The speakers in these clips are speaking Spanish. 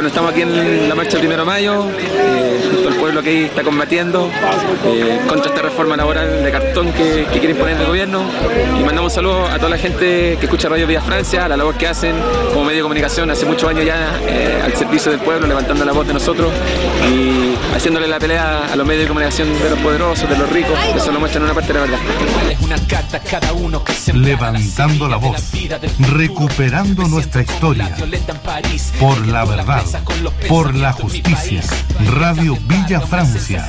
bueno, estamos aquí en la marcha primero de mayo, eh, al pueblo que ahí está combatiendo eh, contra esta reforma laboral de cartón que, que quiere imponer el gobierno. Y mandamos saludos a toda la gente que escucha Radio Vía Francia, a la labor que hacen como medio de comunicación hace muchos años ya eh, al servicio del pueblo, levantando la voz de nosotros y haciéndole la pelea a los medios de comunicación de los poderosos, de los ricos, que solo muestran una parte de la verdad. Levantando la voz, recuperando nuestra historia. Por la verdad, por la justicia. Radio Villa Francia.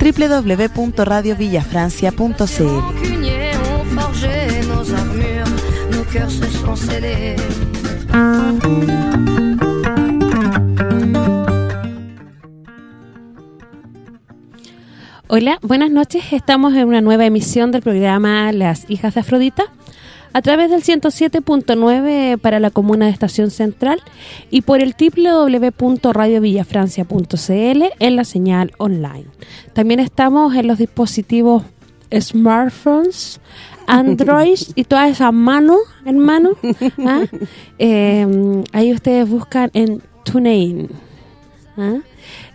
www.radiovillafrancia.cl. Hola, buenas noches. Estamos en una nueva emisión del programa Las Hijas de Afrodita a través del 107.9 para la comuna de Estación Central y por el www.radiovillafrancia.cl en la señal online. También estamos en los dispositivos smartphones, Android y todas esas manos, hermano. ¿ah? Eh, ahí ustedes buscan en TuneIn. ¿ah?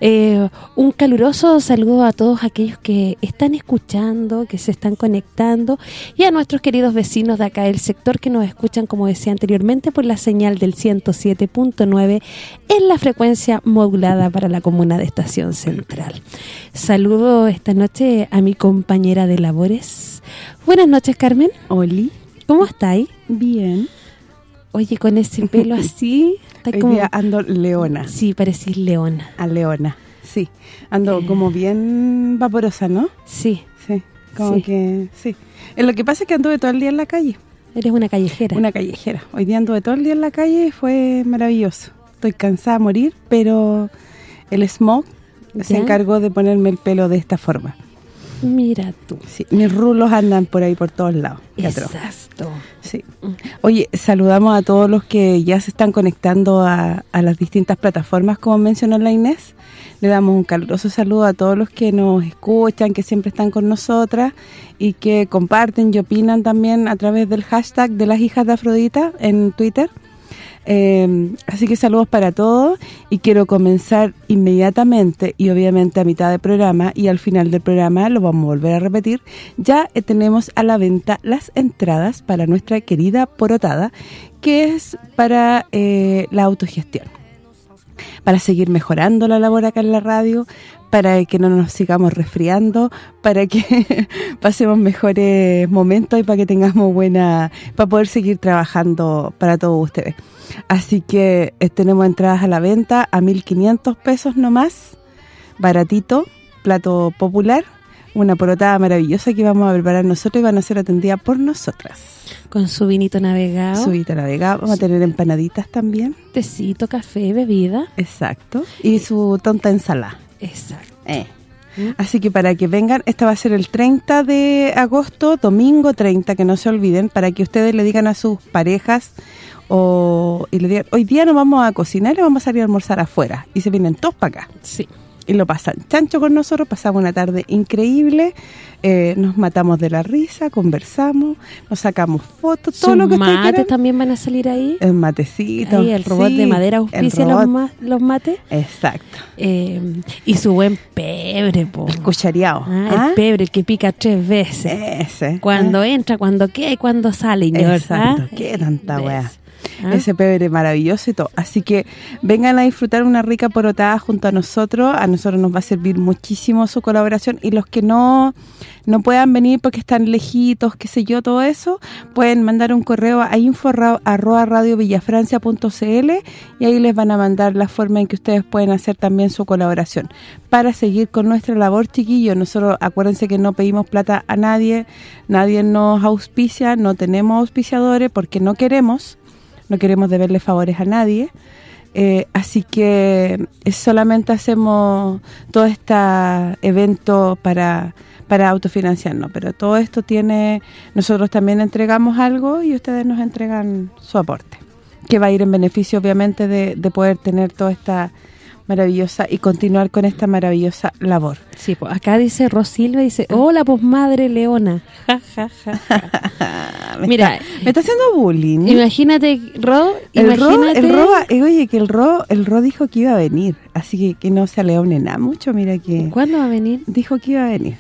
Eh, un caluroso saludo a todos aquellos que están escuchando, que se están conectando y a nuestros queridos vecinos de acá del sector que nos escuchan, como decía anteriormente, por la señal del 107.9 en la frecuencia modulada para la comuna de Estación Central. Saludo esta noche a mi compañera de labores. Buenas noches, Carmen. Oli. ¿Cómo estáis? Bien. Oye, con ese pelo así... está Hoy como- día ando leona. Sí, parecís leona. A leona, sí. Ando Eh. como bien vaporosa, ¿no? Sí, Sí, como Sí. que, sí. Eh, Lo que pasa es que anduve todo el día en la calle, eres una callejera. una callejera. Hoy día anduve todo el día en la calle y fue maravilloso. Estoy cansada a morir, pero el smog se encargó de ponerme el pelo de esta forma. Mira tú. Sí, mis rulos andan por ahí por todos lados. Exacto. Sí. Oye, saludamos a todos los que ya se están conectando a, a las distintas plataformas, como mencionó la Inés. Le damos un caluroso saludo a todos los que nos escuchan, que siempre están con nosotras y que comparten y opinan también a través del hashtag de las hijas de Afrodita en Twitter. Eh, así que saludos para todos y quiero comenzar inmediatamente y obviamente a mitad del programa y al final del programa lo vamos a volver a repetir. Ya eh, tenemos a la venta las entradas para nuestra querida porotada que es para eh, la autogestión para seguir mejorando la labor acá en la radio, para que no nos sigamos resfriando, para que pasemos mejores momentos y para que tengamos buena, para poder seguir trabajando para todos ustedes. Así que eh, tenemos entradas a la venta a 1.500 pesos nomás, baratito, plato popular, una porotada maravillosa que vamos a preparar nosotros y van a ser atendidas por nosotras. Con su vinito navegado, Subita navegada, vamos a tener empanaditas también, tecito, café, bebida. exacto, y su tonta ensalada. Exacto. Eh. Así que para que vengan, esta va a ser el 30 de agosto, domingo 30, que no se olviden, para que ustedes le digan a sus parejas o y le digan, hoy día no vamos a cocinar, le vamos a salir a almorzar afuera. Y se vienen todos para acá. Sí. Y lo pasan chancho con nosotros, pasamos una tarde increíble, eh, nos matamos de la risa, conversamos, nos sacamos fotos, todo lo que ustedes mates también van a salir ahí. El matecito. Ahí el robot sí, de madera auspicia los, ma- los mates. Exacto. Eh, y su buen pebre, po. El cuchareado. Ah, ¿ah? El pebre, el que pica tres veces. Ese. Cuando ¿ah? entra, cuando queda y cuando sale, señor. Exacto. ¿ah? Qué tanta weá. ¿Ah? ese pebre maravilloso y todo. Así que vengan a disfrutar una rica porotada junto a nosotros. A nosotros nos va a servir muchísimo su colaboración y los que no no puedan venir porque están lejitos, qué sé yo, todo eso, pueden mandar un correo a info@radiovillafrancia.cl y ahí les van a mandar la forma en que ustedes pueden hacer también su colaboración. Para seguir con nuestra labor, chiquillos, nosotros acuérdense que no pedimos plata a nadie, nadie nos auspicia, no tenemos auspiciadores porque no queremos, no queremos deberle favores a nadie. Eh, así que solamente hacemos todo este evento para para autofinanciarnos, pero todo esto tiene, nosotros también entregamos algo y ustedes nos entregan su aporte, que va a ir en beneficio obviamente de, de poder tener toda esta maravillosa y continuar con esta maravillosa labor. Sí, pues acá dice Rosilva, dice, hola, pues madre leona. Ja, ja, ja, ja. me Mira, está, me está haciendo bullying. Imagínate, Ro, el Ro, imagínate... el Ro, eh, oye, que el Ro, el Ro dijo que iba a venir, así que, que no se aleone nada mucho, mira que... ¿Cuándo va a venir? Dijo que iba a venir.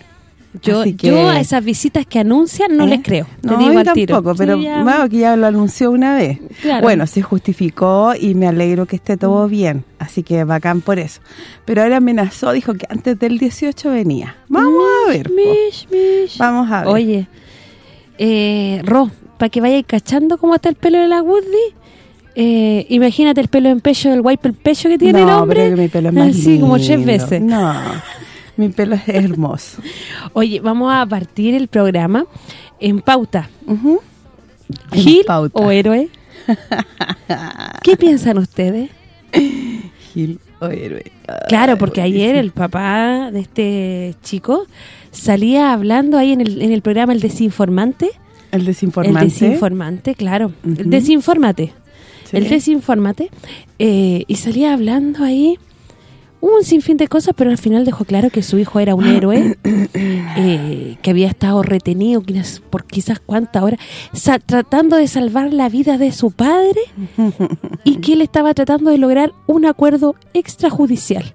Yo, que- yo a esas visitas que anuncian no ¿Eh? les creo. Te No, digo tiro. tampoco, pero ya. que ya lo anunció una vez. Claro. Bueno, se justificó y me alegro que esté todo bien, así que bacán por eso. Pero ahora amenazó, dijo que antes del 18 venía. Vamos a ver, po. Mish, mish. vamos a ver. Oye, eh, Ro, para que vayáis cachando cómo está el pelo de la Woody, eh, imagínate el pelo en pecho, el wipe el pecho que tiene no, el hombre. pero que mi pelo es más Así como tres veces. No, mi pelo es hermoso. Oye, vamos a partir el programa en pauta. ¿Gil pauta. o héroe? ¿Qué piensan ustedes? Gil o héroe. Claro, porque ayer el papá de este chico salía hablando ahí en el, en el programa El Desinformante. El desinformante. El Desinformante, claro. El. Desinfórmate. Sí. El Desinfórmate. eh, y salía hablando ahí un sinfín de cosas, pero al final dejó claro que su hijo era un héroe, eh, que había estado retenido quizás- por quizás cuántas horas, sa- tratando de salvar la vida de su padre y que él estaba tratando de lograr un acuerdo extrajudicial.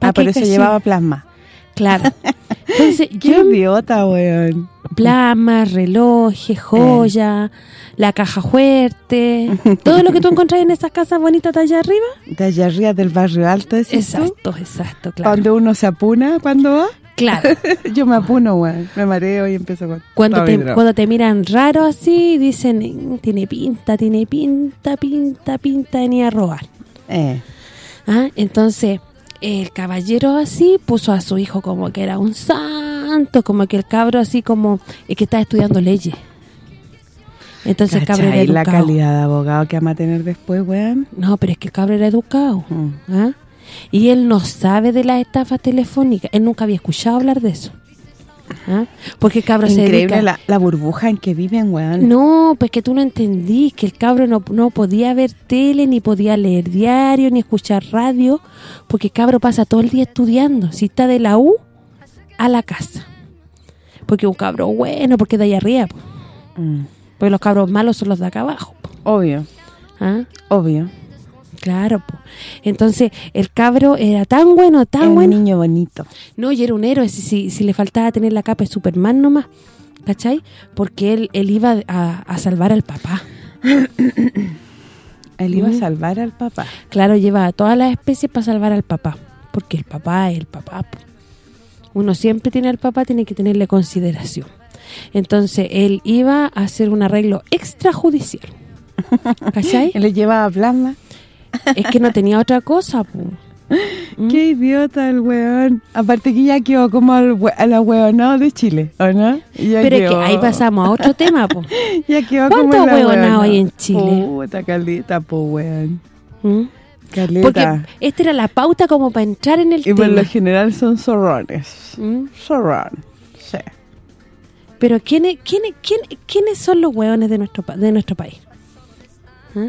Ah, por eso llevaba plasma. Claro. Entonces, Qué yo idiota, weón. plasmas, relojes, joya, la caja fuerte, todo lo que tú encontrás en esas casas bonitas de allá arriba. De allá arriba del barrio alto, tú? Exacto, exacto, claro. Cuando uno se apuna, ¿cuándo va? Claro. Yo me apuno, weón. Me mareo y empiezo con... Cuando te, cuando miran raro así, dicen, "Mm, tiene pinta, tiene pinta, pinta, pinta ni a robar. Eh, ¿Ah? Entonces, el caballero así puso a su hijo como que era un santo, como que el cabro así como el que está estudiando leyes. Entonces el cabro era ¿cachai la educado. calidad de abogado que vamos a tener después, weón? No, pero es que el cabro era educado. Mm. ¿ah? Y él no sabe de las estafas telefónicas. Él nunca había escuchado hablar de eso. ¿Ah? Porque el cabro se Increíble la, la burbuja en que viven, weón. No, pues que tú no entendí que el cabro no, no podía ver tele, ni podía leer diario, ni escuchar radio, porque el cabro pasa todo el día estudiando. Si está de la U, a la casa. Porque un cabro bueno, porque de ahí arriba. po. Mm. Porque los cabros malos son los de acá abajo. po. Obvio, ¿Ah? obvio. Claro, po. Entonces, el cabro era tan bueno, tan un bueno. niño bonito. No, y era un héroe, si, si, si le faltaba tener la capa de Superman nomás, ¿cachai? Porque él, él iba a, a salvar al papá. Él iba a Mm. salvar al papá. Claro, lleva a todas las especies para salvar al papá, porque el papá es el papá. po. Uno siempre tiene al papá, tiene que tenerle consideración. Entonces, él iba a hacer un arreglo extrajudicial. ¿Cachai? Él le llevaba plasma. Es que no tenía otra cosa. ¿Mm? Qué idiota el weón. Aparte que ya quedó como al, we- a la weonado de Chile, ¿o no? Ya Pero es que ahí pasamos a otro tema, po. Ya quedó ¿Cuánto como hay en Chile? Puta, caleta, po, weón. ¿Mm? Caleta. Porque esta era la pauta como para entrar en el y por tema. lo general son zorrones. ¿Mm? Zorrón. Sí. Pero ¿quiénes, quiénes, quién- quiénes son los hueones de nuestro de nuestro país? ¿Ah?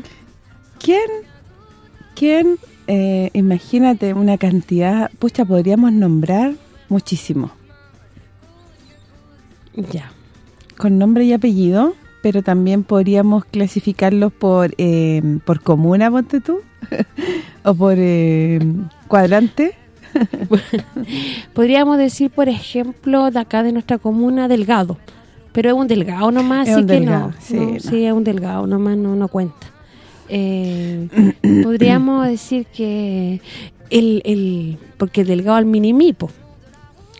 ¿Quién? ¿Quién? Eh, imagínate una cantidad, pucha, podríamos nombrar muchísimo. Ya. Con nombre y apellido, pero también podríamos clasificarlos por eh, por comuna, ponte tú, o por eh, cuadrante. Podríamos decir, por ejemplo, de acá de nuestra comuna, Delgado. Pero es un delgado nomás, Es así un que delgado, no. sí, no, no. sí, es un delgado nomás, no, no cuenta. Eh, podríamos decir que el, el porque el delgado al minimí, po.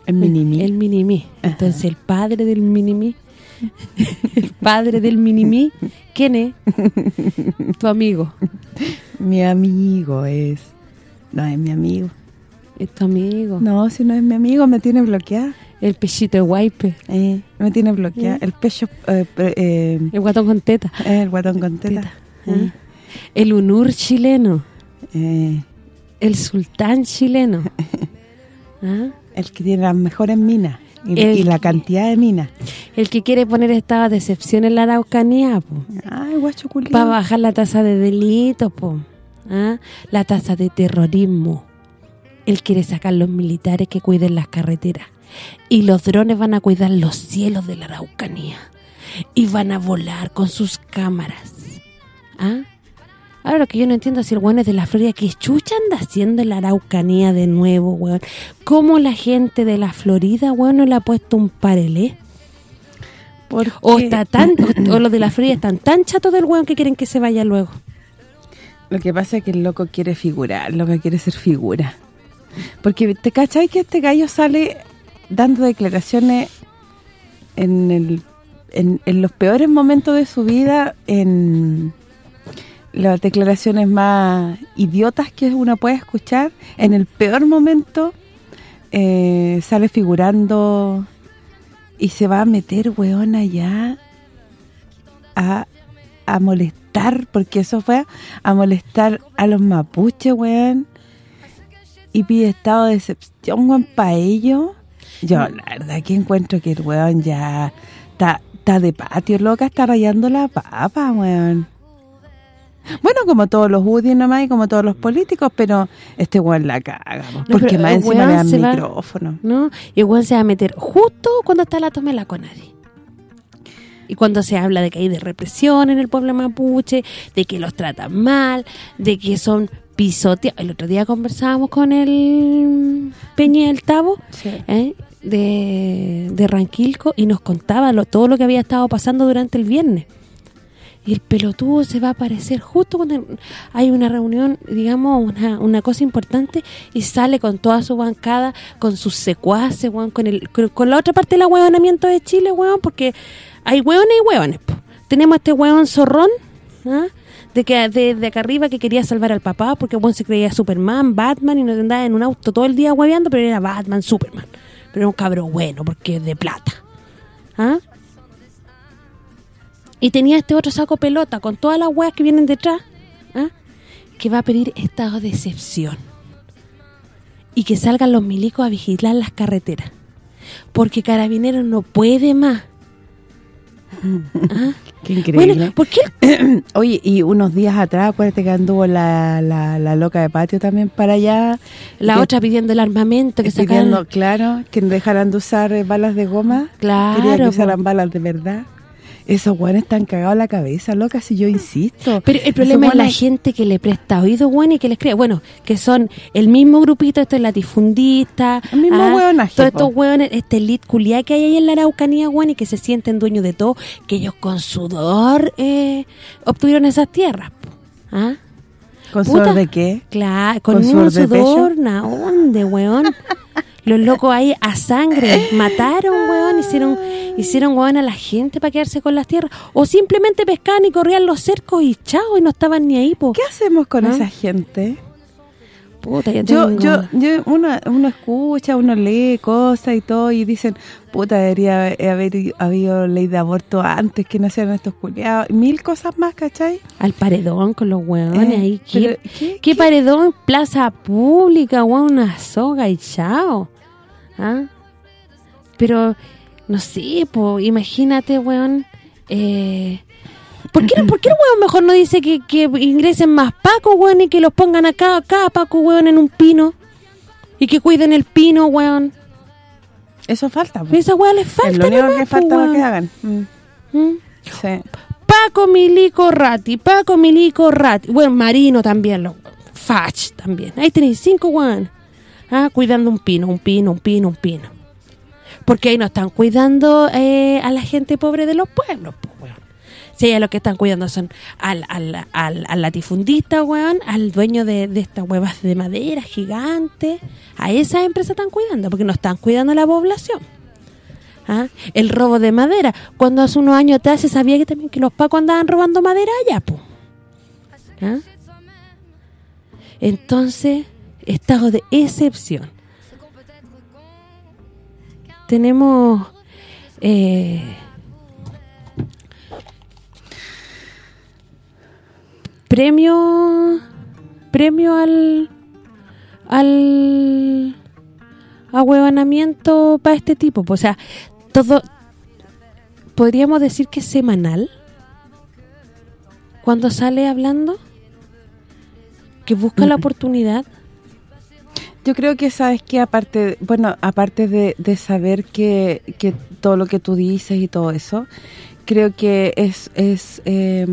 El mini El minimí. Entonces, el padre del minimí, el padre del minimí, ¿quién es? Tu amigo. Mi amigo es... No, es mi amigo. Es tu amigo. No, si no es mi amigo, me tiene bloqueada. El pechito de guaype. Eh, me tiene bloqueada. El pecho... eh, eh, El guatón con teta. el guatón con teta. Teta. El unur chileno. Eh, El sultán chileno. ¿Ah? el que tiene las mejores minas. Y, El y la cantidad de minas. El que quiere poner estado de excepción en la Araucanía, po. Ay, guacho. Para bajar la tasa de delitos, po. ¿Ah? La tasa de terrorismo. Él quiere sacar los militares que cuiden las carreteras. Y los drones van a cuidar los cielos de la Araucanía. Y van a volar con sus cámaras. ¿Ah? Ahora lo que yo no entiendo es si el weón es de la Florida, que chucha anda haciendo en la Araucanía de nuevo, weón? ¿Cómo la gente de la Florida, weón, no le ha puesto un parelé? ¿Por O está tan o, o los de la Florida están tan chatos del weón que quieren que se vaya luego. Lo que pasa es que el loco quiere figurar, lo que quiere ser figura. Porque te cachai que este gallo sale dando declaraciones en, el, en, en los peores momentos de su vida, en las declaraciones más idiotas que uno puede escuchar, en el peor momento eh, sale figurando y se va a meter, weón, allá a, a molestar, porque eso fue a molestar a los mapuches, weón, y pide estado de excepción, weón, para ellos. Yo, la verdad, que encuentro que el weón ya está, está de patio, loca, está rayando la papa, weón. Bueno, como todos los UDI nomás y como todos los políticos, pero este weón la caga, po, porque más encima le dan va- micrófono. ¿No? Y el weón se va a meter justo cuando está la tome la Conadi. Y cuando se habla de que hay de represión en el pueblo mapuche, de que los tratan mal, de que son pisoteados. El otro día conversábamos con el Peña y el Tavo, ¿eh? de, de Ranquilco y nos contaba lo, todo lo que había estado pasando durante el viernes. Y el pelotudo se va a aparecer justo cuando hay una reunión, digamos, una, una cosa importante y sale con toda su bancada, con sus secuaces, weón, con, el, con, la otra parte del huevonamiento de Chile, weón, porque hay hueones y hueones. po. Tenemos este hueón zorrón, ¿ah? de que de, de acá arriba que quería salvar al papá porque weón se creía Superman, Batman y no andaba en un auto todo el día hueveando, pero era Batman, Superman. Pero era un cabro bueno porque es de plata. ¿Ah? Y tenía este otro saco pelota con todas las weas que vienen detrás, ¿ah? que va a pedir estado de excepción. Y que salgan los milicos a vigilar las carreteras. Porque Carabineros no puede más. ¿Ah? Qué increíble. Bueno, ¿por qué Oye, y unos días atrás, acuérdate que anduvo la, la, la loca de patio también para allá. la Que- otra pidiendo el armamento que pidiendo, sacaran? claro, que dejaran de usar balas de goma. Claro, Quería que usaran balas de verdad. Esos guanes están cagados la cabeza, loca, si yo insisto. Pero el problema es la gente que le presta oído, bueno, y que les cree. Bueno, que son el mismo grupito, estos latifundistas. El mismo hueonaje, Todos estos hueones, este elite culiá que hay ahí en la Araucanía, bueno, y que se sienten dueños de todo, que ellos con sudor eh, obtuvieron esas tierras. ¿Ah? ¿Con Puta. sudor de qué? Claro, con, ¿Con un sudor? ¿na dónde, weón? Los locos ahí a sangre mataron, weón, hicieron hicieron weón a la gente para quedarse con las tierras. O simplemente pescaban y corrían los cercos y chao, y no estaban ni ahí, po. ¿Qué hacemos con ¿Ah? esa gente? Puta, ya Yo, tengo- yo, yo uno, uno escucha, uno lee cosas y todo y dicen, puta, debería haber, haber habido ley de aborto antes que no sean estos culiados. Mil cosas más, ¿cachai? Al paredón con los weones Eh, ahí. pero, ¿Qué, ¿qué- paredón? Plaza pública, weón, una soga y chao. ¿Ah? Pero, no sé, po, imagínate, weón, eh... ¿Por qué, ¿Por qué el weón mejor no dice que, que ingresen más pacos, weón, y que los pongan acá, cada paco, weón, en un pino? Y que cuiden el pino, weón. Eso falta. po. Esa weón les falta es lo único nomás, que falta weón. que hagan. Mm, ¿Mm? sí. Paco Milico Ratti, Paco Milico Ratti. Bueno, Marino también, los Fach también. Ahí tenéis cinco weón. Ah, cuidando un pino, un pino, un pino, un pino. Porque ahí no están cuidando eh, a la gente pobre de los pueblos, pues, weón. Si ellos lo que están cuidando son al, al, al, al latifundista, weón, al dueño de, de estas huevas de madera gigantes. A esas empresas están cuidando, porque no están cuidando a la población. ¿Ah? El robo de madera. Cuando hace unos años atrás se sabía que también que los pacos andaban robando madera allá, pues. Entonces, estado de excepción. Tenemos eh, premio premio al al ahuevanamiento para este tipo, o sea, todo podríamos decir que es semanal cuando sale hablando que busca la oportunidad. Yo creo que sabes que aparte, bueno, aparte de, de saber que, que todo lo que tú dices y todo eso, creo que es es eh,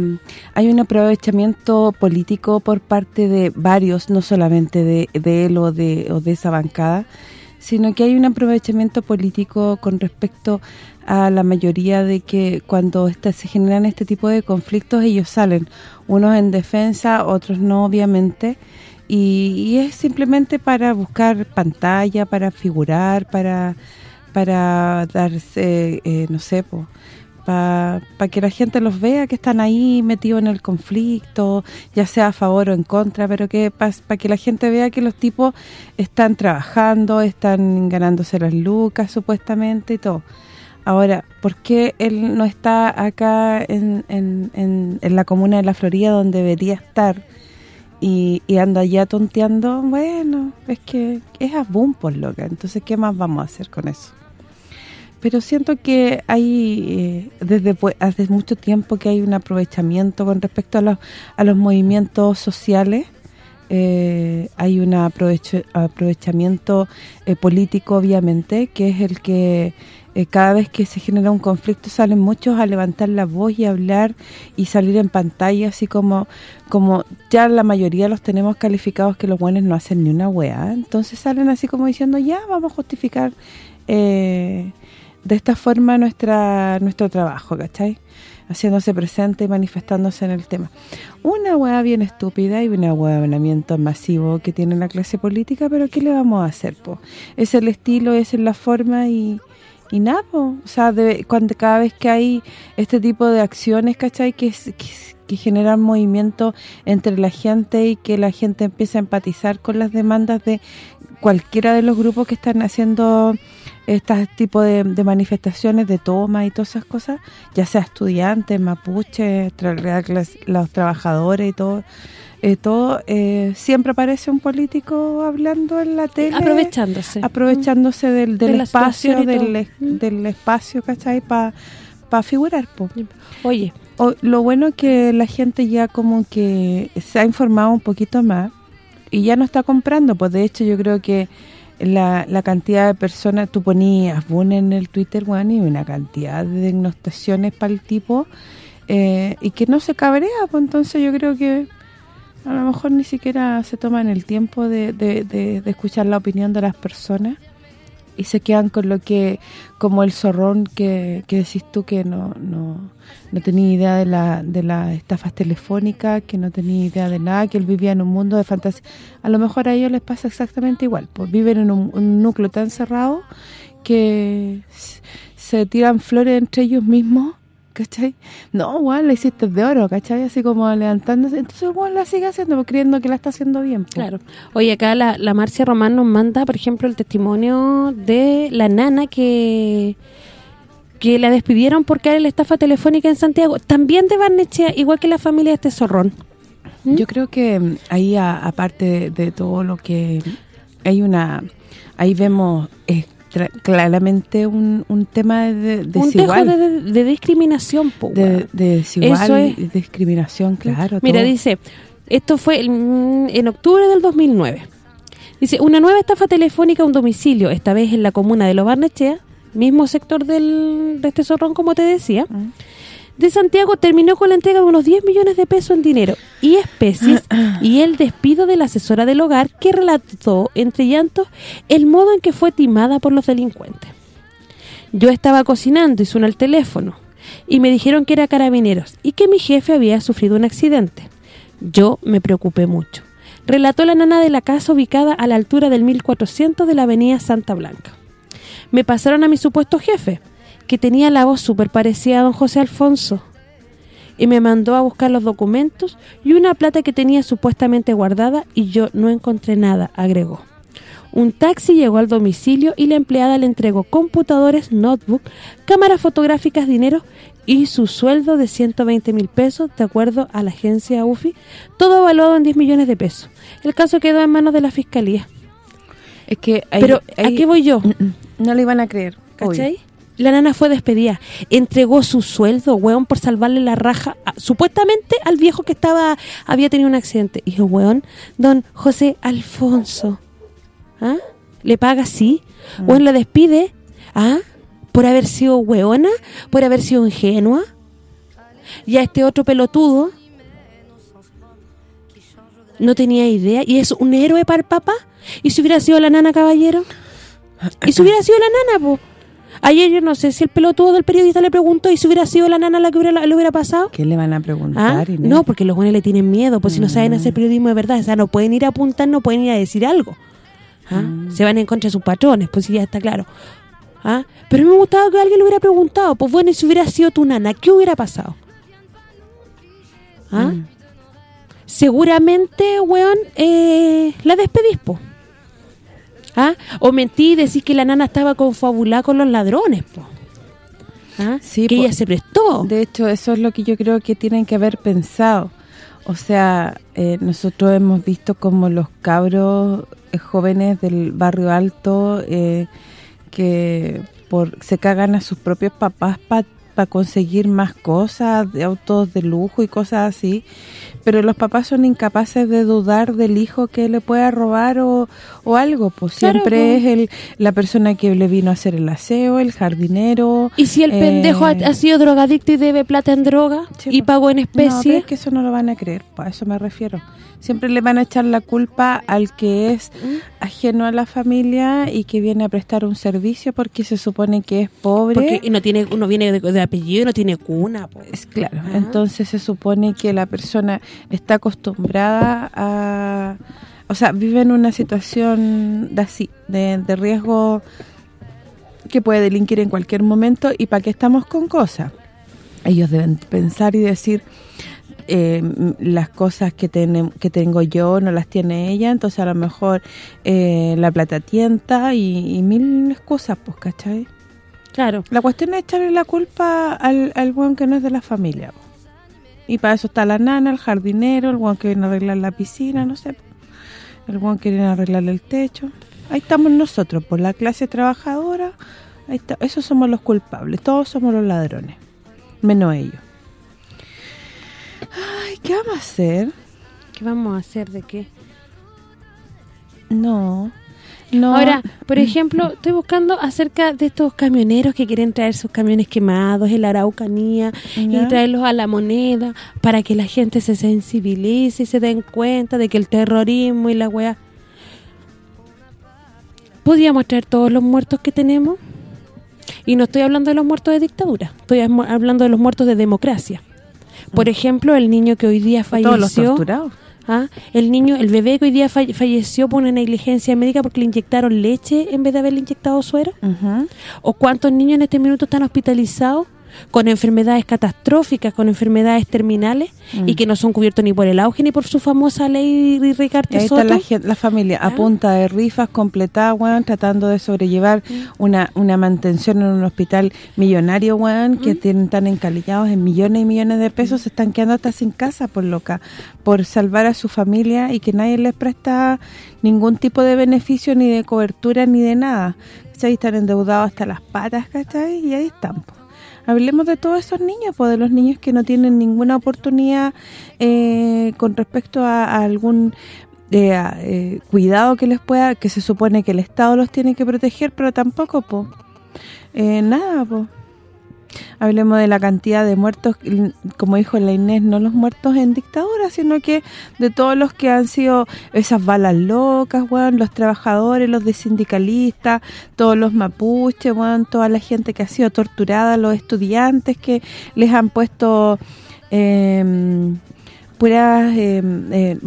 hay un aprovechamiento político por parte de varios, no solamente de, de él o de, o de esa bancada, sino que hay un aprovechamiento político con respecto a la mayoría de que cuando esta, se generan este tipo de conflictos ellos salen, unos en defensa, otros no obviamente, y, es simplemente para buscar pantalla, para figurar, para para darse, eh, no sé, para que la gente los vea que están ahí metidos en el conflicto, ya sea a favor o en contra, pero que para que la gente vea que los tipos están trabajando, están ganándose las lucas supuestamente y todo. Ahora, ¿por qué él no está acá en, en, en, la comuna de La Florida donde debería estar y, anda ya tonteando? Bueno, es que es a boom por loca, entonces ¿qué más vamos a hacer con eso? Pero siento que hay, eh, desde hace mucho tiempo que hay un aprovechamiento con respecto a los, a los movimientos sociales, eh, hay un aprovecho, aprovechamiento eh, político obviamente, que es el que eh, cada vez que se genera un conflicto salen muchos a levantar la voz y hablar y salir en pantalla, así como como ya la mayoría los tenemos calificados que los buenos no hacen ni una wea, entonces salen así como diciendo, ya, vamos a justificar eh, de esta forma nuestra nuestro trabajo, ¿cachai? Haciéndose presente y manifestándose en el tema. Una hueá bien estúpida y un ahuevanamiento masivo que tiene la clase política, pero ¿qué le vamos a hacer, po? Es el estilo, es la forma y, y nada, po. o sea, cuando cada vez que hay este tipo de acciones, ¿cachai? Que, que generan movimiento entre la gente y que la gente empieza a empatizar con las demandas de cualquiera de los grupos que están haciendo este tipo de, de, manifestaciones de toma y todas esas cosas, ya sea estudiantes, mapuches, tra los trabajadores y todo, eh, todo eh, siempre aparece un político hablando en la tele. Aprovechándose. Aprovechándose del, del de espacio, del, del espacio, ¿cachai? Para pa figurar, po. Oye. O, lo bueno es que la gente ya como que se ha informado un poquito más y ya no está comprando, pues de hecho yo creo que la, la cantidad de personas, tú ponías Boone en el Twitter, bueno, y una cantidad de denostaciones para el tipo, eh, y que no se cabrea, pues entonces yo creo que a lo mejor ni siquiera se toman el tiempo de, de, escuchar la opinión de las personas y se quedan con lo que como el zorrón que, que decís tú que no no, no tenía idea de la de las estafas telefónicas, que no tenía idea de nada, que él vivía en un mundo de fantasía. A lo mejor a ellos les pasa exactamente igual, pues viven en un, un núcleo tan cerrado que se tiran flores entre ellos mismos ¿cachai? No, igual la hiciste de oro, ¿cachai? Así como levantándose. Entonces, igual la sigue haciendo, creyendo que la está haciendo bien. Po. Claro. Oye, acá la, la Marcia Román nos manda, por ejemplo, el testimonio de la nana que que la despidieron por caer en la estafa telefónica en Santiago. También de Barnechea, igual que la familia de este zorrón. ¿Mm? Yo creo que ahí, a, aparte de, de, todo lo que... Hay una... Ahí vemos... Eh, claramente un, un tema de, de desigual. Un de, de, discriminación, po, de, de, desigual Eso es. discriminación, claro. Mira, todo. dice, esto fue en octubre del 2009. Dice, una nueva estafa telefónica a un domicilio, esta vez en la comuna de Los Barnechea, mismo sector del, de este zorrón, como te decía, mm. De Santiago terminó con la entrega de unos 10 millones de pesos en dinero y especies y el despido de la asesora del hogar que relató, entre llantos, el modo en que fue timada por los delincuentes. Yo estaba cocinando y suena el teléfono y me dijeron que era carabineros y que mi jefe había sufrido un accidente. Yo me preocupé mucho. Relató la nana de la casa ubicada a la altura del 1400 de la avenida Santa Blanca. Me pasaron a mi supuesto jefe, que tenía la voz súper parecida a don José Alfonso, y me mandó a buscar los documentos y una plata que tenía supuestamente guardada y yo no encontré nada, agregó. Un taxi llegó al domicilio y la empleada le entregó computadores, notebook, cámaras fotográficas, dinero y su sueldo de 120 mil pesos, de acuerdo a la agencia UFI, todo evaluado en 10 millones de pesos. El caso quedó en manos de la Fiscalía. Es que ahí- Pero, ¿a qué voy yo? No le iban a creer. ¿Cachai? La nana fue despedida. Entregó su sueldo, weón, por salvarle la raja, a- supuestamente al viejo que estaba había tenido un accidente. Y weón, don José Alfonso, ¿ah? ¿Le paga así? ¿Weón la despide? ¿Ah? ¿Por haber sido weona? ¿Por haber sido ingenua? Y a este otro pelotudo no tenía idea y es un héroe para el papá. ¿Y si hubiera sido la nana, caballero? ¿Y si hubiera sido la nana, po? Ayer yo no sé si el pelotudo del periodista le preguntó y si hubiera sido la nana la que hubiera, le hubiera pasado. ¿Qué le van a ¿Ah? preguntar, Inés? No, porque los buenos le tienen miedo, pues si no saben Mm. hacer periodismo de verdad, o sea, no pueden ir a apuntar, no pueden ir a decir algo. ¿Ah? Mm. Se van en contra de sus patrones, pues sí, ya está claro. ¿Ah? Pero me gustaba que alguien le hubiera preguntado, pues bueno, y si hubiera sido tu nana, ¿qué hubiera pasado? ¿Ah? Mm. Seguramente, weón, eh, la despedís, po. ¿Ah? O mentí y decís que la nana estaba confabulada con los ladrones, po. ¿Ah? Sí, que po. ella se prestó. De hecho, eso es lo que yo creo que tienen que haber pensado. O sea, eh, nosotros hemos visto como los cabros eh, jóvenes del barrio alto eh, que por se cagan a sus propios papás para conseguir más cosas, de autos de lujo y cosas así. Pero los papás son incapaces de dudar del hijo que le pueda robar o, o algo. Pues Claro, siempre po. es el la persona que le vino a hacer el aseo, el jardinero, Y si el eh, pendejo ha, ha sido drogadicto y debe plata en droga Sí, y po. pagó en No, pero especie, es que eso no lo van a creer, pues, a eso me refiero. Siempre le van a echar la culpa al que es ajeno a la familia y que viene a prestar un servicio porque se supone que es pobre. porque y no tiene uno viene de, de apellido, no tiene cuna, claro, Ajá. entonces se supone que la persona está acostumbrada a... O sea, vive en una situación de así, de, de riesgo que puede delinquir en cualquier momento y para qué estamos con cosas. Ellos deben pensar y decir eh, las cosas que tenem- que tengo yo no las tiene ella, entonces a lo mejor eh, la plata tienta y, y mil excusas, pues, ¿cachai? Claro. La cuestión es echarle la culpa al, al weón que no es de la familia. Y para eso está la nana, el jardinero, el weón que viene a arreglar la piscina, no sé. El weón que viene a arreglar el techo. Ahí estamos nosotros, por la clase trabajadora. Ahí está, esos somos los culpables, todos somos los ladrones. Menos ellos. Ay, ¿qué vamos a hacer? ¿Qué vamos a hacer de qué? No. No. Ahora, por ejemplo, estoy buscando acerca de estos camioneros que quieren traer sus camiones quemados en la Araucanía y traerlos a la moneda para que la gente se sensibilice y se den cuenta de que el terrorismo y la weá... ¿Podríamos traer todos los muertos que tenemos? Y no estoy hablando de los muertos de dictadura, estoy hablando de los muertos de democracia. Por ejemplo, el niño que hoy día falleció... todos los torturados. ¿Ah? El niño, el bebé que hoy día falle- falleció por una negligencia médica porque le inyectaron leche en vez de haberle inyectado suero. ¿O cuántos niños en este minuto están hospitalizados con enfermedades catastróficas, con enfermedades terminales y que no son cubiertos ni por el auge ni por su famosa ley Ricarte ahí está Soto? la, gen- la familia a Ah. punta de rifas completadas, weón, tratando de sobrellevar una una mantención en un hospital millonario, weón, que tienen tan encalillados en millones y millones de pesos, se están quedando hasta sin casa por loca, por salvar a su familia y que nadie les presta ningún tipo de beneficio, ni de cobertura, ni de nada. ¿Cachai? Están endeudados hasta las patas, ¿cachai? Y ahí están, po. Hablemos de todos esos niños, pues de los niños que no tienen ninguna oportunidad eh, con respecto a, algún eh, eh, cuidado que les pueda, que se supone que el Estado los tiene que proteger, pero tampoco, pues. nada, pues. Hablemos de la cantidad de muertos, como dijo la Inés, no los muertos en dictadura, sino que de todos los que han sido esas balas locas, weón, los trabajadores, los de sindicalistas, todos los mapuches, weón, toda la gente que ha sido torturada, los estudiantes que les han puesto... Eh, puras eh, eh,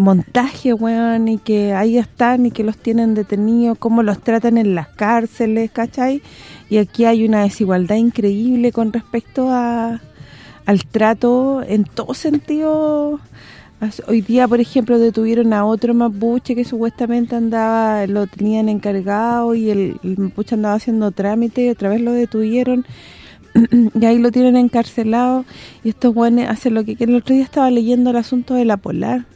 y que ahí están y que los tienen detenidos, cómo los tratan en las cárceles, ¿cachai? Y aquí hay una desigualdad increíble con respecto a al trato en todo sentido. Hoy día, por ejemplo, detuvieron a otro mapuche que supuestamente andaba, lo tenían encargado y el, el mapuche andaba haciendo trámite y otra vez lo detuvieron y ahí lo tienen encarcelado y estos buenos hacen lo que quieren. El otro día estaba leyendo el asunto de la Polar.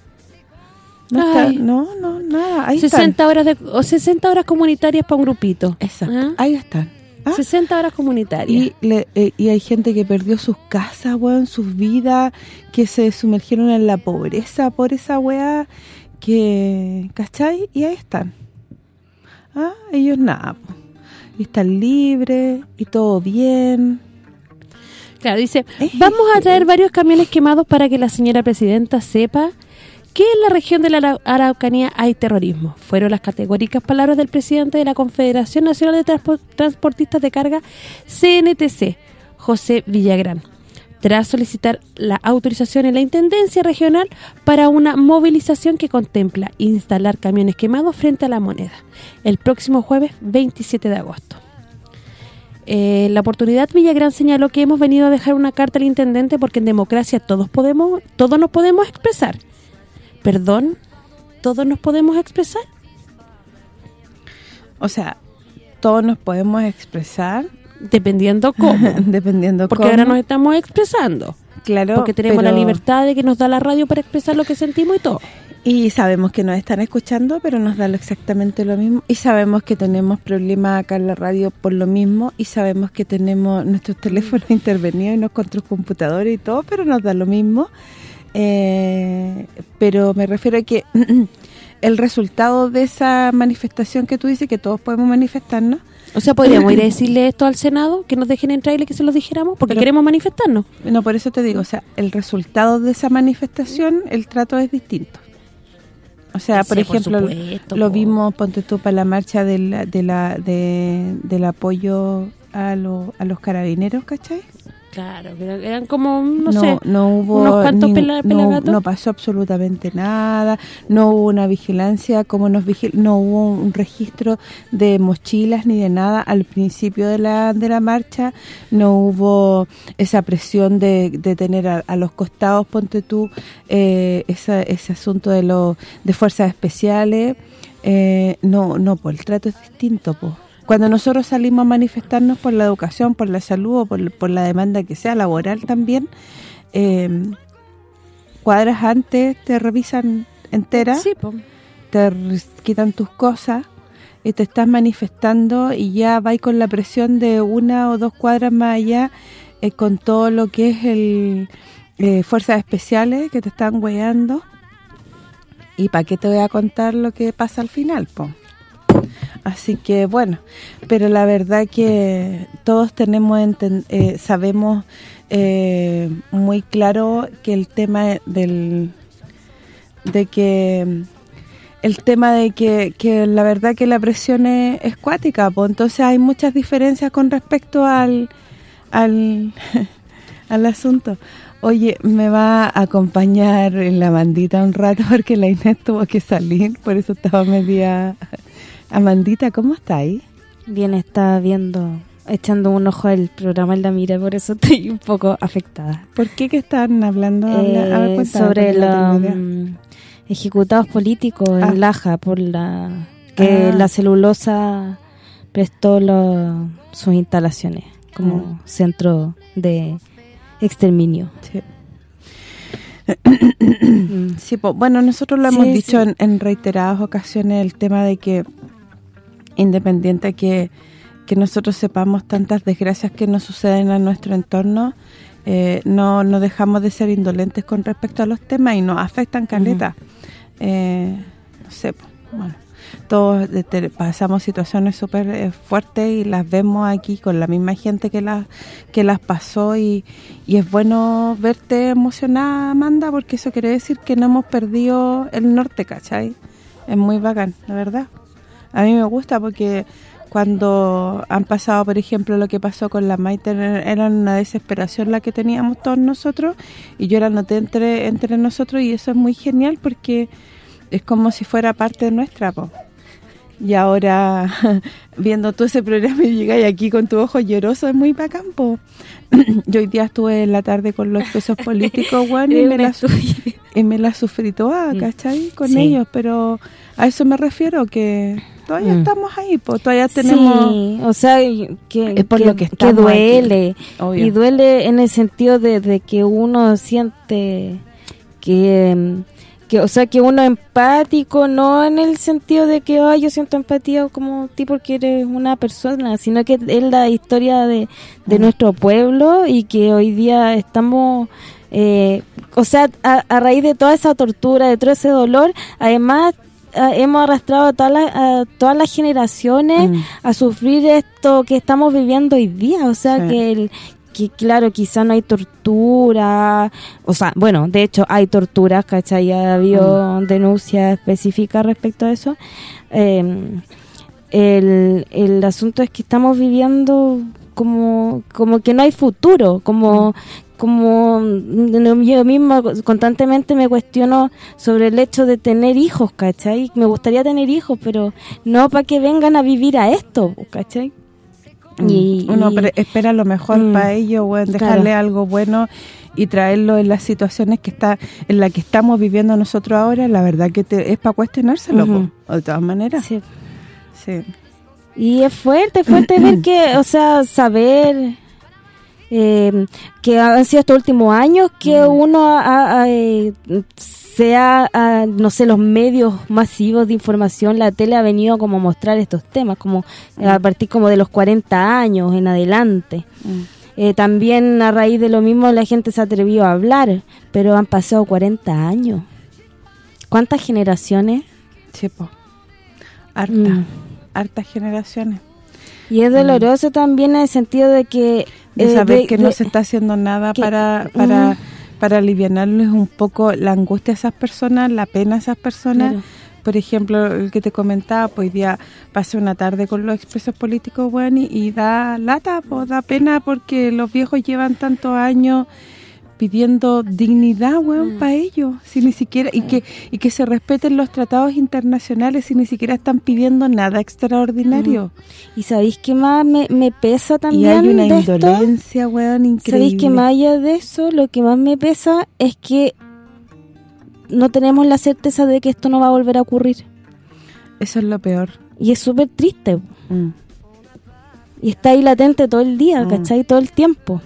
No, está, no, no, nada. Ahí 60 están. horas de o 60 horas comunitarias para un grupito. Exacto. ¿Ah? Ahí están. ¿Ah? 60 horas comunitarias. Y, le- eh, y hay gente que perdió sus casas, weón, sus vidas, que se sumergieron en la pobreza por esa weá, que, ¿cachai? Y ahí están. Ah, ellos nada. Y están libres, y todo bien. Claro, dice, vamos a traer varios camiones quemados para que la señora presidenta sepa que en la región de la Ara- Araucanía hay terrorismo. Fueron las categóricas palabras del presidente de la Confederación Nacional de Transpo- Transportistas de Carga, CNTC, José Villagrán, tras solicitar la autorización en la Intendencia Regional para una movilización que contempla instalar camiones quemados frente a la moneda el próximo jueves 27 de agosto. Eh, la oportunidad Villagrán señaló que hemos venido a dejar una carta al intendente porque en democracia todos podemos todos nos podemos expresar. Perdón, todos nos podemos expresar. O sea, todos nos podemos expresar Dependiendo cómo. dependiendo Porque cómo. ahora nos estamos expresando. claro, Porque tenemos la libertad de que nos da la radio para expresar lo que sentimos y todo. Y sabemos que nos están escuchando, pero nos da exactamente lo mismo. Y sabemos que tenemos problemas acá en la radio por lo mismo. Y sabemos que tenemos nuestros teléfonos intervenidos y nuestros computadores y todo, pero nos da lo mismo. Eh, pero me refiero a que el resultado de esa manifestación que tú dices, que todos podemos manifestarnos, O sea, podríamos ir a decirle esto al Senado, que nos dejen entrar y que se lo dijéramos, porque Pero- queremos manifestarnos. no, por eso te digo, o sea, el resultado de esa manifestación, el trato es distinto. O sea, por Sí, por ejemplo, supuesto, lo vimos, ponte tú, para la marcha del, de la, de, del apoyo a, lo- a los carabineros, ¿cachai? Claro, pero eran como, no, sé, no hubo unos cuantos pela- no, no pasó absolutamente nada, no hubo una vigilancia, como nos vigil no hubo un registro de mochilas ni de nada al principio de la de la marcha, no hubo esa presión de, de tener a, a los costados, ponte tú, eh, esa- ese asunto de los de fuerzas especiales, eh, no, no, pues el trato es distinto, pues. Cuando nosotros salimos a manifestarnos por la educación, por la salud o por, por la demanda que sea laboral también, eh, cuadras antes te revisan entera, Sí, te quitan tus cosas y te estás manifestando y ya vais con la presión de una o dos cuadras más allá eh, con todo lo que es el eh, fuerzas especiales que te están hueando y para qué te voy a contar lo que pasa al final, po. Así que bueno, pero la verdad que todos tenemos eh, sabemos eh, muy claro que el tema del de que el tema de que, que la verdad que la presión es, es cuática, pues entonces hay muchas diferencias con respecto al al, al asunto. Oye, me va a acompañar en la Amandita un rato porque la Inés tuvo que salir, por eso estaba media... Amandita, ¿cómo está ahí? Bien, está viendo, echando un ojo al programa en la mira, por eso estoy un poco afectada. ¿Por qué que están hablando? Habla- a ver, Eh, sobre los mm, ejecutados políticos Ah. en Laja, por la que Ah. la celulosa prestó lo- sus instalaciones como centro de exterminio. Sí. Sí, po. bueno, nosotros lo Sí, hemos dicho sí. en, en reiteradas ocasiones, el tema de que independiente que, que nosotros sepamos tantas desgracias que nos suceden a nuestro entorno, eh, no, no dejamos de ser indolentes con respecto a los temas y nos afectan caleta. Eh, no sé, bueno. todos te- pasamos situaciones súper eh, fuertes y las vemos aquí con la misma gente que las que las pasó y, y es bueno verte emocionada, Amanda, porque eso quiere decir que no hemos perdido el norte, ¿cachai? Es muy bacán, la verdad. A mí me gusta porque cuando han pasado, por ejemplo, lo que pasó con la Maite, era una desesperación la que teníamos todos nosotros y yo la noté entre entre nosotros y eso es muy genial porque es como si fuera parte nuestra, po. Y ahora, viendo todo ese programa y llegáis aquí con tu ojo lloroso, es muy bacán, po. Yo hoy día estuve en la tarde con los presos políticos, weón, y, me la, y me la sufrí toda, Mm. ¿cachai? Con Sí. ellos, pero a eso me refiero, que todavía Mm. estamos ahí, pues todavía tenemos... Sí, o sea, que, Es por que- lo que que duele. aquí. Y duele en el sentido de, de que uno siente que, que, o sea, que uno es empático, no en el sentido de que, ay, yo siento empatía como ti porque eres una persona, sino que es la historia de, de nuestro pueblo y que hoy día estamos... eh, o sea, a, a raíz de toda esa tortura, de todo ese dolor, además hemos arrastrado a todas las, a todas las generaciones Mm. a sufrir esto que estamos viviendo hoy día, o sea Sí. que el que claro, quizá no hay tortura, o sea, bueno, de hecho hay torturas, ¿cachai? Ya ha habido denuncias específicas respecto a eso. Eh, el, el asunto es que estamos viviendo como como que no hay futuro, como como mm, yo misma constantemente me cuestiono sobre el hecho de tener hijos, ¿cachai? Me gustaría tener hijos, pero no para que vengan a vivir a esto, ¿cachai? Y, Mm. Uno y- espera lo mejor Mm, para ellos, weón, dejarle claro. algo bueno y traerlo en las situaciones que está en la que estamos viviendo nosotros ahora, la verdad que te- es para cuestionárselo, po, de todas maneras. Sí. Sí. Y es fuerte, fuerte ver que, o sea, saber eh, que han sido estos últimos años que uno ha- ha, eh, sea, no sé, los medios masivos de información, la tele ha venido como a mostrar estos temas, como a partir como de los 40 años en adelante. Mm. Eh, también a raíz de lo mismo la gente se atrevió a hablar, pero han pasado 40 años. ¿Cuántas generaciones? Sí, po. Harta, Mm. hartas generaciones. Y es doloroso también en el sentido de que... De eh, saber de- que no de- se está haciendo nada que- para para para alivianarles un poco la angustia a esas personas, la pena a esas personas. Claro. Por ejemplo, el que te comentaba, pues hoy día pasé una tarde con los expresos políticos, bueno, y, y da lata, pues da pena porque los viejos llevan tantos años pidiendo dignidad, weón, Mm. para ellos, si ni siquiera y que y que se respeten los tratados internacionales, si ni siquiera están pidiendo nada extraordinario. ¿Y sabéis qué más me, me pesa Y también hay una de esto? indolencia, weón, increíble. ¿Sabéis que más allá de eso, lo que más me pesa es que no tenemos la certeza de que esto no va a volver a ocurrir? Eso es lo peor. Y es súper triste. Mm. Y está ahí latente todo el día, Mm. ¿cachai? Todo el tiempo.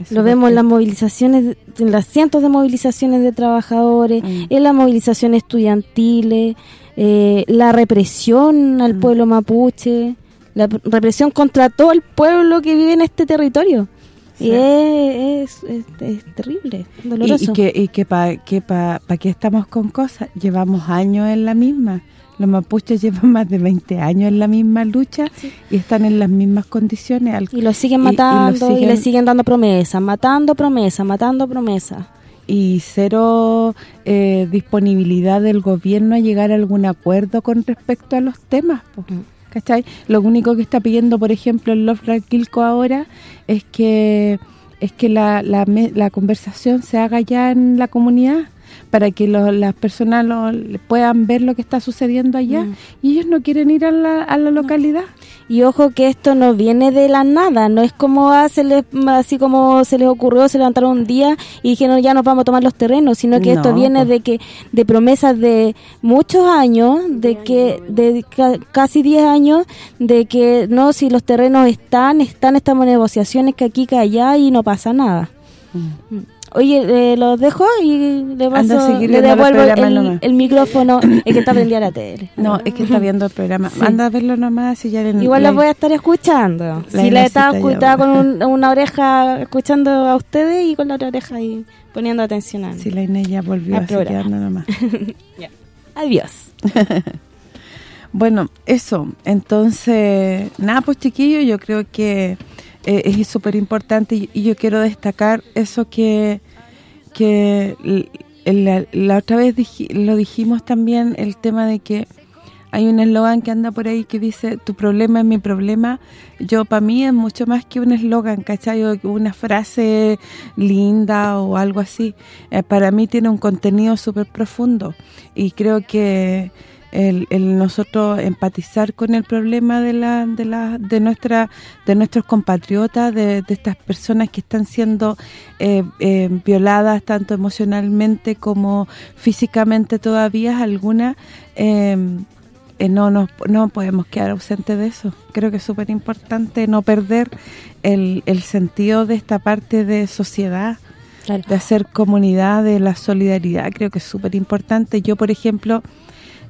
Eso Lo vemos en las movilizaciones, en las cientos de movilizaciones de trabajadores, Mm. en las movilizaciones estudiantiles, eh, la represión al Mm. pueblo mapuche, la represión contra todo el pueblo que vive en este territorio. Sí. Y es, es, es- es terrible, Y, doloroso. y que y que para que pa, pa qué estamos con cosas, llevamos años en la misma. Los mapuches llevan más de 20 años en la misma lucha y están en las mismas condiciones. al- Y lo siguen y- y matando y, siguen- le siguen dando promesas, matando promesas, matando promesas. y cero eh, disponibilidad del gobierno a llegar a algún acuerdo con respecto a los temas, Mm. ¿cachai? Lo único que está pidiendo, por ejemplo, el Love Quilco ahora es que es que la, la, me- la conversación se haga ya en la comunidad para que lo- las personas lo- puedan ver lo que está sucediendo allá Mm. y ellos no quieren ir a la, a la localidad. Y ojo que esto no viene de la nada, no es como ah, se les- así como se les ocurrió, se levantaron un día y dijeron ya nos vamos a tomar los terrenos, sino que esto viene pues. de que de promesas de muchos años, de que de ca- casi 10 años, de que no, si los terrenos están, están, estamos en negociaciones que aquí, que allá y no pasa nada. Mm. Oye, eh, los dejo y le a paso, le devuelvo el, nomás. el micrófono, el que está prendido a la tele. No, es que está viendo el programa. Sí. Anda a verlo nomás y ya le- Igual los voy a estar escuchando. La si la estaba, estaba con un- una oreja escuchando a ustedes y con la otra oreja ahí poniendo atención a. Si la Inés ya volvió así programa. quedando nomás. Adiós. Bueno, eso. Entonces, nada, pues chiquillo, yo creo que eh, es súper importante y, yo quiero destacar eso que que la, otra vez lo dijimos también, el tema de que hay un eslogan que anda por ahí que dice, tu problema es mi problema. Yo, para mí, es mucho más que un eslogan, ¿cachai? Una frase linda o algo así. Eh, para mí tiene un contenido súper profundo. Y creo que el, el nosotros empatizar con el problema de la de la de nuestra de nuestros compatriotas de, de estas personas que están siendo eh, eh, violadas tanto emocionalmente como físicamente todavía algunas eh, eh, no nos no podemos quedar ausentes de eso creo que es súper importante no perder el, el sentido de esta parte de sociedad Claro. de hacer comunidad, de la solidaridad, creo que es súper importante. Yo, por ejemplo,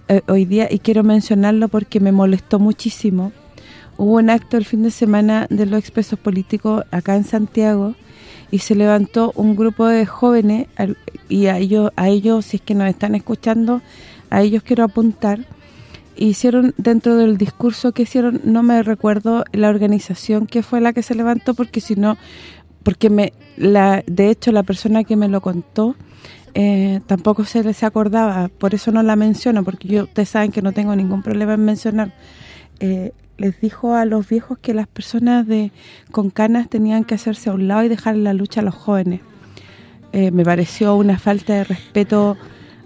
eh, hoy día, y quiero mencionarlo porque me molestó muchísimo, hubo un acto el fin de semana de los expresos políticos acá en Santiago y se levantó un grupo de jóvenes y a ellos, a ellos si es que nos están escuchando, a ellos quiero apuntar, hicieron dentro del discurso que hicieron, no me recuerdo la organización que fue la que se levantó porque si no porque me la de hecho la persona que me lo contó eh, tampoco se les acordaba, por eso no la menciono, porque yo ustedes saben que no tengo ningún problema en mencionar. Eh, les dijo a los viejos que las personas de con canas tenían que hacerse a un lado y dejar la lucha a los jóvenes. Eh, me pareció una falta de respeto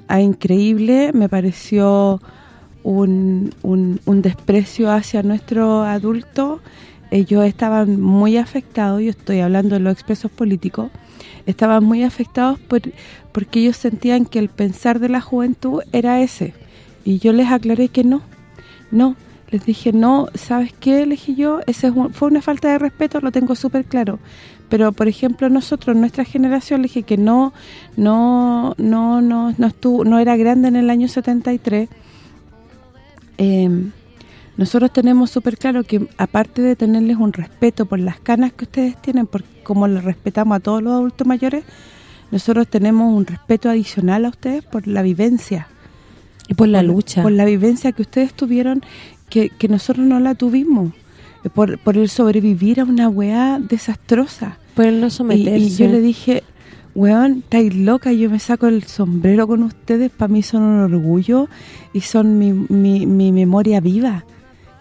a increíble, me pareció un, un, un desprecio hacia nuestro adulto. Ellos estaban muy afectados, yo estoy hablando de los expresos políticos, estaban muy afectados por, porque ellos sentían que el pensar de la juventud era ese. Y yo les aclaré que no, no. Les dije, no, ¿sabes qué? Le yo, ese es un- fue una falta de respeto, lo tengo súper claro. Pero, por ejemplo, nosotros, nuestra generación, le dije que no, no, no, no, no estuvo, no era grande en el año 73. Eh, nosotros tenemos súper claro que, aparte de tenerles un respeto por las canas que ustedes tienen, por como les respetamos a todos los adultos mayores, nosotros tenemos un respeto adicional a ustedes por la vivencia. Y por la Por- lucha. Por la vivencia que ustedes tuvieron, que, que nosotros no la tuvimos. Eh, Por, por el sobrevivir a una weá desastrosa. por el no Y, someterse. y yo le dije, weón, estáis loca, yo me saco el sombrero con ustedes, para mí son un orgullo y son mi, mi, mi memoria viva,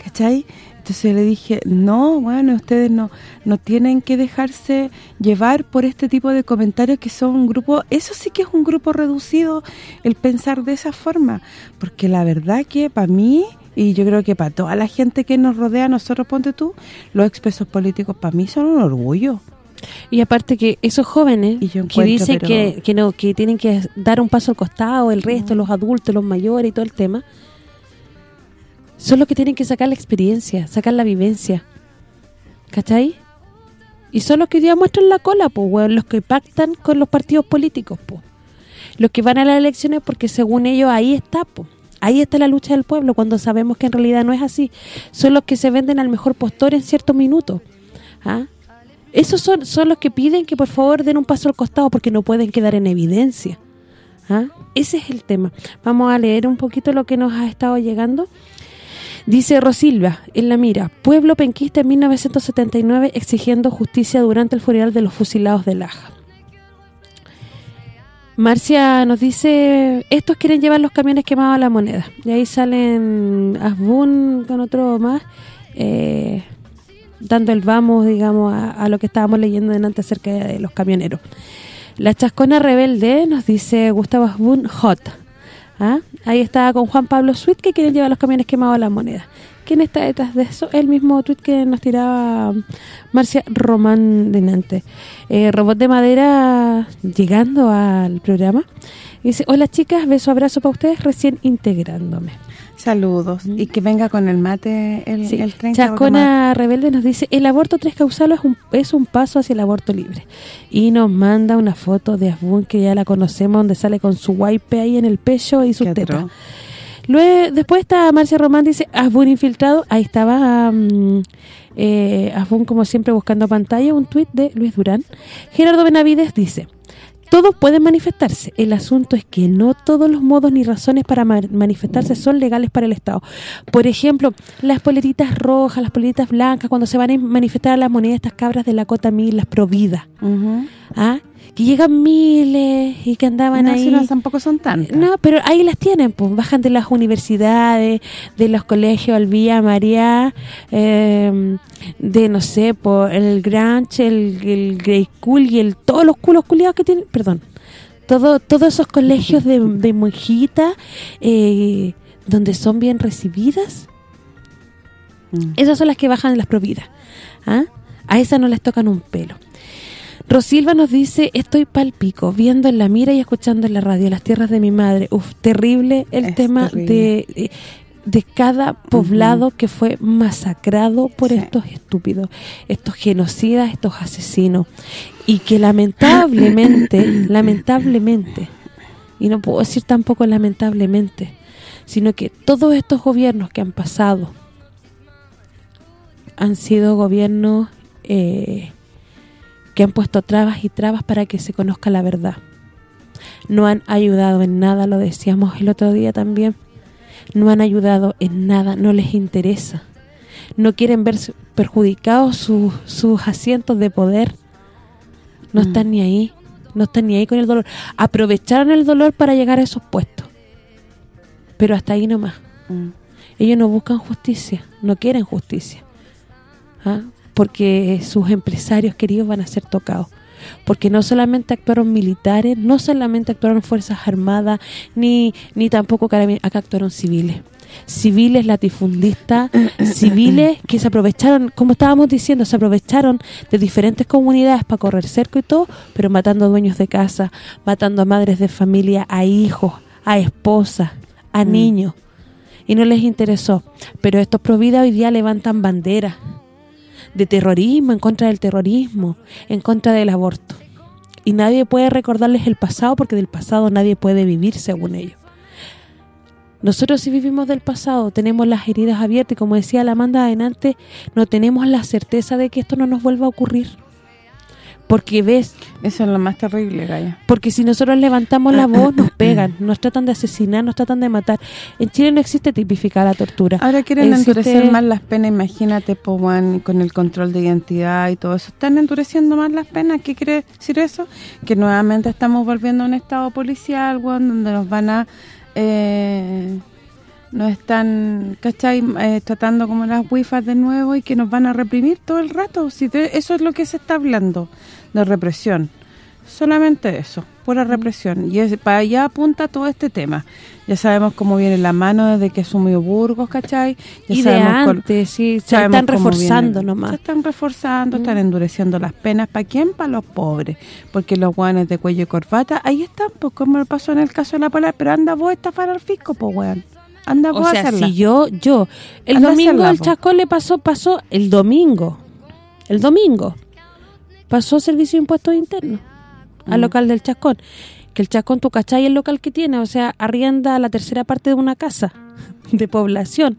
¿cachai? Entonces le dije, no, bueno, ustedes no no tienen que dejarse llevar por este tipo de comentarios que son un grupo, eso sí que es un grupo reducido, el pensar de esa forma, porque la verdad que para mí, y yo creo que para toda la gente que nos rodea, nosotros, ponte tú, los expresos políticos para mí son un orgullo. Y aparte que esos jóvenes que dicen pero- que, que no que tienen que dar un paso al costado, el resto, los adultos, los mayores y todo el tema, son los que tienen que sacar la experiencia, sacar la vivencia. ¿Cachai? Y son los que hoy día muestran la cola, pues, weón, los que pactan con los partidos políticos, pues. Los que van a las elecciones porque según ellos ahí está, pues. Ahí está la lucha del pueblo, cuando sabemos que en realidad no es así. Son los que se venden al mejor postor en ciertos minutos. ¿Ah? Esos son, son los que piden que por favor den un paso al costado porque no pueden quedar en evidencia. ¿Ah? Ese es el tema. Vamos a leer un poquito lo que nos ha estado llegando. Dice Rosilva, en la mira, pueblo penquista en 1979 exigiendo justicia durante el funeral de los fusilados de Laja. Marcia nos dice, estos quieren llevar los camiones quemados a la moneda. Y ahí salen Asbun con otro más, eh, dando el vamos, digamos, a, a lo que estábamos leyendo delante acerca de los camioneros. La chascona rebelde nos dice Gustavo Asbun Hot. ¿Ah? Ahí está con Juan Pablo Sweet que quieren llevar los camiones quemados a la moneda. ¿Quién está detrás de eso? El mismo tweet que nos tiraba Marcia Román delante. Eh, Robot de Madera llegando al programa. Dice, hola chicas, beso, abrazo para ustedes, recién integrándome. Saludos. Y que venga con el mate el, Sí. el 30. porque Chascona Rebelde nos dice, el aborto tres causales es un, es un paso hacia el aborto libre. Y nos manda una foto de Asbun que ya la conocemos, donde sale con su wipe ahí en el pecho y sus Qué atroz. Luego, después está Marcia Román, dice, Asbun infiltrado. Ahí estaba mm, eh, Asbun, como siempre, buscando pantalla, un tuit de Luis Durán. Gerardo Benavides dice, todos pueden manifestarse. El asunto es que no todos los modos ni razones para ma- manifestarse son legales para el Estado. Por ejemplo, las poleritas rojas, las poleritas blancas, cuando se van a manifestar las monedas estas cabras de la cota mil, las providas, Ujú. ¿ah? Que llegan miles y que andaban No, ahí... si no, tampoco son tantas. No, pero ahí las tienen, pues bajan de las universidades, de los colegios Alvía, María, eh, de no sé, por el Grange, el, el Grey School y el todos los culos culiados que tienen, perdón, todo todos esos colegios de, de monjitas eh, donde son bien recibidas, Mm. esas son las que bajan las providas. ¿ah? A esas no les tocan un pelo. Rosilva nos dice, estoy pal pico, viendo en la mira y escuchando en la radio las tierras de mi madre. Uf, terrible el Es tema terrible. de de- de cada poblado que fue masacrado por Sí. estos estúpidos, estos genocidas, estos asesinos. Y que lamentablemente, lamentablemente, y no puedo decir tampoco lamentablemente, sino que todos estos gobiernos que han pasado han sido gobiernos eh, que han puesto trabas y trabas para que se conozca la verdad. No han ayudado en nada, lo decíamos el otro día también. No han ayudado en nada, no les interesa. No quieren ver perjudicados sus- sus asientos de poder. No Mm. están ni ahí, no están ni ahí con el dolor. Aprovecharon el dolor para llegar a esos puestos. Pero hasta ahí nomás. Mm. Ellos no buscan justicia, no quieren justicia. ¿ah? Porque sus empresarios queridos van a ser tocados. Porque no solamente actuaron militares, no solamente actuaron Fuerzas Armadas, ni ni tampoco acá actuaron civiles. Civiles latifundistas, civiles que se aprovecharon, como estábamos diciendo, se aprovecharon de diferentes comunidades para correr cerco y todo, pero matando a dueños de casa, matando a madres de familia, a hijos, a esposas, a Mm. niños y no les interesó. Pero estos Provida hoy día levantan banderas de terrorismo, en contra del terrorismo, en contra del aborto. Y nadie puede recordarles el pasado porque del pasado nadie puede vivir según ellos. Nosotros sí vivimos del pasado, tenemos las heridas abiertas y como decía la Amanda adelante, no tenemos la certeza de que esto no nos vuelva a ocurrir. Porque ves, Eso es lo más terrible, Gaya. porque si nosotros levantamos la voz nos pegan, nos tratan de asesinar, nos tratan de matar. En Chile no existe tipificar la tortura. Ahora quieren Existe- endurecer más las penas, imagínate, po, weón, con el control de identidad y todo eso. Están endureciendo más las penas. ¿Qué quiere decir eso? Que nuevamente estamos volviendo a un estado policial, weón, donde nos van a... Eh, nos están, ¿cachai? Eh, tratando como las wifas de nuevo y que nos van a reprimir todo el rato. si te- Eso es lo que se está hablando, de represión. Solamente eso, pura represión. Y es, para allá apunta todo este tema. Ya sabemos cómo viene la mano desde que asumió Burgos, ¿cachai? Ya y de sabemos col- antes, sí, se están reforzando viene. nomás. Se están reforzando, están endureciendo las penas. ¿Para quién? Para los pobres. Porque los guanes de cuello y corbata, ahí están, pues como pasó en el caso de la Polar. Pero anda vos a estafar al fisco, pues, weón. Anda vos O sea, a hacerla. si yo, yo, el Anda domingo el po. Chascón le pasó, pasó el domingo, el domingo, pasó servicio de impuestos internos al Mm. local del Chascón. Que el Chascón, tú cachai el local que tiene, o sea, arrienda la tercera parte de una casa de población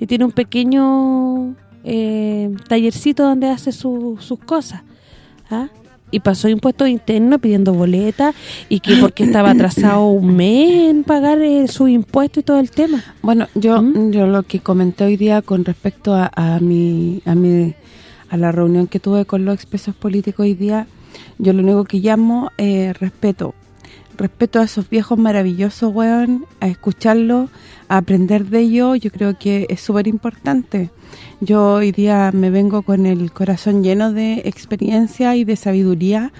y tiene un pequeño eh, tallercito donde hace su- sus cosas. ¿ah? Y pasó impuestos internos pidiendo boleta y que porque estaba atrasado un mes en pagar eh, su impuesto y todo el tema. Bueno, yo ¿Mm? yo lo que comenté hoy día con respecto a, a mi a mi a la reunión que tuve con los expresos políticos hoy día, yo lo único que llamo eh, respeto. Respeto a esos viejos maravillosos, weón, a escucharlos, a aprender de ellos, yo creo que es súper importante. Yo hoy día me vengo con el corazón lleno de experiencia y de sabiduría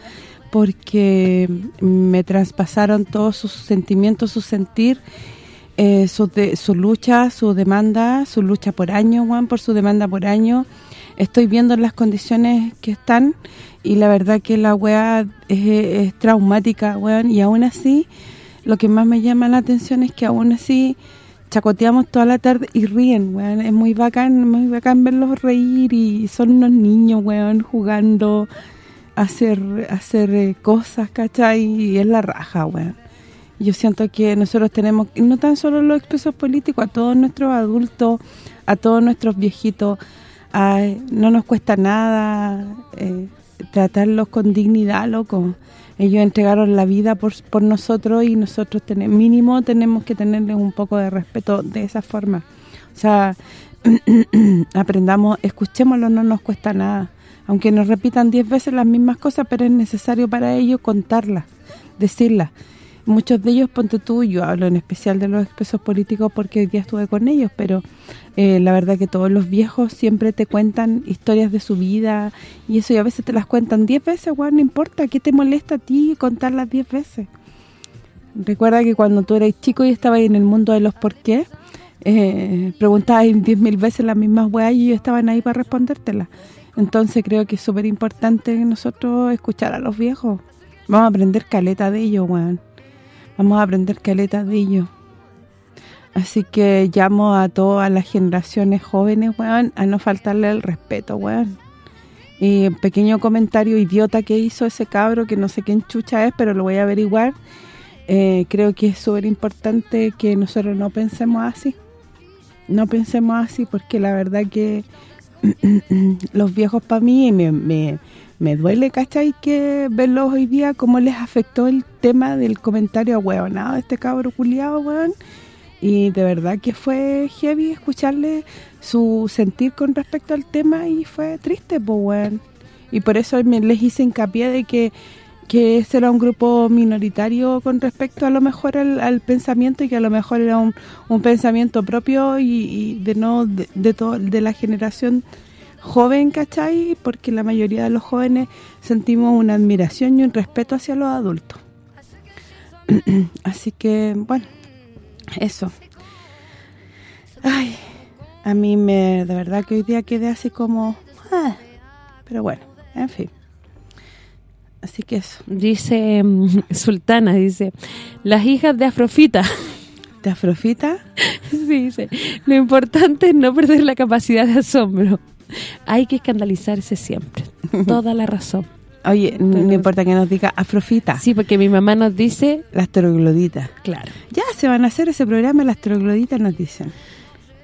porque me traspasaron todos sus sentimientos, su sentir eh, su, de- su lucha, su demanda, su lucha por año, Juan, por su demanda por año. Estoy viendo las condiciones que están y la verdad que la weá es, traumática, weón, y aún así lo que más me llama la atención es que aún así chacoteamos toda la tarde y ríen, weón. Es muy bacán, muy bacán verlos reír y son unos niños, weón, jugando, hacer hacer eh, cosas, ¿cachai? Y es la raja, weón. Yo siento que nosotros tenemos, no tan solo los expresos políticos, a todos nuestros adultos, a todos nuestros viejitos, no nos cuesta nada eh, tratarlos con dignidad, loco. Ellos entregaron la vida por, por nosotros y nosotros tenemos mínimo tenemos que tenerles un poco de respeto de esa forma. O sea, aprendamos, escuchémoslo, no nos cuesta nada. Aunque nos repitan diez veces las mismas cosas, pero es necesario para ellos contarlas, decirlas. Muchos de ellos, ponte tú, yo hablo en especial de los expresos políticos porque hoy día estuve con ellos, pero eh, la verdad que todos los viejos siempre te cuentan historias de su vida y eso y a veces te las cuentan diez veces, bueno, no importa, ¿qué te molesta a ti contarlas diez veces? Recuerda que cuando tú eras chico y estabas en el mundo de los por qué, eh, preguntabas diez mil veces las mismas weas y ellos estaban ahí para respondértelas. Entonces creo que es súper importante nosotros escuchar a los viejos. Vamos a aprender caleta de ellos, weón. Vamos a aprender caleta de. Así que llamo a todas las generaciones jóvenes, weón, a no faltarle el respeto, weón. Y un pequeño comentario idiota que hizo ese cabro, que no sé quién chucha es, pero lo voy a averiguar. Eh, creo que es súper importante que nosotros no pensemos así. No pensemos así, porque la verdad que los viejos para mí me, me duele, ¿cachai? Que verlos hoy día, cómo les afectó el tema del comentario ahueonado de este cabro culiado, weón. Y de verdad que fue heavy escucharle su sentir con respecto al tema y fue triste, pues, weón. Y por eso me les hice hincapié de que que ese era un grupo minoritario con respecto a lo mejor al, pensamiento y que a lo mejor era un, un pensamiento propio y, de no de, de, todo, de la generación joven, ¿cachai? Porque la mayoría de los jóvenes sentimos una admiración y un respeto hacia los adultos. Así que, bueno, eso. Ay, a mí me, de verdad que hoy día quedé así como... Ah, pero bueno, en fin. Así que eso. Dice mm, Sultana, dice, las hijas de Afrofita. ¿De Afrofita? sí, dice, lo importante es no perder la capacidad de asombro. Hay que escandalizarse siempre. Toda la razón. Oye, no importa que nos diga Afrofita. Sí, porque mi mamá nos dice... Las trogloditas. Claro. Ya se van a hacer ese programa, las trogloditas nos dicen.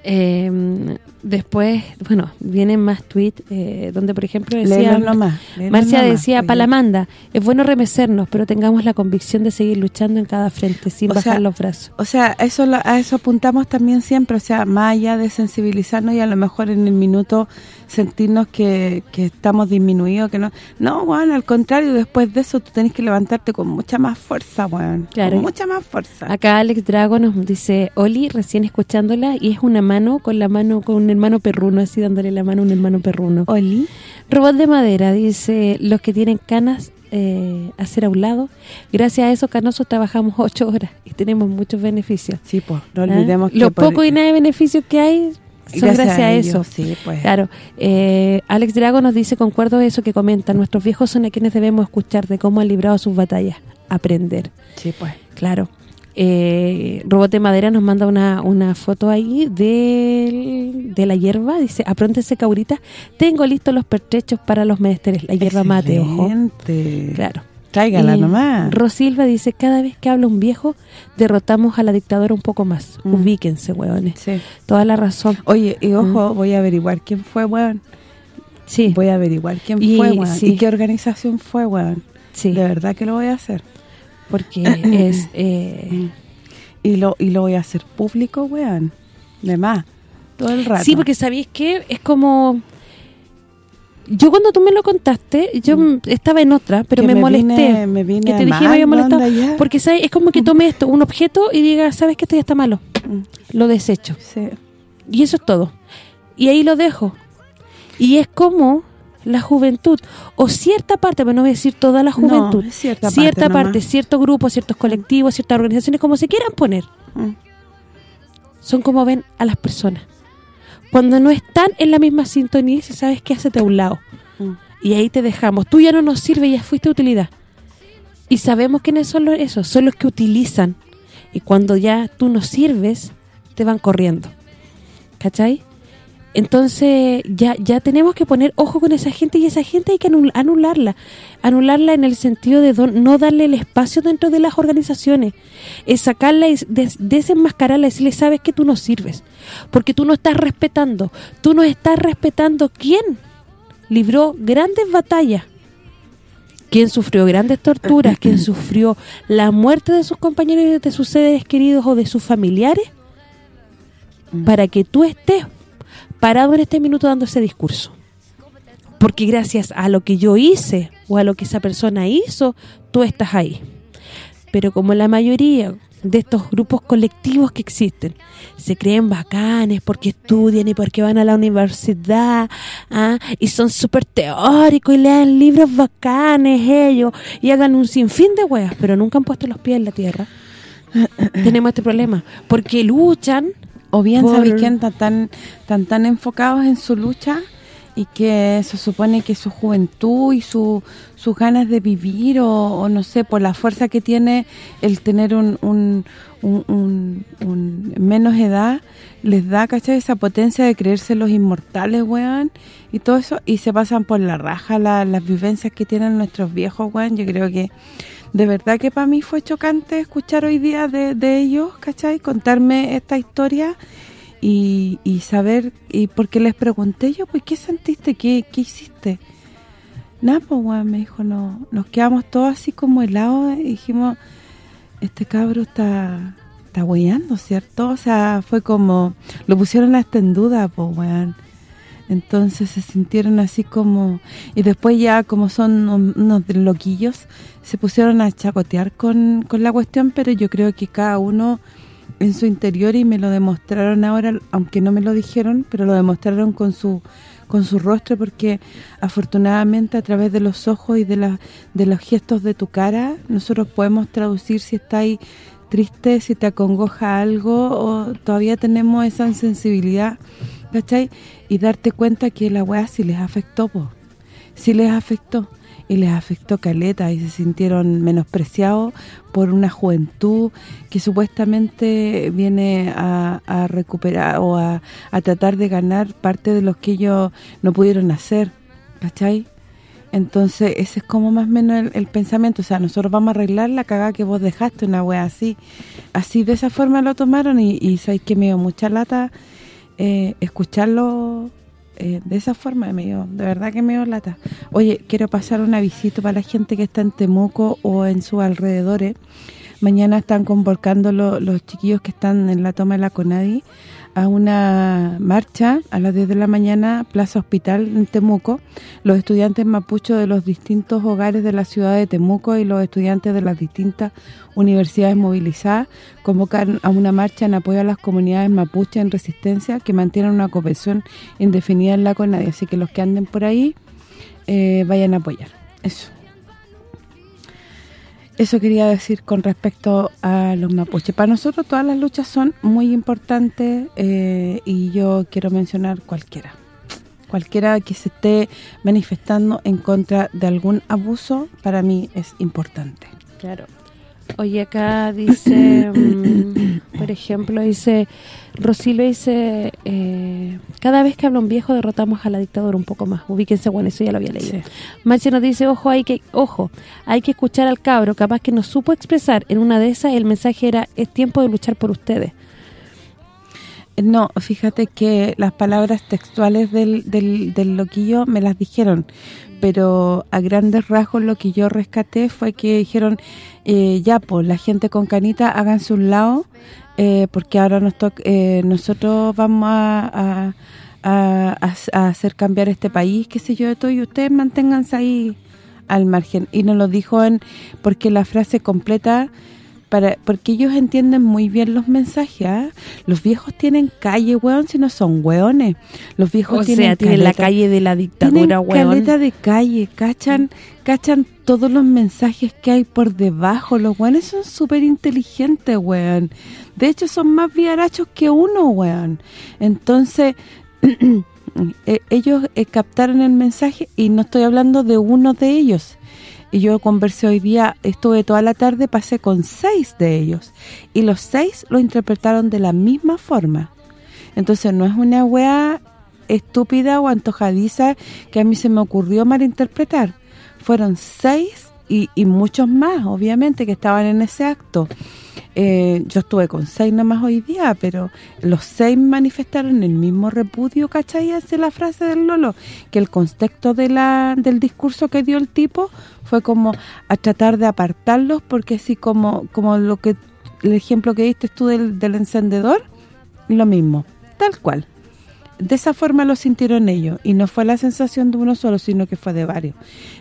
Eh, después, bueno, vienen más tweets eh, donde, por ejemplo, decía nomás, Marcia nomás, decía, oye. Palamanda, es bueno remecernos, pero tengamos la convicción de seguir luchando en cada frente, sin O bajar sea, los brazos. O sea, eso lo- a eso apuntamos también siempre, o sea, más allá de sensibilizarnos y a lo mejor en el minuto sentirnos que, que estamos disminuidos, que no... No, bueno, al contrario, después de eso tú tenés que levantarte con mucha más fuerza, weón. Claro. Con mucha más fuerza. Acá Alex Drago nos dice, Oli, recién escuchándola, y es una mano con la mano, con un hermano perruno, así dándole la mano a un hermano perruno. Oli. Robot de madera, dice, los que tienen canas eh, hacer a un lado, gracias a eso canosos trabajamos ocho horas y tenemos muchos beneficios. Sí, pues, no ¿Ah? olvidemos que... Lo por- poco y nada de beneficios que hay son gracias, a, eso. Sí, pues. Claro, eh, Alex Drago nos dice, concuerdo eso que comenta, nuestros viejos son a quienes debemos escuchar de cómo han librado sus batallas, aprender. Sí, pues. Claro. Eh, Robot de Madera nos manda una, una foto ahí de, de la hierba, dice, apróntense caurita, tengo listos los pertrechos para los menesteres, la hierba mate, ojo. Claro. Tráigala Y nomás. Rosilva dice, cada vez que habla un viejo, derrotamos a la dictadora un poco más. Mm. Ubíquense, hueones. Sí. Toda la razón. Oye, y ojo, Mm. voy a averiguar quién fue, weón. Sí, Voy a averiguar quién Y- fue, weón. sí. Y qué organización fue, weón. sí, De verdad que lo voy a hacer. porque es... eh, Y lo y lo voy a hacer público, weón. De más. Todo el rato. Sí, porque ¿sabéis qué? Es como... Yo cuando tú me lo contaste, yo mm, estaba en otra, pero Que me, molesté. vine- me vine que te dije me había molestado. Porque ¿sabes? es como que tome esto, un objeto, y diga, ¿sabes que esto ya está malo? Mm. Lo desecho. Sí. Y eso es todo. Y ahí lo dejo. Y es como la juventud, o cierta parte, pero no voy a decir toda la juventud, No, cierta parte parte, ciertos grupos, ciertos colectivos, ciertas organizaciones, como se quieran poner, Mm. son como ven a las personas. Cuando no están en la misma sintonía, si sabes que hacete a un lado. Mm. Y ahí te dejamos. Tú ya no nos sirve, ya fuiste utilidad. Y sabemos quiénes son los, esos, son los que utilizan. Y cuando ya tú no sirves, te van corriendo. ¿Cachai? Entonces, ya ya tenemos que poner ojo con esa gente y esa gente hay que anul- anularla. Anularla en el sentido de don- no darle el espacio dentro de las organizaciones. Es sacarla y des- desenmascararla y decirle, sabes que tú no sirves. Porque tú no estás respetando. Tú no estás respetando quién libró grandes batallas. quien sufrió grandes torturas, quien sufrió la muerte de sus compañeros, de sus seres queridos o de sus familiares, para que tú estés parado en este minuto dando ese discurso. Porque gracias a lo que yo hice o a lo que esa persona hizo, tú estás ahí. Pero como la mayoría de estos grupos colectivos que existen se creen bacanes porque estudian y porque van a la universidad ¿ah? y son súper teóricos y leen libros bacanes ellos y hagan un sinfín de weas, pero nunca han puesto los pies en la tierra. Tenemos este problema, porque luchan o bien, por- ¿sabéis quién están tan, tan, tan enfocados en su lucha y que se supone que su juventud y su, sus ganas de vivir o, o no sé, por la fuerza que tiene el tener un, un, un- un- un menos edad, les da, ¿cachai? Esa potencia de creerse los inmortales, weón, y todo eso, y se pasan por la raja la- las vivencias que tienen nuestros viejos, weón. Yo creo que de verdad que para mí fue chocante escuchar hoy día de, ellos, ¿cachai? Contarme esta historia y, y saber, y porque les pregunté yo, pues, ¿qué sentiste? ¿Qué, qué hiciste? Nada, pues, weón, me dijo, no, nos quedamos todos así como helados y dijimos, este cabro está está hueando, ¿cierto? O sea, fue como, lo pusieron hasta en duda, pues, weón. Entonces se sintieron así como... Y después ya, como son un- unos loquillos, se pusieron a chacotear con, con la cuestión, pero yo creo que cada uno en su interior, y me lo demostraron ahora, aunque no me lo dijeron, pero lo demostraron con su con su rostro, porque afortunadamente a través de los ojos y de, la, de los gestos de tu cara, nosotros podemos traducir si estáis triste, si te acongoja algo, o todavía tenemos esa sensibilidad, ¿cachai? Y darte cuenta que la weá sí les afectó, po. sí les afectó y les afectó caleta y se sintieron menospreciados por una juventud que supuestamente viene a, recuperar o a, a tratar de ganar parte de los que ellos no pudieron hacer, ¿cachai? Entonces, ese es como más o menos el, el pensamiento. O sea, nosotros vamos a arreglar la cagada que vos dejaste, una wea así. Así, de esa forma lo tomaron y, y sabéis que me dio mucha lata eh, escucharlo eh, de esa forma. Me de verdad que me dio lata. Oye, quiero pasar un avisito para la gente que está en Temuco o en sus alrededores. Mañana están convocando lo- los chiquillos que están en la toma de la CONADI a una marcha a las 10 de la mañana, Plaza Hospital en Temuco. Los estudiantes mapuchos de los distintos hogares de la ciudad de Temuco y los estudiantes de las distintas universidades movilizadas convocan a una marcha en apoyo a las comunidades mapuches en resistencia que mantienen una cooperación indefinida en la CONADI. Así que los que anden por ahí eh, vayan a apoyar. Eso. Eso quería decir con respecto a los mapuches. Para nosotros todas las luchas son muy importantes eh, y yo quiero mencionar cualquiera. Cualquiera que se esté manifestando en contra de algún abuso, para mí es importante. Claro. Oye, acá dice, mm, por ejemplo, dice, Rosilo dice, eh, cada vez que habla un viejo derrotamos a la dictadura un poco más. Ubíquense, bueno, eso ya lo había leído. Marcia nos dice, ojo, hay que ojo, hay que escuchar al cabro, capaz que nos supo expresar. En una de esas el mensaje era, es tiempo de luchar por ustedes. No, fíjate que las palabras textuales del, del, del loquillo me las dijeron, pero a grandes rasgos lo que yo rescaté fue que dijeron, eh, ya, pues, la gente con canita, háganse un lado, eh, porque ahora nos toca, eh, nosotros vamos a, a, hacer cambiar este país, qué sé yo, de todo, y ustedes manténganse ahí al margen. Y nos lo dijo en, porque la frase completa para porque ellos entienden muy bien los mensajes, ¿ah? Los viejos tienen calle, weón, si no son weones. Los viejos O tienen sea, tienen la calle de la dictadura, weón. caleta de calle, cachan cachan todos los mensajes que hay por debajo. Los weones son súper inteligentes, weón. De hecho, son más viarachos que uno, weón. Entonces, eh, ellos eh, captaron el mensaje y no estoy hablando de uno de ellos. Y yo conversé hoy día, estuve toda la tarde, pasé con seis de ellos. Y los seis lo interpretaron de la misma forma. Entonces no es una weá estúpida o antojadiza que a mí se me ocurrió malinterpretar. Fueron seis y muchos más, obviamente, que estaban en ese acto. Eh, yo estuve con seis nomás hoy día, pero los seis manifestaron el mismo repudio, ¿cachai? Hace la frase del Lolo, que el contexto del discurso que dio el tipo fue como a tratar de apartarlos, porque así como como lo que el ejemplo que diste tú del, del encendedor, lo mismo, tal cual. De esa forma lo sintieron ellos y no fue la sensación de uno solo, sino que fue de varios.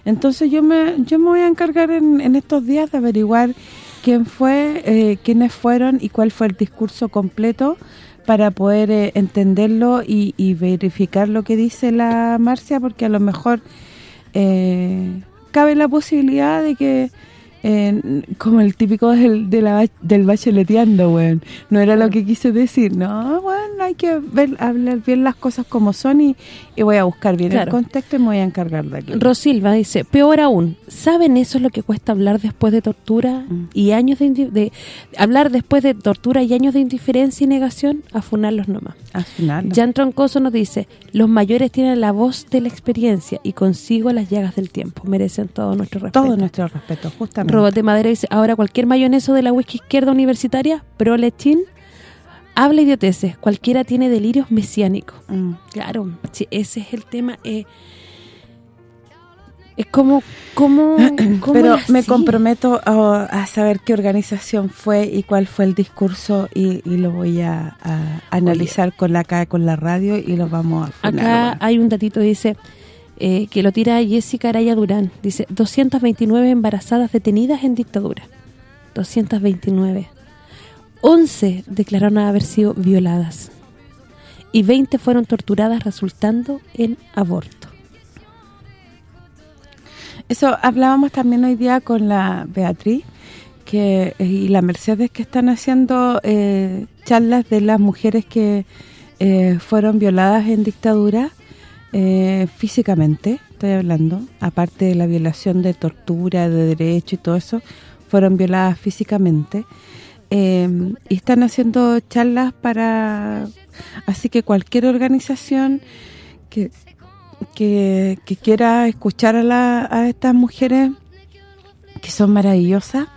Entonces yo me yo me voy a encargar en, en estos días de averiguar quién fue, eh, quiénes fueron y cuál fue el discurso completo para poder eh, entenderlo y, y verificar lo que dice la Marcia, porque a lo mejor eh, cabe la posibilidad de que eh, como el típico del, de la, del bacheleteando, weón. No era lo que quise decir, no, bueno, hay que ver, hablar bien las cosas como son y, y voy a buscar bien Claro. el contexto y me voy a encargar de aquello. Rosilva dice, peor aún, ¿saben eso es lo que cuesta hablar después de tortura Mm. y años de, hablar después de tortura y años de indiferencia y negación? A funarlos nomás. Final, Jan Troncoso nos dice, los mayores tienen la voz de la experiencia y consigo las llagas del tiempo. Merecen todo nuestro respeto. todo nuestro respeto, justamente. Robot de Madera dice, ahora cualquier mayoneso de la whisky izquierda universitaria, pro lechín, habla idioteces. Cualquiera tiene delirios mesiánicos. Mm. Claro, sí, ese es el tema. eh, es como, como, como Pero me comprometo a, a saber qué organización fue y cuál fue el discurso y, y lo voy a, a analizar con la acá con la radio y lo vamos a funar, Acá hay un datito, dice, eh, que lo tira Jessica Araya Durán. Dice, 229 embarazadas detenidas en dictadura. 229. 11 declararon haber sido violadas. Y 20 fueron torturadas resultando en aborto. Eso hablábamos también hoy día con la Beatriz que eh, y la Mercedes que están haciendo eh, charlas de las mujeres que eh, fueron violadas en dictadura eh, físicamente, estoy hablando, aparte de la violación de tortura, de derecho y todo eso, fueron violadas físicamente. Eh, y están haciendo charlas para... Así que cualquier organización que que, quiera escuchar a, la, a estas mujeres que son maravillosas,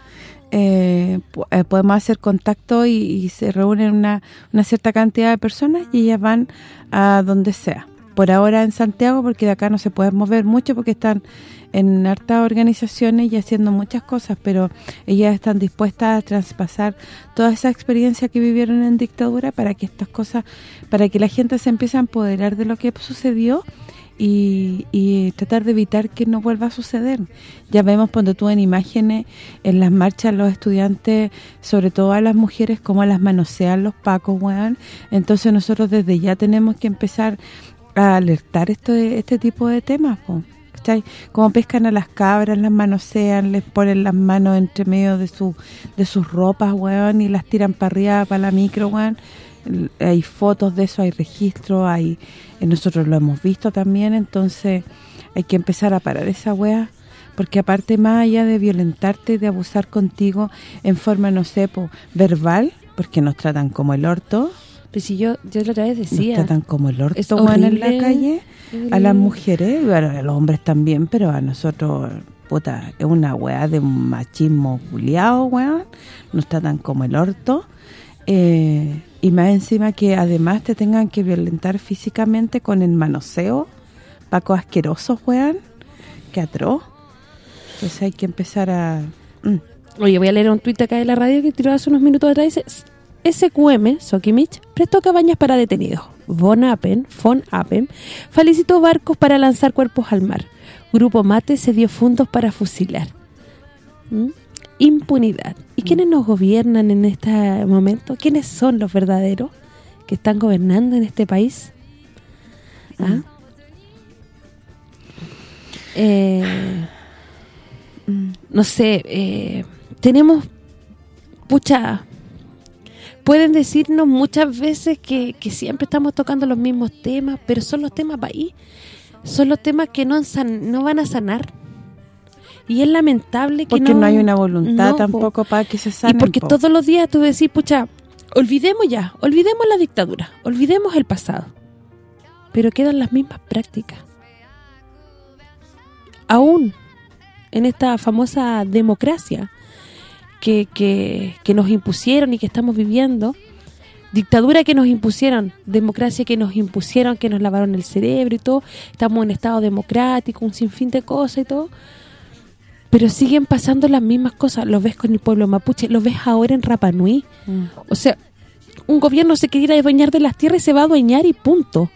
eh, eh, podemos hacer contacto y, y se reúnen una, una cierta cantidad de personas y ellas van a donde sea. Por ahora en Santiago, porque de acá no se pueden mover mucho porque están en hartas organizaciones y haciendo muchas cosas, pero ellas están dispuestas a traspasar toda esa experiencia que vivieron en dictadura para que estas cosas, para que la gente se empiece a empoderar de lo que sucedió y, tratar de evitar que no vuelva a suceder. Ya vemos cuando tú en imágenes, en las marchas los estudiantes, sobre todo a las mujeres, cómo las manosean los pacos, weón. Entonces nosotros desde ya tenemos que empezar a alertar esto de, este tipo de temas, po. ¿cachai? Como pescan a las cabras, las manosean, les ponen las manos entre medio de su de sus ropas, weón, y las tiran para arriba, para la micro, weón. Hay fotos de eso, hay registros, hay eh, nosotros lo hemos visto también, entonces hay que empezar a parar esa wea, porque aparte más allá de violentarte, de abusar contigo en forma, no sé, po, verbal, porque nos tratan como el orto, Pero si yo, yo la otra vez nos decía, tratan como el orto, es en la calle, a las mujeres, y bueno, a los hombres también, pero a nosotros, puta, es una weá de un machismo culiao, weón, nos tratan como el orto, eh, y más encima que además te tengan que violentar físicamente con el manoseo, pacos asquerosos, weón, que atroz. Entonces hay que empezar a... mm, Oye, voy a leer un tuit acá de la radio que tiró hace unos minutos atrás. Dice, SQM, Sokimich, prestó cabañas para detenidos. Von Appen, Von Appen, felicitó barcos para lanzar cuerpos al mar. Grupo Mate se dio fondos para fusilar. ¿Mm? Impunidad. ¿Y quiénes nos gobiernan en este momento? ¿Quiénes son los verdaderos que están gobernando en este país? ¿Ah? Eh, no sé, eh, tenemos pucha pueden decirnos muchas veces que, que siempre estamos tocando los mismos temas, pero son los temas país, son los temas que no, san- no van a sanar. Y es lamentable que porque no, no... hay una voluntad no, po. tampoco para que se Y sanen. porque po. todos los días tú decís, pucha, olvidemos ya, olvidemos la dictadura, olvidemos el pasado. Pero quedan las mismas prácticas. Aún en esta famosa democracia que, que, que nos impusieron y que estamos viviendo, dictadura que nos impusieron, democracia que nos impusieron, que nos lavaron el cerebro y todo, estamos en estado democrático, un sinfín de cosas y todo, pero siguen pasando las mismas cosas, lo ves con el pueblo mapuche, lo ves ahora en Rapa Nui, o sea, un gobierno se quiere ir a adueñar de las tierras y se va a adueñar y punto,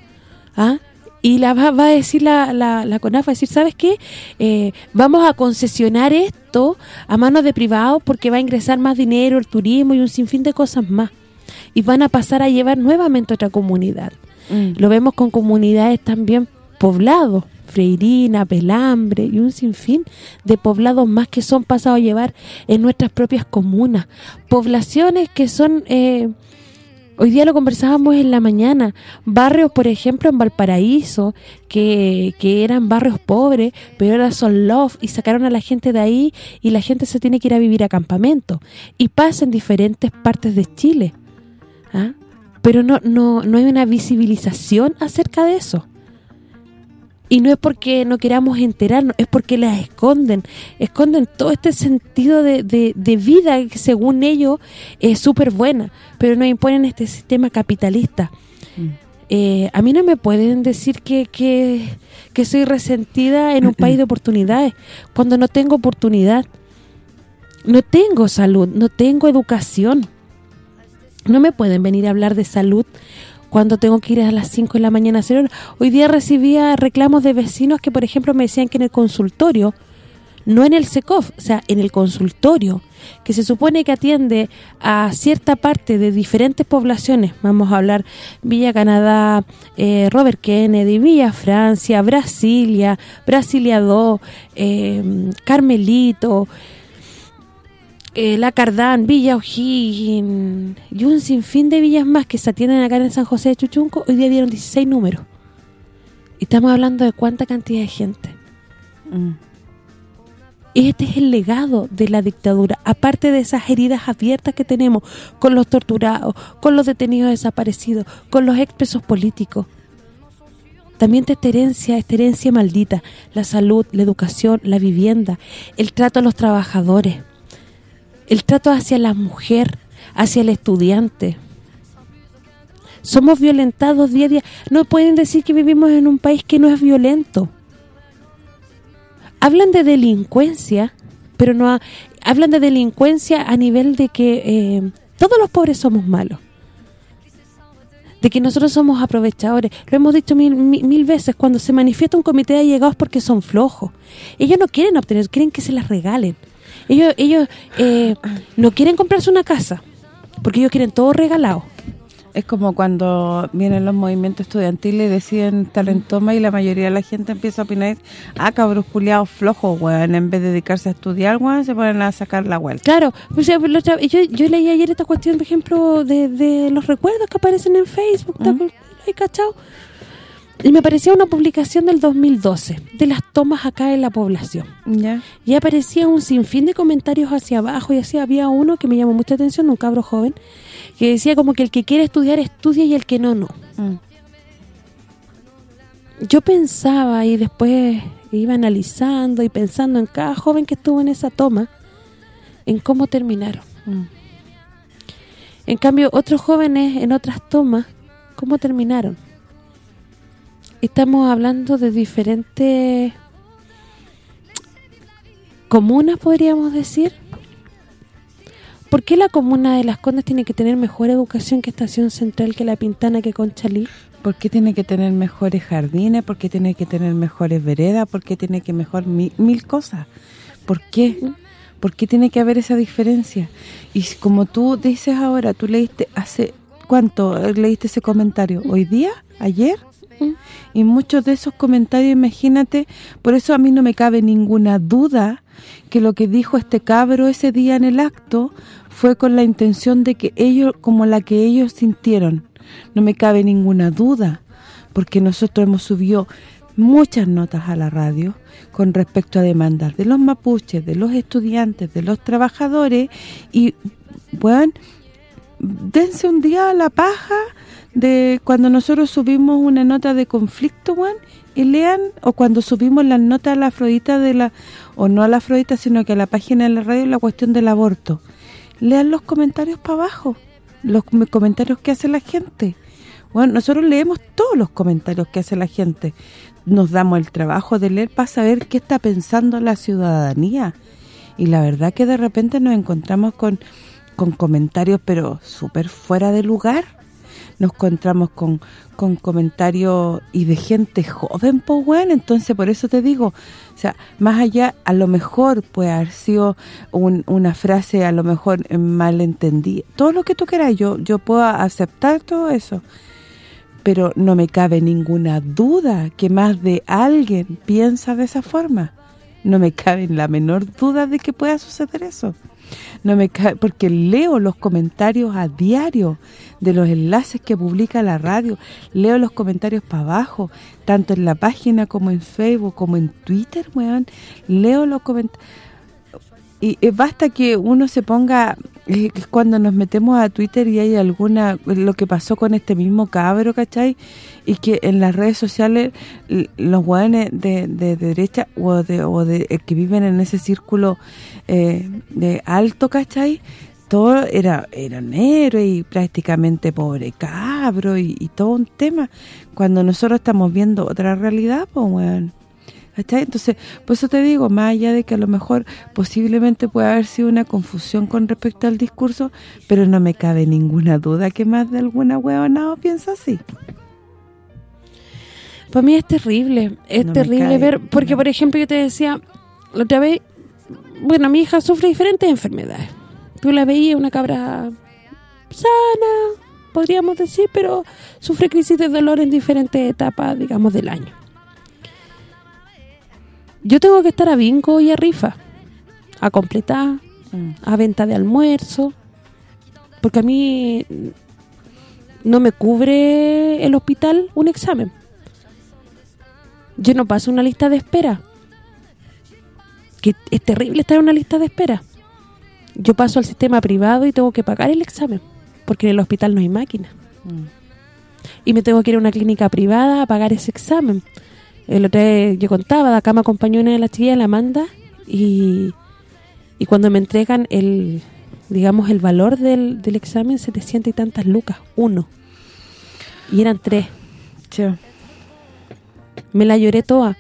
¿ah? Y la va, va a decir la, la, la CONAF, va a decir, ¿sabes qué? Eh, vamos a concesionar esto a manos de privados porque va a ingresar más dinero, el turismo y un sinfín de cosas más. Y van a pasar a llevar nuevamente otra comunidad. Lo vemos con comunidades también poblados, Freirina, Pelambre y un sinfín de poblados más que son pasados a llevar en nuestras propias comunas. Poblaciones que son... Eh, Hoy día lo conversábamos en la mañana. Barrios, por ejemplo, en Valparaíso, que, que eran barrios pobres, pero ahora son love y sacaron a la gente de ahí y la gente se tiene que ir a vivir a campamento. Y pasa en diferentes partes de Chile. ¿ah? Pero no, no, no hay una visibilización acerca de eso. Y no es porque no queramos enterarnos, es porque las esconden. Esconden todo este sentido de, de, de vida que según ellos es súper buena, pero nos imponen este sistema capitalista. Eh, a mí no me pueden decir que, que, que soy resentida en un país de oportunidades, cuando no tengo oportunidad. No tengo salud, no tengo educación. No me pueden venir a hablar de salud cuando tengo que ir a las 5 de la mañana a hacer hora. Hoy día recibía reclamos de vecinos que, por ejemplo, me decían que en el consultorio, no en el SECOF, o sea, en el consultorio, que se supone que atiende a cierta parte de diferentes poblaciones, vamos a hablar Villa Canadá, eh, Robert Kennedy, Villa Francia, Brasilia, Brasilia 2, eh, Carmelito, eh, La Cardán, Villa O'Higgins y un sinfín de villas más que se atienden acá en San José de Chuchunco, hoy día dieron 16 números. Y estamos hablando de cuánta cantidad de gente. Este es el legado de la dictadura, aparte de esas heridas abiertas que tenemos con los torturados, con los detenidos desaparecidos, con los expresos políticos. También esta herencia, esta herencia maldita, la salud, la educación, la vivienda, el trato a los trabajadores, el trato hacia la mujer, hacia el estudiante. Somos violentados día a día. No pueden decir que vivimos en un país que no es violento. Hablan de delincuencia, pero no ha- hablan de delincuencia a nivel de que eh, todos los pobres somos malos. De que nosotros somos aprovechadores. Lo hemos dicho mil, mil, mil veces, cuando se manifiesta un comité de allegados porque son flojos. Ellos no quieren obtener, quieren que se las regalen. Ellos ellos eh, no quieren comprarse una casa, porque ellos quieren todo regalado. Es como cuando vienen los movimientos estudiantiles y deciden estar en toma y la mayoría de la gente empieza a opinar, ah, cabros culiados flojos, weón, en vez de dedicarse a estudiar, weón, se ponen a sacar la vuelta. Claro, o sea, yo, yo leí ayer esta cuestión, por ejemplo, de, de los recuerdos que aparecen en Facebook, ¿te acuerdas? ¿Hay cachado? Y me parecía una publicación del 2012, de las tomas acá en la población. Ya. Y aparecía un sinfín de comentarios hacia abajo y así había uno que me llamó mucha atención, un cabro joven, que decía como que el que quiere estudiar estudia y el que no, no. Yo pensaba y después iba analizando y pensando en cada joven que estuvo en esa toma, en cómo terminaron. En cambio, otros jóvenes en otras tomas, ¿cómo terminaron? Estamos hablando de diferentes comunas, podríamos decir. ¿Por qué la comuna de Las Condes tiene que tener mejor educación que Estación Central, que La Pintana, que Conchalí? ¿Por qué tiene que tener mejores jardines? ¿Por qué tiene que tener mejores veredas? ¿Por qué tiene que mejor mi- mil cosas? ¿Por qué? ¿Por qué tiene que haber esa diferencia? Y como tú dices ahora, tú leíste hace... ¿Cuánto leíste ese comentario? ¿Hoy día? ¿Ayer? Y muchos de esos comentarios, imagínate, por eso a mí no me cabe ninguna duda que lo que dijo este cabro ese día en el acto fue con la intención de que ellos, como la que ellos sintieron. No me cabe ninguna duda, porque nosotros hemos subido muchas notas a la radio con respecto a demandas de los mapuches, de los estudiantes, de los trabajadores y, bueno, dense un día a la paja de cuando nosotros subimos una nota de conflicto, weón, y lean, o cuando subimos las notas a la Afrodita de la, o no a la Afrodita, sino que a la página de la radio, la cuestión del aborto. Lean los comentarios para abajo, los com- comentarios que hace la gente. Bueno, nosotros leemos todos los comentarios que hace la gente. Nos damos el trabajo de leer para saber qué está pensando la ciudadanía. Y la verdad que de repente nos encontramos con, con comentarios, pero súper fuera de lugar. Nos encontramos con, con comentarios y de gente joven, pues bueno, entonces por eso te digo, o sea, más allá, a lo mejor puede haber sido un- una frase a lo mejor malentendida, todo lo que tú quieras, yo yo puedo aceptar todo eso, pero no me cabe ninguna duda que más de alguien piensa de esa forma. No me cabe la menor duda de que pueda suceder eso. No me cabe, porque leo los comentarios a diario de los enlaces que publica la radio, leo los comentarios para abajo, tanto en la página como en Facebook, como en Twitter, weón, leo los comentarios y basta que uno se ponga eh, cuando nos metemos a Twitter y hay alguna lo que pasó con este mismo cabro, ¿cachai? Y que en las redes sociales los hueones de, de derecha o de, o de eh, que viven en ese círculo eh, de alto, ¿cachai? Todo era eran héroes y prácticamente pobre cabro y, y todo un tema. Cuando nosotros estamos viendo otra realidad, pues, weón. ¿Cachai? Entonces, por eso te digo, más allá de que a lo mejor posiblemente puede haber sido una confusión con respecto al discurso, pero no me cabe ninguna duda que más de alguna huevonao piensa así. Para mí es terrible, es No terrible ver, porque por ejemplo yo te decía, la otra vez, bueno, mi hija sufre diferentes enfermedades. Tú la veías una cabra sana, podríamos decir, pero sufre crisis de dolor en diferentes etapas, digamos, del año. Yo tengo que estar a vinco y a rifa, a completar, Mm. a venta de almuerzo, porque a mí no me cubre el hospital un examen. Yo no paso una lista de espera. Que es terrible estar en una lista de espera. Yo paso al sistema privado y tengo que pagar el examen, porque en el hospital no hay máquina. Mm. Y me tengo que ir a una clínica privada a pagar ese examen. El otro día yo contaba, acá me acompañó una de las chiquillas, la Amanda, y, y cuando me entregan el, digamos, el valor del, del examen, 700 y tantas lucas, uno. Y eran tres. Me la lloré toda.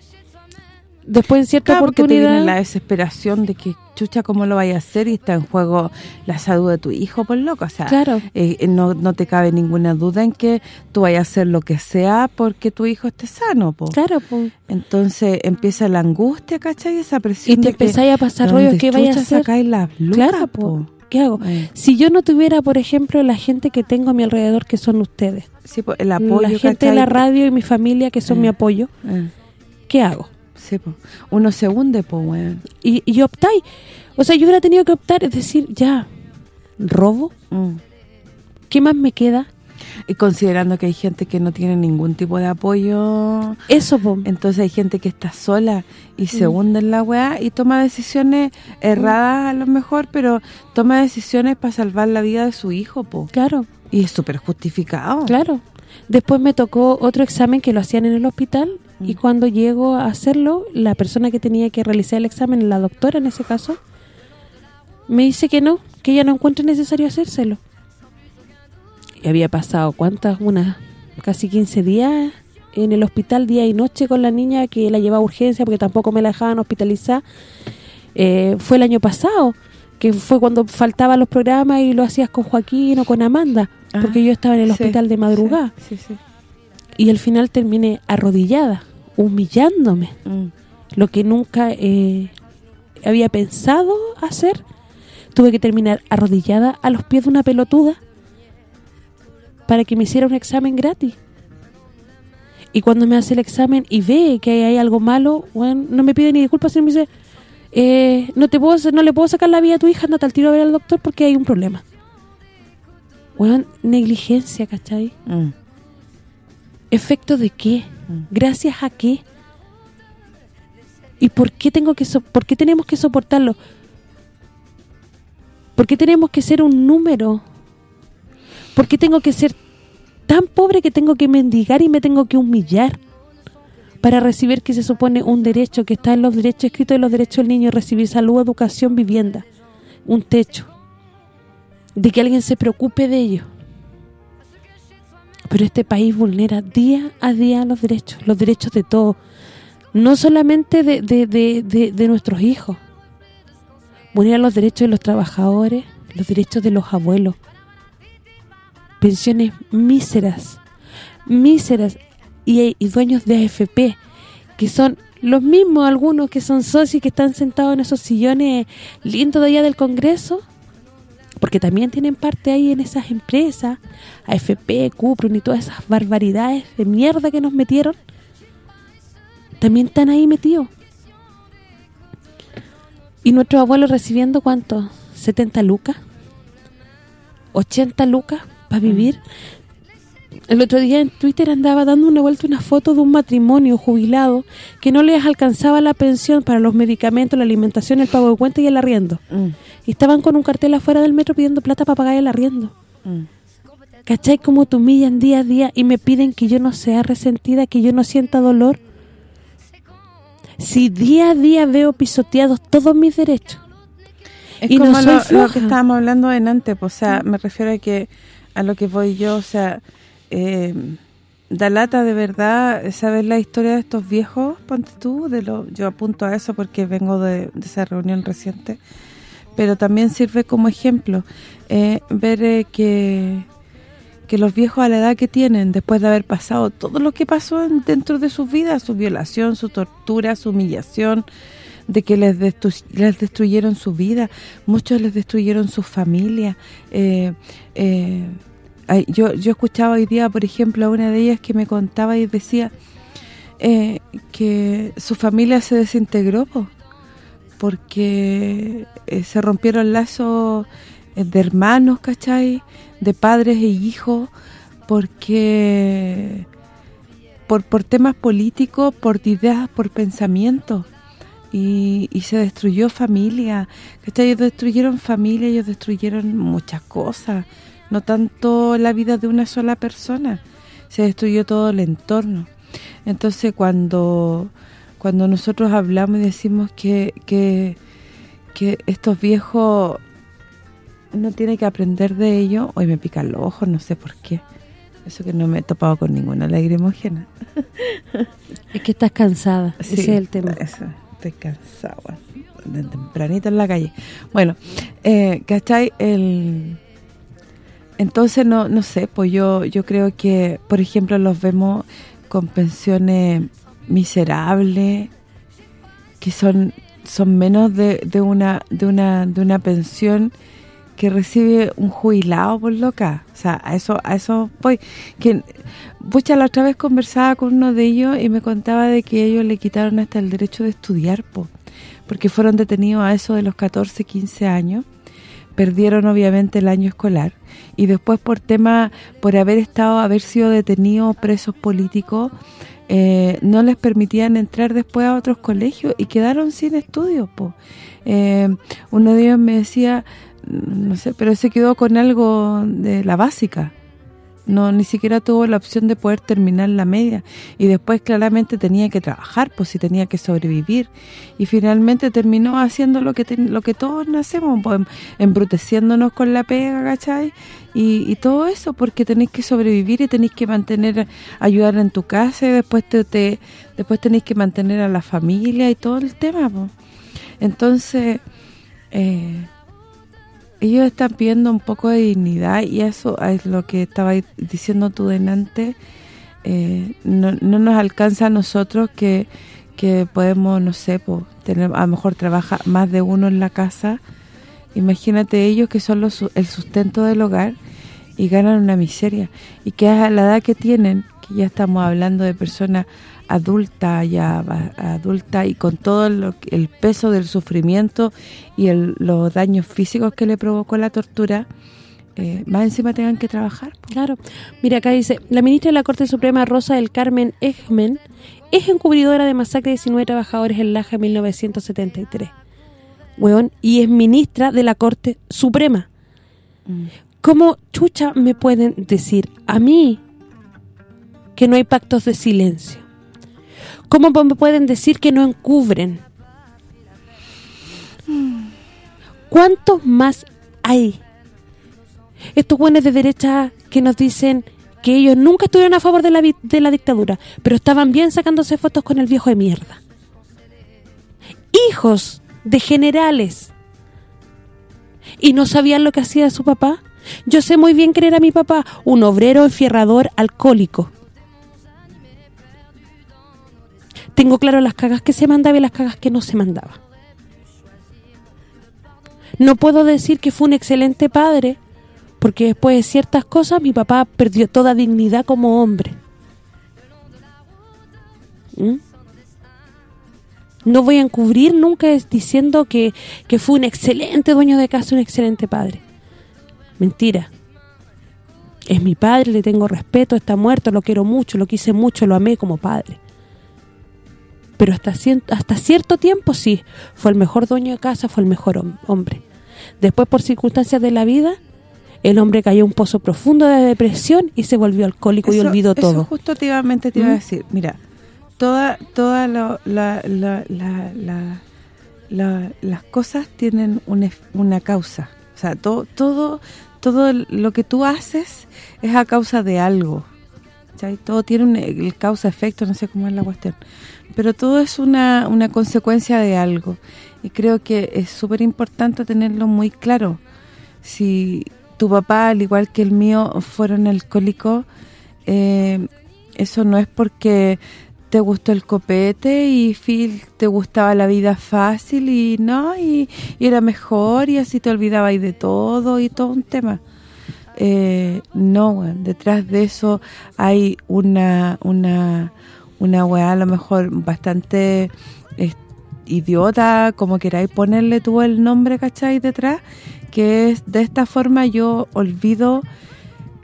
Después en cierta Claro, porque te oportunidad... viene la desesperación de que, chucha, ¿cómo lo vaya a hacer? Y está en juego la salud de tu hijo, por loco. O sea, Claro. eh, no, no te cabe ninguna duda en que tú vayas a hacer lo que sea porque tu hijo esté sano, po. Claro, pues. Entonces empieza la angustia, ¿cachai? Esa presión Y te que empezáis a pasar ¿de rollos, dónde ¿qué vaya a hacer? sacáis las lucas, Claro, po? po. ¿Qué hago? Eh. Si yo no tuviera, por ejemplo, la gente que tengo a mi alrededor, que son ustedes, Sí, po, el apoyo, la gente de la radio y mi familia, que son Eh. mi apoyo, Eh, ¿qué hago? Sí, po. Uno se hunde, po, weón. Y, y optáis. O sea, yo hubiera tenido que optar, es decir, ya, robo, Mm. ¿qué más me queda? Y considerando que hay gente que no tiene ningún tipo de apoyo, Eso, po. entonces hay gente que está sola y se Mm. hunde en la weá y toma decisiones erradas a lo mejor, pero toma decisiones para salvar la vida de su hijo, po. Claro, Y es súper justificado. claro. Después me tocó otro examen que lo hacían en el hospital y cuando llego a hacerlo, la persona que tenía que realizar el examen, la doctora en ese caso, me dice que no, que ella no encuentra necesario hacérselo. Y había pasado, ¿cuántas? Unas casi 15 días en el hospital día y noche con la niña que la llevaba a urgencia porque tampoco me la dejaban hospitalizar. Eh, fue el año pasado, que fue cuando faltaban los programas y lo hacías con Joaquín o con Amanda, Ah, porque yo estaba en el sí, hospital de madrugada. Sí. sí. Y al final terminé arrodillada, humillándome, Mm. lo que nunca eh, había pensado hacer. Tuve que terminar arrodillada a los pies de una pelotuda para que me hiciera un examen gratis. Y cuando me hace el examen y ve que hay algo malo, bueno, no me pide ni disculpas, sino me dice, eh, no te puedo no le puedo sacar la vida a tu hija, andate al tiro a ver al doctor porque hay un problema. Bueno, negligencia, ¿cachai? Mm. ¿Efecto de qué? Mm. ¿Gracias a qué? ¿Y por qué tengo que so- por qué tenemos que soportarlo? ¿Por qué tenemos que ser un número? ¿Por qué tengo que ser tan pobre que tengo que mendigar y me tengo que humillar para recibir que se supone un derecho que está en los derechos escritos de los derechos del niño, recibir salud, educación, vivienda, un techo, de que alguien se preocupe de ello? Pero este país vulnera día a día los derechos, los derechos de todos, no solamente de, de, de, de, nuestros hijos, vulnera los derechos de los trabajadores, los derechos de los abuelos, pensiones míseras, míseras. Y, y dueños de AFP, que son los mismos algunos que son socios que están sentados en esos sillones lindos de allá del Congreso, porque también tienen parte ahí en esas empresas, AFP, Cuprum y todas esas barbaridades de mierda que nos metieron, también están ahí metidos. Y nuestros abuelos recibiendo, ¿cuánto? ¿70 lucas? ¿80 lucas para vivir? El otro día en Twitter andaba dando una vuelta una foto de un matrimonio jubilado que no les alcanzaba la pensión para los medicamentos, la alimentación, el pago de cuenta y el arriendo. Mm, Y estaban con un cartel afuera del metro pidiendo plata para pagar el arriendo. mm. ¿Cachai? Como te humillan día a día y me piden que yo no sea resentida, que yo no sienta dolor. Si día a día veo pisoteados todos mis derechos. Es Y no como soy lo, que estábamos hablando antes, pues, o sea, me refiero a que a lo que voy yo, o sea, eh, da lata de verdad saber la historia de estos viejos, ponte tú, de lo yo apunto a eso porque vengo de, esa reunión reciente, pero también sirve como ejemplo eh, ver eh, que que los viejos a la edad que tienen, después de haber pasado todo lo que pasó en- dentro de sus vidas, su violación, su tortura, su humillación, de que les, destru- les destruyeron su vida, muchos les destruyeron su familia. Eh, eh, yo yo escuchaba hoy día, por ejemplo, a una de ellas que me contaba y decía eh, que su familia se desintegró po, porque eh, se rompieron lazos eh, de hermanos, ¿cachai? De padres e hijos, porque por por temas políticos, por ideas, por pensamientos y, y se destruyó familia, ¿cachai? Ellos destruyeron familia, ellos destruyeron muchas cosas, no tanto la vida de una sola persona, se destruyó todo el entorno. Entonces cuando cuando nosotros hablamos y decimos que, que, que estos viejos uno tiene que aprender de ello, hoy me pican los ojos, no sé por qué. Eso que no me he topado con ninguna lagrimógena. Es que estás cansada, Sí, ese es el tema. eso, estoy cansada, tempranito en la calle. Bueno, eh, ¿cachai? El, entonces, no no sé, pues yo yo creo que, por ejemplo, los vemos con pensiones miserables, que son son menos de, de una de una de una pensión que recibe un jubilado por loca. O sea, a eso a eso voy. Que, pucha, la otra vez conversaba con uno de ellos y me contaba de que ellos le quitaron hasta el derecho de estudiar, po, porque fueron detenidos a eso de los 14, 15 años. Perdieron obviamente el año escolar y después por tema, por haber estado, haber sido detenidos, presos políticos, eh, no les permitían entrar después a otros colegios y quedaron sin estudios. Eh, uno de ellos me decía, no sé, pero se quedó con algo de la básica. No ni siquiera tuvo la opción de poder terminar la media y después claramente tenía que trabajar, pues si tenía que sobrevivir y finalmente terminó haciendo lo que ten- lo que todos nacemos, pues, em- embruteciéndonos con la pega, ¿cachai? Y, y todo eso porque tenéis que sobrevivir y tenéis que mantener ayudar en tu casa y después te, después tenéis que mantener a la familia y todo el tema, pues. Entonces, eh, ellos están pidiendo un poco de dignidad y eso es lo que estaba diciendo tú delante. Eh, no, no nos alcanza a nosotros que, que podemos, no sé, tener a lo mejor trabaja más de uno en la casa. Imagínate ellos que son los, el sustento del hogar y ganan una miseria. Y que a la edad que tienen, que ya estamos hablando de personas adulta ya adulta y con todo lo el peso del sufrimiento y el- los daños físicos que le provocó la tortura, eh, más encima tengan que trabajar. Claro. Mira, acá dice, la ministra de la Corte Suprema, Rosa del Carmen Ejmen, es encubridora de masacre de 19 trabajadores en Laja en 1973. Weón, y es ministra de la Corte Suprema. ¿Cómo chucha me pueden decir a mí que no hay pactos de silencio? ¿Cómo pueden decir que no encubren? ¿Cuántos más hay? Estos buenos de derecha que nos dicen que ellos nunca estuvieron a favor de la, de la dictadura, pero estaban bien sacándose fotos con el viejo de mierda. Hijos de generales. ¿Y no sabían lo que hacía su papá? Yo sé muy bien que era mi papá, un obrero enfierrador alcohólico. Tengo claro las cagas que se mandaba y las cagas que no se mandaba. No puedo decir que fue un excelente padre, porque después de ciertas cosas mi papá perdió toda dignidad como hombre. ¿Mm? No voy a encubrir nunca diciendo que, que fue un excelente dueño de casa, un excelente padre. Mentira. Es mi padre, le tengo respeto, está muerto, lo quiero mucho, lo quise mucho, lo amé como padre. Pero hasta, hasta cierto tiempo sí, fue el mejor dueño de casa, fue el mejor hom- hombre. Después, por circunstancias de la vida, el hombre cayó en un pozo profundo de depresión y se volvió alcohólico y Eso- olvidó Eso todo. justo te iba a ¿Mm? decir. Mira, toda toda la- la- la- las cosas tienen una, una causa. O sea, todo todo todo lo que tú haces es a causa de algo. Todo tiene un el causa-efecto, no sé cómo es la cuestión. Pero todo es una, una consecuencia de algo. Y creo que es súper importante tenerlo muy claro. Si tu papá, al igual que el mío, fueron alcohólicos, eh, eso no es porque te gustó el copete y Phil te gustaba la vida fácil y no, y, era mejor y así te olvidabas de todo y todo un tema. Eh, no, detrás de eso hay una una una weá a lo mejor bastante eh, idiota, como queráis ponerle tú el nombre, ¿cachai? Detrás, que es de esta forma yo olvido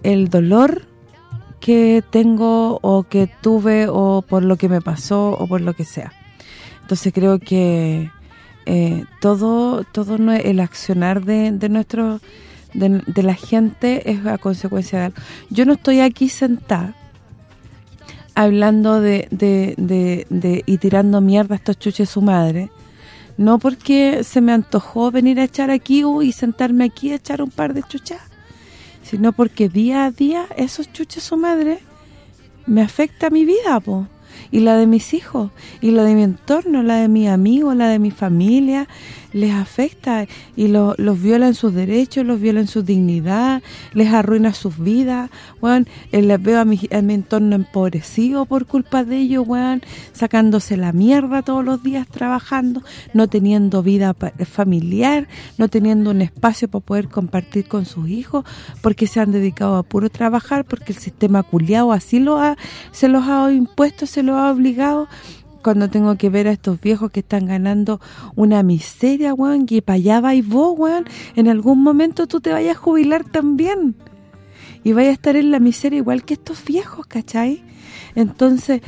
el dolor que tengo o que tuve o por lo que me pasó o por lo que sea. Entonces creo que eh, todo todo el accionar de, de nuestro de, de la gente es a consecuencia de algo. Yo no estoy aquí sentada hablando de, de, de, de- y tirando mierda a estos chuches su madre, no porque se me antojó venir a echar aquí y sentarme aquí a echar un par de chuchas, sino porque día a día esos chuches su madre me afecta mi vida, po. Y la de mis hijos, y la de mi entorno, la de mis amigos, la de mi familia, les afecta y lo- los viola en sus derechos, los viola en su dignidad, les arruina sus vidas, weón, eh, les veo a mi, a mi entorno empobrecido por culpa de ellos, weón, sacándose la mierda todos los días trabajando, no teniendo vida pa- familiar, no teniendo un espacio para poder compartir con sus hijos, porque se han dedicado a puro trabajar, porque el sistema culiado así lo ha, se los ha impuesto, se los ha obligado, cuando tengo que ver a estos viejos que están ganando una miseria, weón, que para allá vais vos, weón, en algún momento tú te vayas a jubilar también. Y vayas a estar en la miseria igual que estos viejos, ¿cachai? Entonces,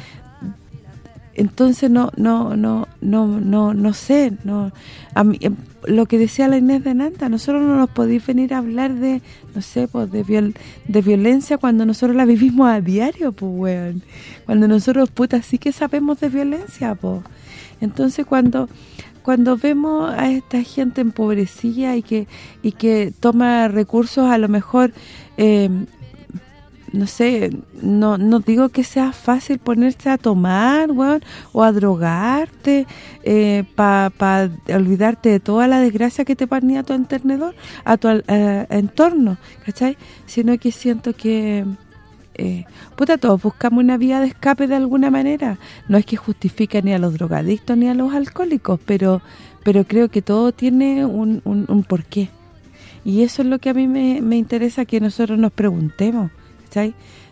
entonces no no no no no no sé, no a mí, em, lo que decía la Inés de Nanta, nosotros no nos podéis venir a hablar de, no sé, pues de viol, de violencia cuando nosotros la vivimos a diario, pues weón. Cuando nosotros puta sí que sabemos de violencia, pues. Entonces cuando cuando vemos a esta gente empobrecida y que y que toma recursos a lo mejor eh, no sé, no no digo que sea fácil ponerse a tomar, weón, o a drogarte eh, para pa olvidarte de toda la desgracia que te ponía a tu enternedor, a tu eh, entorno, ¿cachai? Sino que siento que eh, puta, todos buscamos una vía de escape de alguna manera. No es que justifique ni a los drogadictos ni a los alcohólicos, pero pero creo que todo tiene un, un, un porqué. Y eso es lo que a mí me, me interesa que nosotros nos preguntemos,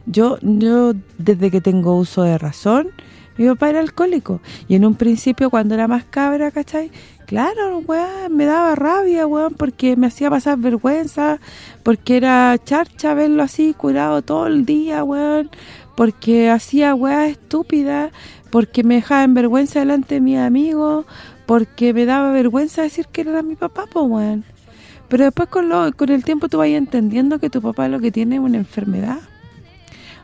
Yo, yo desde que tengo uso de razón, mi papá era alcohólico. Y en un principio, cuando era más cabra, ¿cachai? Claro, weón, me daba rabia, weón, porque me hacía pasar vergüenza, porque era charcha verlo así, curado todo el día, weón, porque hacía weas estúpidas, porque me dejaba en vergüenza delante de mis amigos, porque me daba vergüenza decir que era mi papá, pues, weón. Pero después con, lo, con el tiempo tú vas entendiendo que tu papá lo que tiene es una enfermedad.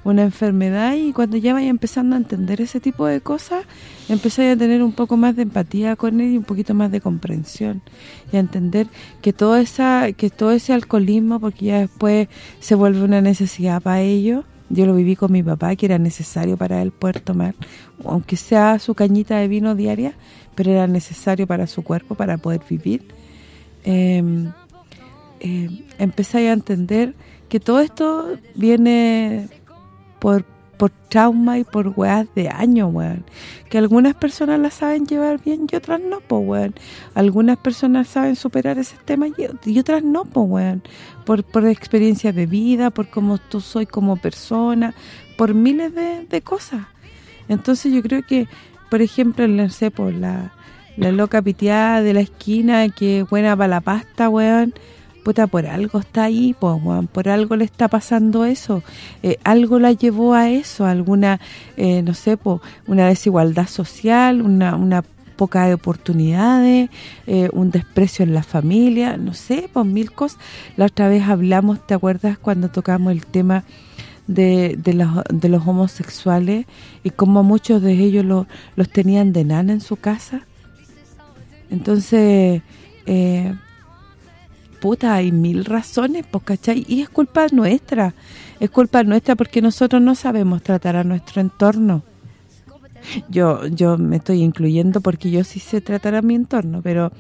Una enfermedad y cuando ya vayas empezando a entender ese tipo de cosas, empezáis a tener un poco más de empatía con él y un poquito más de comprensión. Y a entender que todo esa que todo ese alcoholismo, porque ya después se vuelve una necesidad para ellos, yo lo viví con mi papá, que era necesario para él poder tomar, aunque sea su cañita de vino diaria, pero era necesario para su cuerpo, para poder vivir. Eh, eh, empezáis a entender que todo esto viene por, por trauma y por weas de años, weón. Que algunas personas la saben llevar bien y otras no, pues, weón. Algunas personas saben superar ese tema y, otras no, pues, weón. Por, por experiencias de vida, por cómo tú soy como persona, por miles de, de cosas. Entonces yo creo que, por ejemplo, no sé, por la, la loca piteada de la esquina que es buena para la pasta, weón, puta, por algo está ahí, weón, por algo le está pasando eso, eh, algo la llevó a eso, alguna, eh, no sé, pues, una desigualdad social, una, una poca de oportunidades, eh, un desprecio en la familia, no sé, pues mil cosas. La otra vez hablamos, ¿te acuerdas cuando tocamos el tema de, de, los, de los homosexuales y cómo muchos de ellos lo, los tenían de nana en su casa? Entonces, eh, puta, hay mil razones, pues, ¿cachai? Y es culpa nuestra, es culpa nuestra porque nosotros no sabemos tratar a nuestro entorno. Yo yo me estoy incluyendo porque yo sí sé tratar a mi entorno, pero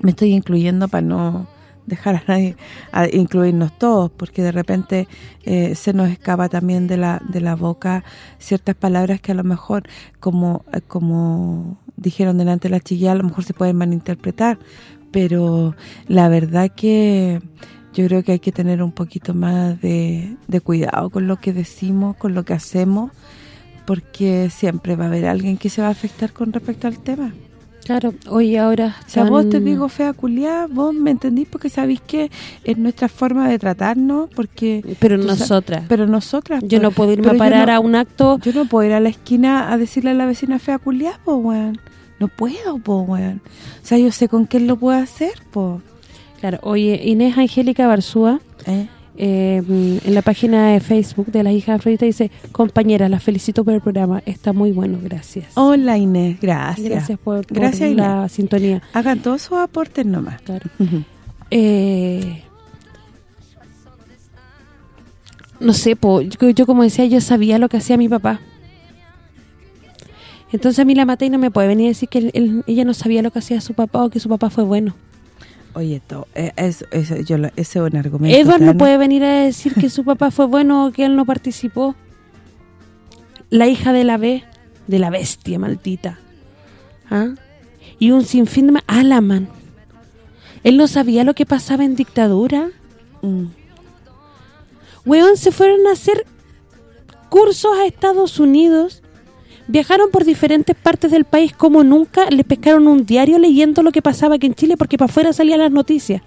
me estoy incluyendo para no dejar a nadie a incluirnos todos, porque de repente eh, se nos escapa también de la de la boca ciertas palabras que a lo mejor, como como dijeron delante de la chiquilla, a lo mejor se pueden malinterpretar, pero la verdad que yo creo que hay que tener un poquito más de, de cuidado con lo que decimos, con lo que hacemos, porque siempre va a haber alguien que se va a afectar con respecto al tema. Claro, hoy ahora... O sea, vos te están- digo fea culiá, vos me entendís porque sabéis que es nuestra forma de tratarnos, porque... Pero nosotras. Pero nosotras. Yo pues, no puedo irme a parar no- a un acto... Yo no puedo ir a la esquina a decirle a la vecina fea culiá, po, weón. No puedo, po, weón. O sea, yo sé con quién lo puedo hacer, po. Claro, oye, Inés Angélica Barzúa, ¿Eh? eh, mm, en la página de Facebook de las hijas de Afrodita dice, compañera, las felicito por el programa, está muy bueno, gracias. Hola, Inés, gracias. Gracias por, por Gracias, la sintonía. Hagan todos sus aportes nomás. Claro. Eh, no sé, po, yo, yo como decía, yo sabía lo que hacía mi papá. Entonces a mí la maté y no me puede venir a decir que él- él- ella no sabía lo que hacía su papá o que su papá fue bueno. Oye, esto, eh, es, es- yo lo- ese es un argumento. Edward no puede venir a decir que su papá fue bueno o que él no participó. La hija de la B, de la bestia maldita. ¿Ah? Y un sinfín de... ma- Alaman. Él no sabía lo que pasaba en dictadura. Mm. Weón, se fueron a hacer cursos a Estados Unidos. Viajaron por diferentes partes del país como nunca. Le pescaron un diario leyendo lo que pasaba aquí en Chile porque para afuera salían las noticias.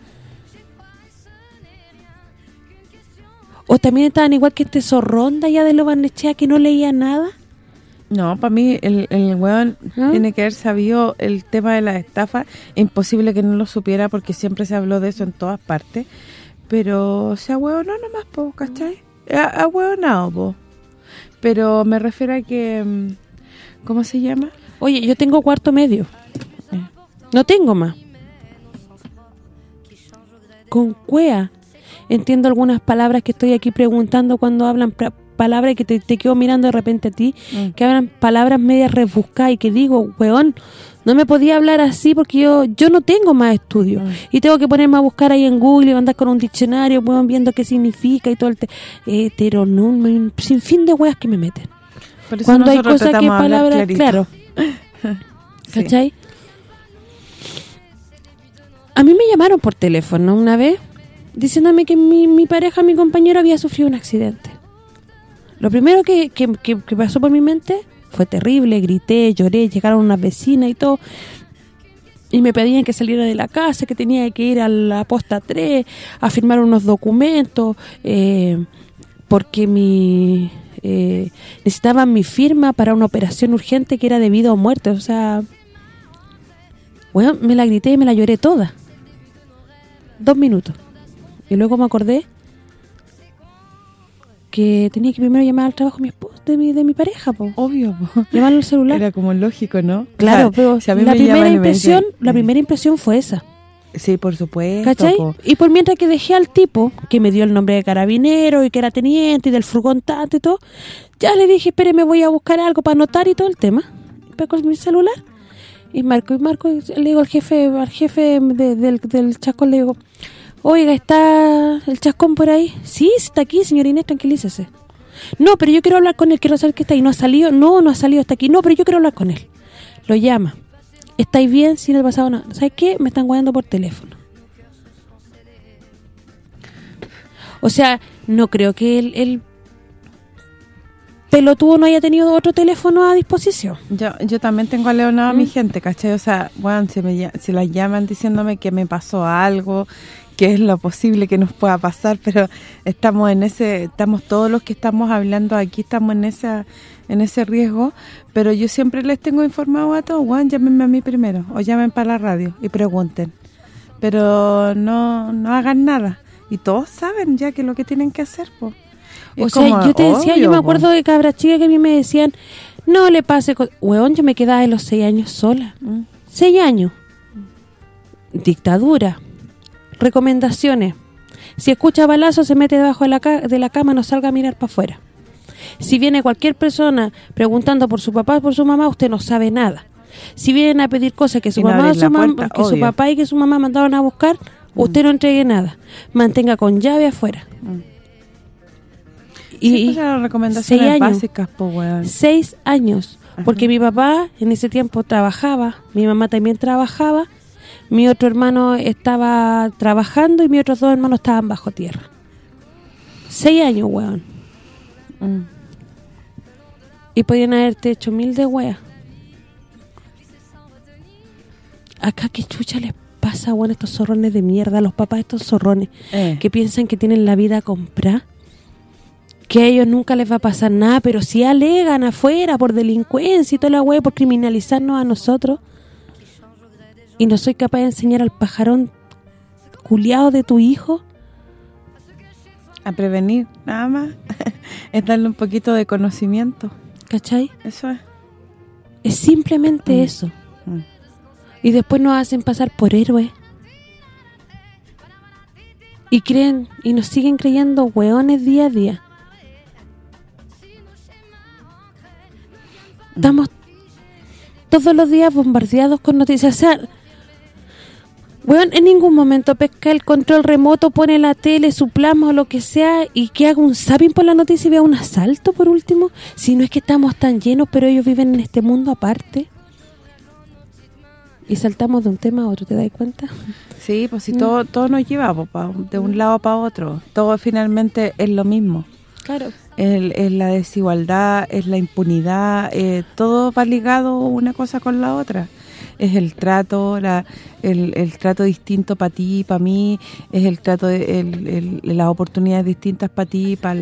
O también estaban igual que este zorrón de allá de que no leía nada. No, para mí el, el weón ¿Ah? tiene que haber sabido el tema de la estafa. Imposible que no lo supiera porque siempre se habló de eso en todas partes. Pero se ahueonó nomás, po, ¿cachai? Ahueonado, po. Pero me refiero a que... ¿Cómo se llama? Oye, yo tengo cuarto medio. Eh. No tengo más. Con cuea. Entiendo algunas palabras que estoy aquí preguntando cuando hablan palabras que te, te quedo mirando de repente a ti, Mm. que hablan palabras medias rebuscadas y que digo, weón, no me podía hablar así porque yo yo no tengo más estudios. Mm. Y tengo que ponerme a buscar ahí en Google y andar con un diccionario, weón, viendo qué significa y todo el... Te heteronum, un sinfín de weas que me meten. Por eso Cuando hay cosas que palabras, claro, Sí. ¿cachai? A mí me llamaron por teléfono una vez diciéndome que mi, mi pareja, mi compañero había sufrido un accidente. Lo primero que, que, que- que pasó por mi mente fue terrible, grité, lloré, llegaron unas vecinas y todo. Y me pedían que saliera de la casa, que tenía que ir a la posta 3 a firmar unos documentos, eh, porque mi eh, necesitaban mi firma para una operación urgente que era de vida o muerte. O sea, bueno, me la grité y me la lloré toda. dos minutos. Y luego me acordé que tenía que primero llamar al trabajo mi esposo, de mi, de mi pareja, po. Obvio, po. Llamarlo al celular. Era como lógico, ¿no? Claro, pero si a la me primera impresión, dicen, la eh, primera impresión fue esa. Sí, por supuesto. ¿Cachai? po. Y por mientras que dejé al tipo, que me dio el nombre de carabinero y que era teniente y del furgón tanto y todo, ya le dije, espere, me voy a buscar algo para anotar y todo el tema. Con mi celular. Y marco, y marco, y le digo al jefe, al jefe de- del, del chascón, le digo, oiga, ¿está el chascón por ahí? Sí, sí está aquí, señor Inés, tranquilícese. No, pero yo quiero hablar con él, quiero saber que está ahí. ¿No ha salido? No, no ha salido, está aquí. No, pero yo quiero hablar con él. Lo llama. ¿Estáis bien? Si no ha pasado nada. ¿Sabes qué? Me están guardando por teléfono. O sea, no creo que el, el pelotudo no haya tenido otro teléfono a disposición. Yo, yo también tengo a Leonardo a Mm. mi gente, ¿cachai? O sea, bueno, si, me, si las llaman diciéndome que me pasó algo, que es lo posible que nos pueda pasar, pero estamos en ese, estamos todos los que estamos hablando aquí, estamos en esa en ese riesgo, pero yo siempre les tengo informado a todos, Juan, llámenme a mí primero, o llamen para la radio y pregunten. Pero no, no hagan nada. Y todos saben ya que lo que tienen que hacer, pues. O sea, yo te decía, yo me acuerdo de cabras chicas que a mí me decían, no le pase... co-". Weón, yo me quedaba de los seis años sola. Mm. Seis años. Dictadura. Recomendaciones. Si escucha balazo, se mete debajo de la, ca- de la cama, no salga a mirar para afuera. Si viene cualquier persona preguntando por su papá o por su mamá, usted no sabe nada. Si vienen a pedir cosas que su no mamá su, mam- que su papá y que su mamá mandaron a buscar, usted no entregue nada. Mantenga con llave afuera. Y, Y, pues, las recomendaciones seis años. básicas, pues, weón. seis años. Porque mi papá en ese tiempo trabajaba, mi mamá también trabajaba, mi otro hermano estaba trabajando y mis otros dos hermanos estaban bajo tierra. Seis años, weón. Mm. Y podían haberte hecho mil de weas. Acá qué chucha les pasa, weón, estos zorrones de mierda, los papás de estos zorrones Eh. que piensan que tienen la vida a comprar que a ellos nunca les va a pasar nada, pero si alegan afuera por delincuencia y toda la wea por criminalizarnos a nosotros y no soy capaz de enseñar al pajarón culiado de tu hijo, a prevenir, nada más. es darle un poquito de conocimiento. ¿cachai? Eso es. Es simplemente Mm. eso. Mm. Y después nos hacen pasar por héroes. Y creen, y nos siguen creyendo hueones día a día. Estamos todos los días bombardeados con noticias. O sea, weón, en ningún momento pesca el control remoto, pone la tele, su plasma o lo que sea, y que haga un zapping por la noticia y vea un asalto por último. Si no es que estamos tan llenos, pero ellos viven en este mundo aparte. Y saltamos de un tema a otro, ¿te das cuenta? Sí, pues si Mm. todo todo nos lleva po, pa- de un lado para otro. Todo finalmente es lo mismo. Claro. Es, es la desigualdad, es la impunidad, eh, todo va ligado una cosa con la otra. Es el trato, la, el, el trato distinto para ti, para mí, es el trato, de, el, el- las oportunidades distintas para ti, para,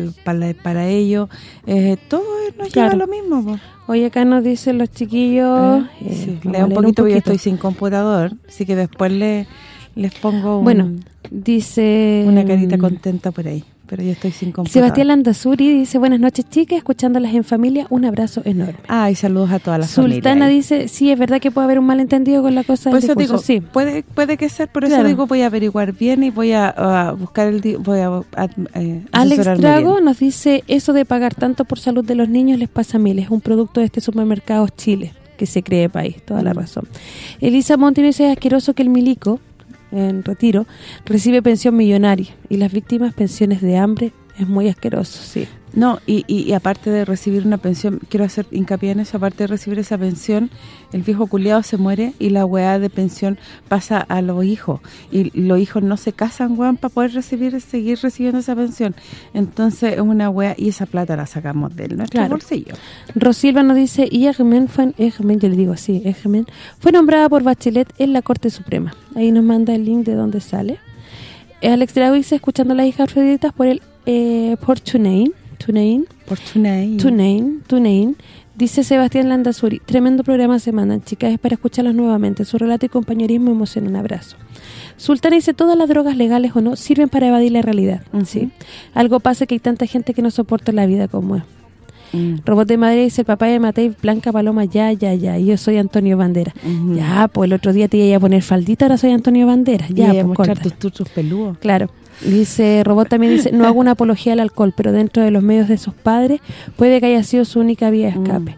para ellos. Eh, todo nos Claro. lleva a lo mismo. po. Hoy acá nos dicen los chiquillos... Eh, eh, sí, un poquito, yo estoy sin computador, así que después le, les pongo un- Bueno, dice... una carita contenta por ahí, pero yo estoy sin computador. Sebastián Landazuri dice, buenas noches chicas, escuchándolas en familia, un abrazo enorme. Ay, saludos a todas las Sultana familias. dice, sí, es verdad que puede haber un malentendido con la cosa del Pues eso discurso, digo, sí. puede puede que ser, por Claro. eso digo voy a averiguar bien y voy a, a buscar el voy a, a- eh, Alex Drago bien. nos dice, eso de pagar tanto por salud de los niños les pasa a miles, es un producto de este supermercado Chile, que se cree país, toda la Mm. razón. Elisa Monti dice, es asqueroso que el milico, en retiro, recibe pensión millonaria y las víctimas pensiones de hambre, es muy asqueroso, sí. No, y, y, y aparte de recibir una pensión, quiero hacer hincapié en eso, aparte de recibir esa pensión, el viejo culiado se muere y la weá de pensión pasa a los hijos. Y los hijos no se casan, weón, para poder recibir seguir recibiendo esa pensión. Entonces es una weá, y esa plata la sacamos de nuestro Claro. bolsillo. Rosilva nos dice, y Egemen yo le digo así, Egemen, fue nombrada por Bachelet en la Corte Suprema. Ahí nos manda el link de donde sale. Alex Drago dice, escuchando a las hijas Freditas por el eh, por TuneIn, Por TuneIn. TuneIn, TuneIn. Dice Sebastián Landazuri, tremendo programa se mandan, chicas, es para escucharlas nuevamente. Su relato y compañerismo emociona, un abrazo. Sultana dice, todas las drogas legales o no sirven para evadir la realidad, ¿sí? Algo pasa que hay tanta gente que no soporta la vida como es. Mm. Robot de Madrid dice, el papá de Matei, Blanca Paloma, ya, ya, ya. Yo soy Antonio Bandera. Ya, pues el otro día te iba a poner faldita, ahora soy Antonio Bandera. Y Ya, a pues mostrar corta. tus tuchos peludos. Claro. Dice, Robot también dice, no hago una apología al alcohol, pero dentro de los medios de sus padres puede que haya sido su única vía de escape.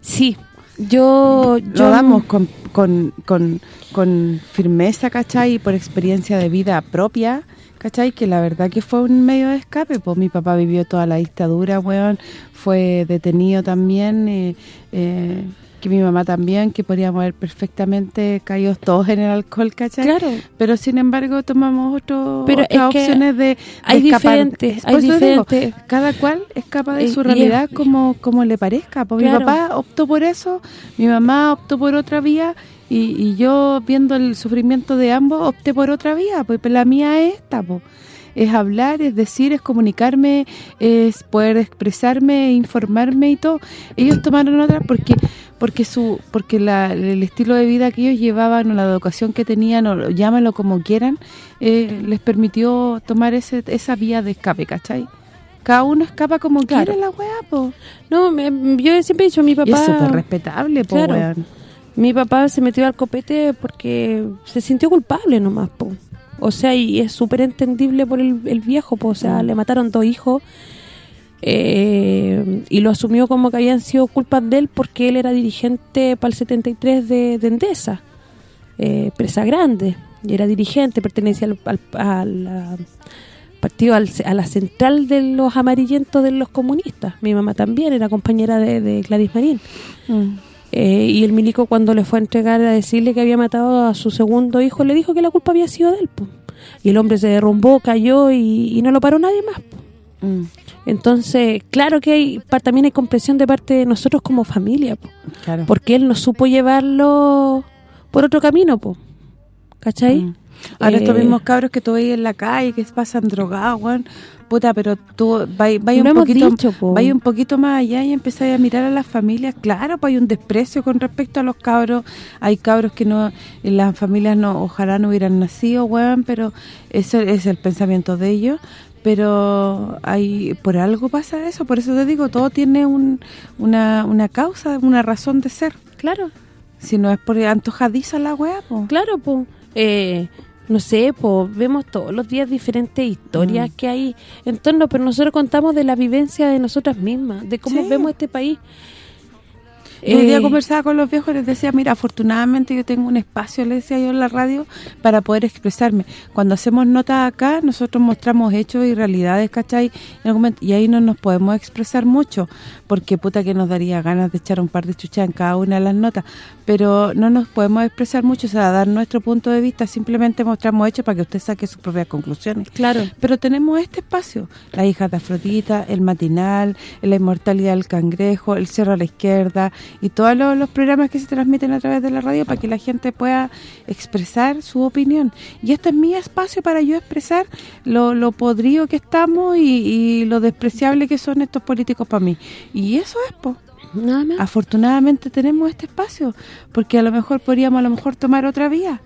Sí, yo... yo Lo damos con, con, con, con firmeza, ¿cachai? Y por experiencia de vida propia, ¿cachai? Que la verdad que fue un medio de escape. Pues mi papá vivió toda la dictadura, weón. Fue detenido también. eh, eh, que mi mamá también, que podríamos haber perfectamente caído todos en el alcohol, ¿cachai? Claro. Pero sin embargo tomamos otro, Pero otras opciones de, de hay escapar. diferentes, Por hay eso digo, diferentes. cada cual escapa de Y- su realidad es- como como le parezca. Pues Claro. Mi papá optó por eso, mi mamá optó por otra vía y, y yo viendo el sufrimiento de ambos opté por otra vía, pues la mía es esta, pues. Es hablar, es decir, es comunicarme, es poder expresarme, informarme y todo. Ellos tomaron otra porque porque su porque la, el estilo de vida que ellos llevaban o la educación que tenían o llámalo como quieran, eh, les permitió tomar ese esa vía de escape, ¿cachai? Cada uno escapa como Claro. quiere la weá, po. No, me- yo siempre he dicho, mi papá... Y es súper respetable, po, Claro. weón. Mi papá se metió al copete porque se sintió culpable nomás, po. O sea, y es súper entendible por el, el viejo, po. O sea, Mm. le mataron dos hijos eh, y lo asumió como que habían sido culpas de él porque él era dirigente para el 73 de, de Endesa, eh, presa grande, y era dirigente, pertenecía al, partido al- a la central de los amarillentos de los comunistas. Mi mamá también era compañera de, de Gladys Marín. Eh, y el milico cuando le fue a entregar a decirle que había matado a su segundo hijo, le dijo que la culpa había sido de él. po. Y el hombre se derrumbó, cayó y, y no lo paró nadie más. po. Mm, Entonces, claro que hay también hay comprensión de parte de nosotros como familia, po, claro. porque él no supo llevarlo por otro camino, po. ¿cachai? Mm. Ahora estos Eh, mismos cabros que tú veis en la calle que pasan drogados, weón, puta, pero tú vais Lo un hemos poquito dicho, po. un poquito más allá y empezáis a mirar a las familias, claro, pues hay un desprecio con respecto a los cabros, hay cabros que no en las familias no ojalá no hubieran nacido, weón, pero ese es el pensamiento de ellos, pero hay por algo pasa eso, por eso te digo, todo tiene un, una, una causa, una razón de ser. Claro. Si no es por antojadiza la weá, po. Claro, pues, eh, no sé, pues vemos todos los días diferentes historias Mm. que hay en torno, pero nosotros contamos de la vivencia de nosotras mismas, de cómo Sí. vemos este país. Yo hoy día Eh, conversaba con los viejos y les decía, mira, afortunadamente yo tengo un espacio, les decía yo en la radio, para poder expresarme. Cuando hacemos notas acá, nosotros mostramos hechos y realidades, ¿cachai? Y ahí no nos podemos expresar mucho, porque puta que nos daría ganas de echar un par de chuchas en cada una de las notas, pero no nos podemos expresar mucho, o sea, dar nuestro punto de vista, simplemente mostramos hechos para que usted saque sus propias conclusiones. Claro. Pero tenemos este espacio, la hija de Afrodita, el matinal, la inmortalidad del cangrejo, el cerro a la izquierda y todos los, los programas que se transmiten a través de la radio para que la gente pueda expresar su opinión. Y este es mi espacio para yo expresar lo, lo podrido que estamos y, y lo despreciable que son estos políticos para mí. Y eso es, po. Nada más. Afortunadamente tenemos este espacio, porque a lo mejor podríamos a lo mejor tomar otra vía,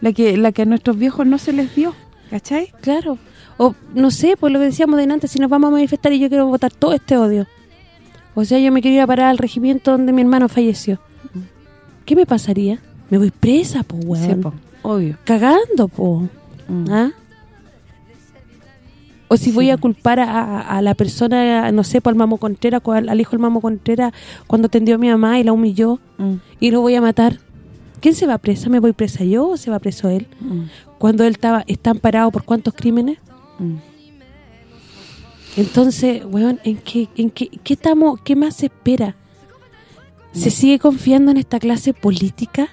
la que la que a nuestros viejos no se les dio, ¿cachai? Claro. O, no sé, pues lo que decíamos delante, si nos vamos a manifestar y yo quiero votar todo este odio. O sea, yo me quiero ir a parar al regimiento donde mi hermano falleció. ¿Qué me pasaría? Me voy presa, po, weón. Sí, po, obvio. Cagando, po. Mm. ¿Ah? O si voy a culpar a, a- a la persona, no sé, por el Mamo Contreras, al hijo del Mamo Contreras, cuando atendió a mi mamá y la humilló, Mm, y lo voy a matar. ¿Quién se va presa? ¿Me voy presa yo o se va preso él? mm, Cuando él estaba está amparado por cuántos crímenes? Entonces, weón, ¿en qué, en qué, qué estamos, qué más se espera? ¿Se sigue confiando en esta clase política?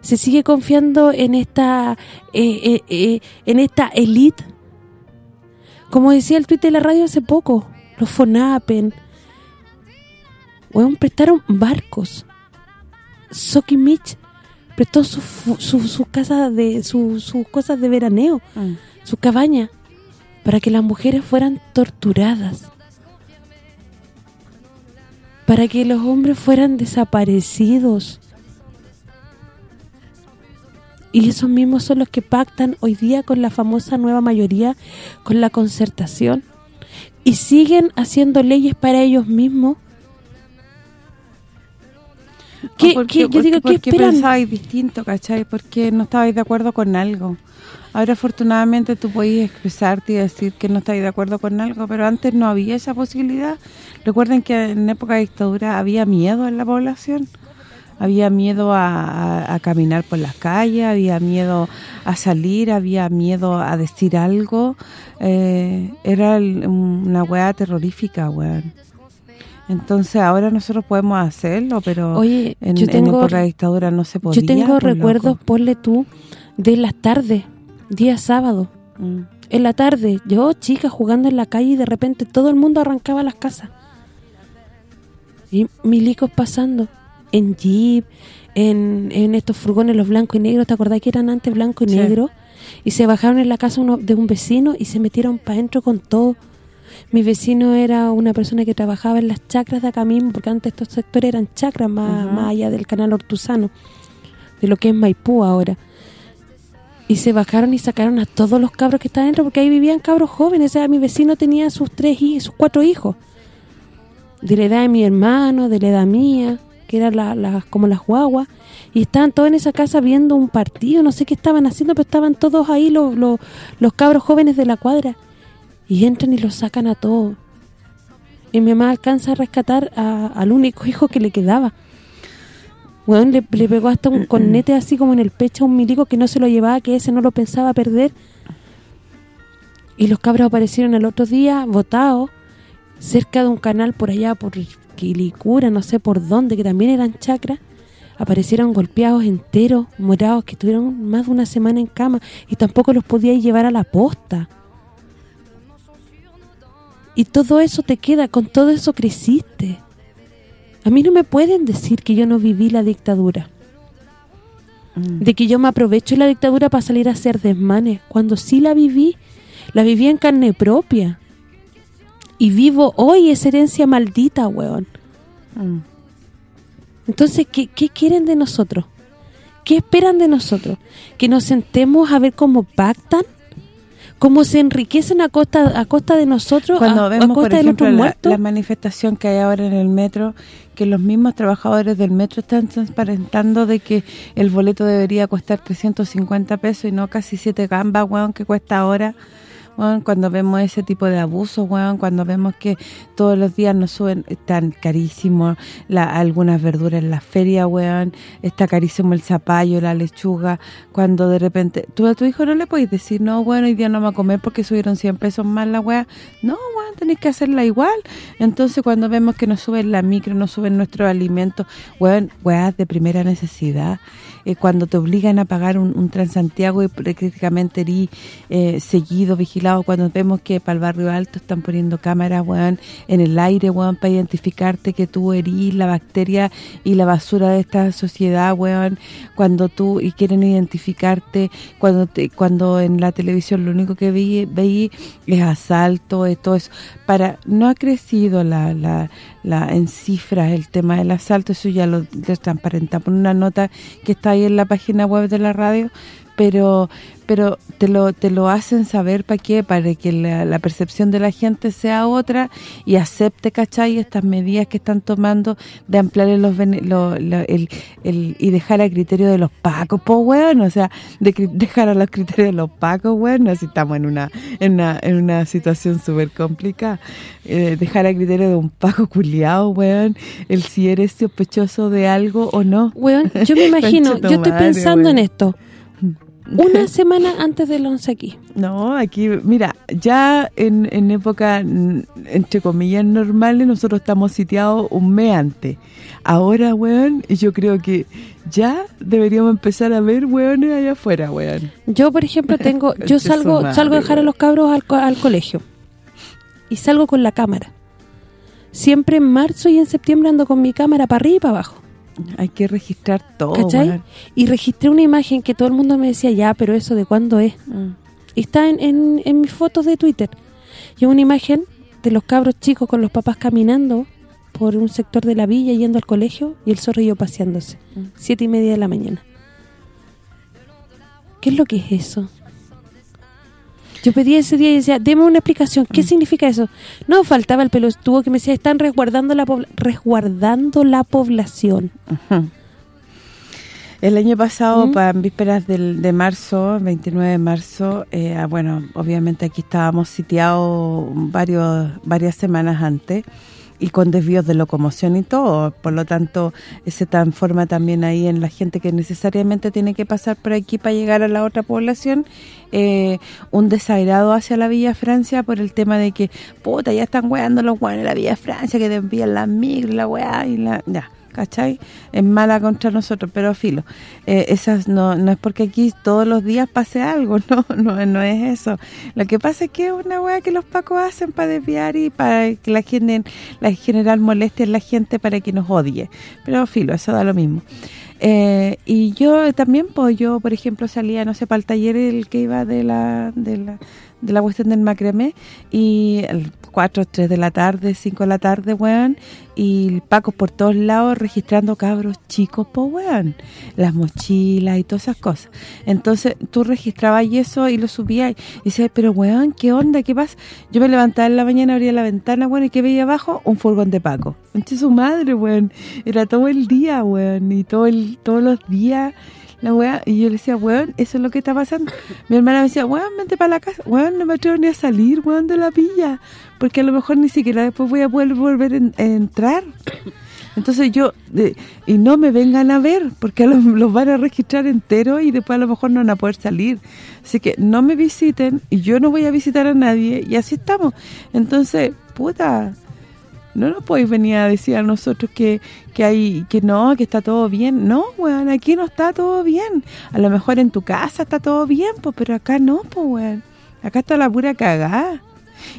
¿Se sigue confiando en esta eh, eh, eh, en esta elite? Como decía el tuit de la radio hace poco, los FONAPEN, weón, prestaron barcos. Soki Mitch prestó sus su, sus casas de su- sus cosas de veraneo, Mm. su cabaña, para que las mujeres fueran torturadas. para que los hombres fueran desaparecidos. Y esos mismos son los que pactan hoy día con la famosa nueva mayoría, con la concertación. Y siguen haciendo leyes para ellos mismos. ¿Qué, ¿O por qué- yo por- digo, por ¿qué esperan? pensabais distinto, cachai? Porque no estabais de acuerdo con algo. Ahora, afortunadamente, tú podías expresarte y decir que no estáis de acuerdo con algo, pero antes no había esa posibilidad. Recuerden que en época de dictadura había miedo en la población. Había miedo a, a- a caminar por las calles, había miedo a salir, había miedo a decir algo. Eh, era el- una weá terrorífica, weón. Entonces ahora nosotros podemos hacerlo, pero Oye, en, yo en tengo- época de dictadura no se podía. Yo tengo pues, recuerdos, loco. ponle tú, de las tardes, día sábado. Mm. En la tarde, yo, chica, jugando en la calle y de repente todo el mundo arrancaba las casas. Y milicos pasando en jeep, en, en estos furgones, los blancos y negros, ¿te acordás que eran antes blanco y Sí. negro? Y se bajaron en la casa uno, de un vecino y se metieron para adentro con todo. Mi vecino era una persona que trabajaba en las chacras de acá mismo, porque antes estos sectores eran chacras más, más allá del canal Hortuzano, de lo que es Maipú ahora. Y se bajaron y sacaron a todos los cabros que estaban dentro, porque ahí vivían cabros jóvenes. O sea, mi vecino tenía sus tres y sus cuatro hijos. De la edad de mi hermano, de la edad mía, que eran la- las como las guaguas. Y estaban todos en esa casa viendo un partido, no sé qué estaban haciendo, pero estaban todos ahí los, los, cabros jóvenes de la cuadra. Y entran y los sacan a todos. Y mi mamá alcanza a rescatar al único hijo que le quedaba. Weón, le, le pegó hasta un cornete así como en el pecho a un milico que no se lo llevaba, que ese no lo pensaba perder. Y los cabros aparecieron el otro día, botados, cerca de un canal por allá, por Quilicura, no sé por dónde, que también eran chacras. Aparecieron golpeados enteros, morados, que estuvieron más de una semana en cama y tampoco los podíais llevar a la posta. Y todo eso te queda, con todo eso creciste. A mí no me pueden decir que yo no viví la dictadura. Mm. De que yo me aprovecho de la dictadura para salir a hacer desmanes. Cuando sí la viví, la viví en carne propia. Y vivo hoy esa herencia maldita, weón. Mm. Entonces, ¿qué, qué quieren de nosotros? ¿Qué esperan de nosotros? ¿Que nos sentemos a ver cómo pactan? ¿Cómo se enriquecen a costa a costa de nosotros? Cuando a, a vemos, por costa de ejemplo, la, la manifestación que hay ahora en el metro, que los mismos trabajadores del metro están transparentando de que el boleto debería costar 350 pesos y no casi 7 gambas, weón, que cuesta ahora. Weón, cuando vemos ese tipo de abusos, weón, cuando vemos que todos los días nos suben, están carísimos algunas verduras en la feria, weón, está carísimo el zapallo, la lechuga, cuando de repente, tú a tu hijo no le puedes decir, no, bueno, hoy día no va a comer porque subieron 100 pesos más la weá, no, weón, tenés que hacerla igual, entonces cuando vemos que nos suben la micro, nos suben nuestros alimentos, weón, weá de primera necesidad, eh, cuando te obligan a pagar un, un Transantiago y prácticamente erí eh, seguido, vigilado, cuando vemos que para el barrio alto están poniendo cámaras, weón, en el aire, weón, para identificarte que tú erís la bacteria y la basura de esta sociedad, weón, cuando tú, y quieren identificarte, cuando te, cuando en la televisión lo único que veí, veí es asalto, es todo eso, para, no ha crecido la, la, la en cifras el tema del asalto, eso ya lo, lo transparentamos en una nota que está ahí en la página web de la radio, pero pero te lo te lo hacen saber para qué, para que la, la percepción de la gente sea otra y acepte, ¿cachai? Estas medidas que están tomando de ampliarle los lo- lo- el, el- y dejar a criterio de los pacos, pues weón, o sea, de dejar a los criterios de los pacos, weón, si estamos en una en una, en una situación súper complicada. Eh, dejar a criterio de un paco culiado, weón, el si eres sospechoso de algo o no. Weón, yo me imagino, yo estoy pensando en esto. Una semana antes del 11 aquí. No, aquí, mira, ya en, en época, entre comillas, normales, nosotros estamos sitiados un mes antes. Ahora, weón, yo creo que ya deberíamos empezar a ver weones allá afuera, weón. Yo, por ejemplo, tengo yo salgo madre, salgo a dejar a los cabros al, co- al colegio. Y salgo con la cámara. Siempre en marzo y en septiembre ando con mi cámara para arriba y para abajo. Hay que registrar todo, ¿Cachai? Y registré una imagen que todo el mundo me decía, ya, pero eso de cuándo es. Mm. Y está en, en, en mis fotos de Twitter. Y una imagen de los cabros chicos con los papás caminando por un sector de la villa yendo al colegio y el zorrillo paseándose. Siete y media de la mañana. ¿Qué es lo que es eso? Yo pedí ese día y decía, deme una explicación, ¿qué significa eso? No, faltaba el pelo estuvo que me decía, están resguardando la resguardando la población. El año pasado, ¿Mm? para vísperas del, de marzo, 29 de marzo, eh, ah, bueno, obviamente aquí estábamos sitiados varios varias semanas antes y con desvíos de locomoción y todo, por lo tanto se transforma también ahí en la gente que necesariamente tiene que pasar por aquí para llegar a la otra población, eh, un desagrado hacia la Villa Francia por el tema de que, puta, ya están weando los weones en la Villa Francia, que te envían las migras la weá y la... ya ¿cachai? Es mala contra nosotros, pero filo. Eh, esas no, no es porque aquí todos los días pase algo, no, no es eso. Lo que pasa es que es una weá que los pacos hacen para desviar y para que la gente, la general molestia en la gente para que nos odie. Pero filo, eso da lo mismo. Eh, y yo también, pues yo, por ejemplo, salía, no sé, para el taller el que iba de la de la, de la cuestión del macramé y el 4, 3 de la tarde, 5 de la tarde, weón, y pacos por todos lados registrando cabros chicos, pues weón, las mochilas y todas esas cosas. Entonces, tú registrabas y eso y lo subías y decías, pero weón, ¿qué onda? ¿Qué pasa? Yo me levantaba en la mañana, abría la ventana, weón, y ¿qué veía abajo? Un furgón de Paco. Entonces su madre, weón, era todo el día, weón, y todo el todos los días la weá, y yo le decía, weón, eso es lo que está pasando. Mi hermana me decía, weón, vente para la casa. Weón, no me atrevo ni a salir, weón, de la villa. Porque a lo mejor ni siquiera después voy a poder volver a entrar. Entonces yo, y no me vengan a ver, porque los, los van a registrar entero y después a lo mejor no van a poder salir. Así que no me visiten y yo no voy a visitar a nadie y así estamos. Entonces, puta, no nos podéis venir a decir a nosotros que, que hay que no, que está todo bien. No, weón, aquí no está todo bien. A lo mejor en tu casa está todo bien, pues, pero acá no, pues, weón. Acá está la pura cagada.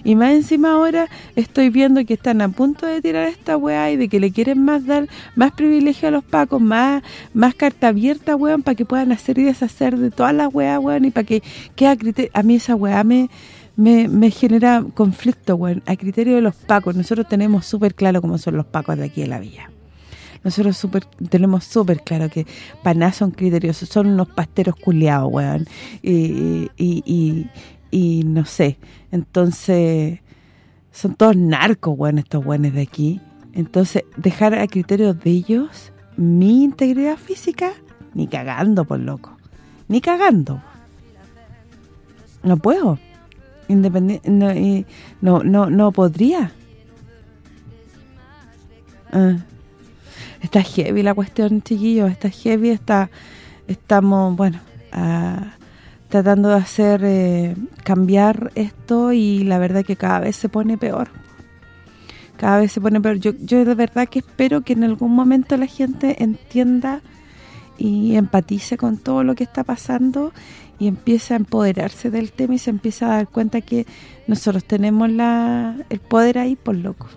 Y más encima ahora estoy viendo que están a punto de tirar esta weá y de que le quieren más dar más privilegio a los pacos, más más carta abierta, weón, para que puedan hacer y deshacer de todas las weas, weón, y para que quede a criterio... A mí esa weá me, me, me genera conflicto, weón, a criterio de los pacos. Nosotros tenemos súper claro cómo son los pacos de aquí de la villa. Nosotros super, tenemos súper claro que para son criteriosos, son unos pasteros culiados, weón. Y, y, y, y no sé, entonces son todos narcos, weón, estos weones de aquí. Entonces, dejar a criterio de ellos mi integridad física, ni cagando, por loco. Ni cagando. No puedo. Independiente no, no no podría. Ah. Está heavy la cuestión, chiquillos, está heavy, está estamos, bueno, ah, tratando de hacer eh, cambiar esto y la verdad que cada vez se pone peor. Cada vez se pone peor. Yo, yo de verdad que espero que en algún momento la gente entienda y empatice con todo lo que está pasando y empiece a empoderarse del tema y se empiece a dar cuenta que nosotros tenemos la el poder ahí, por loco.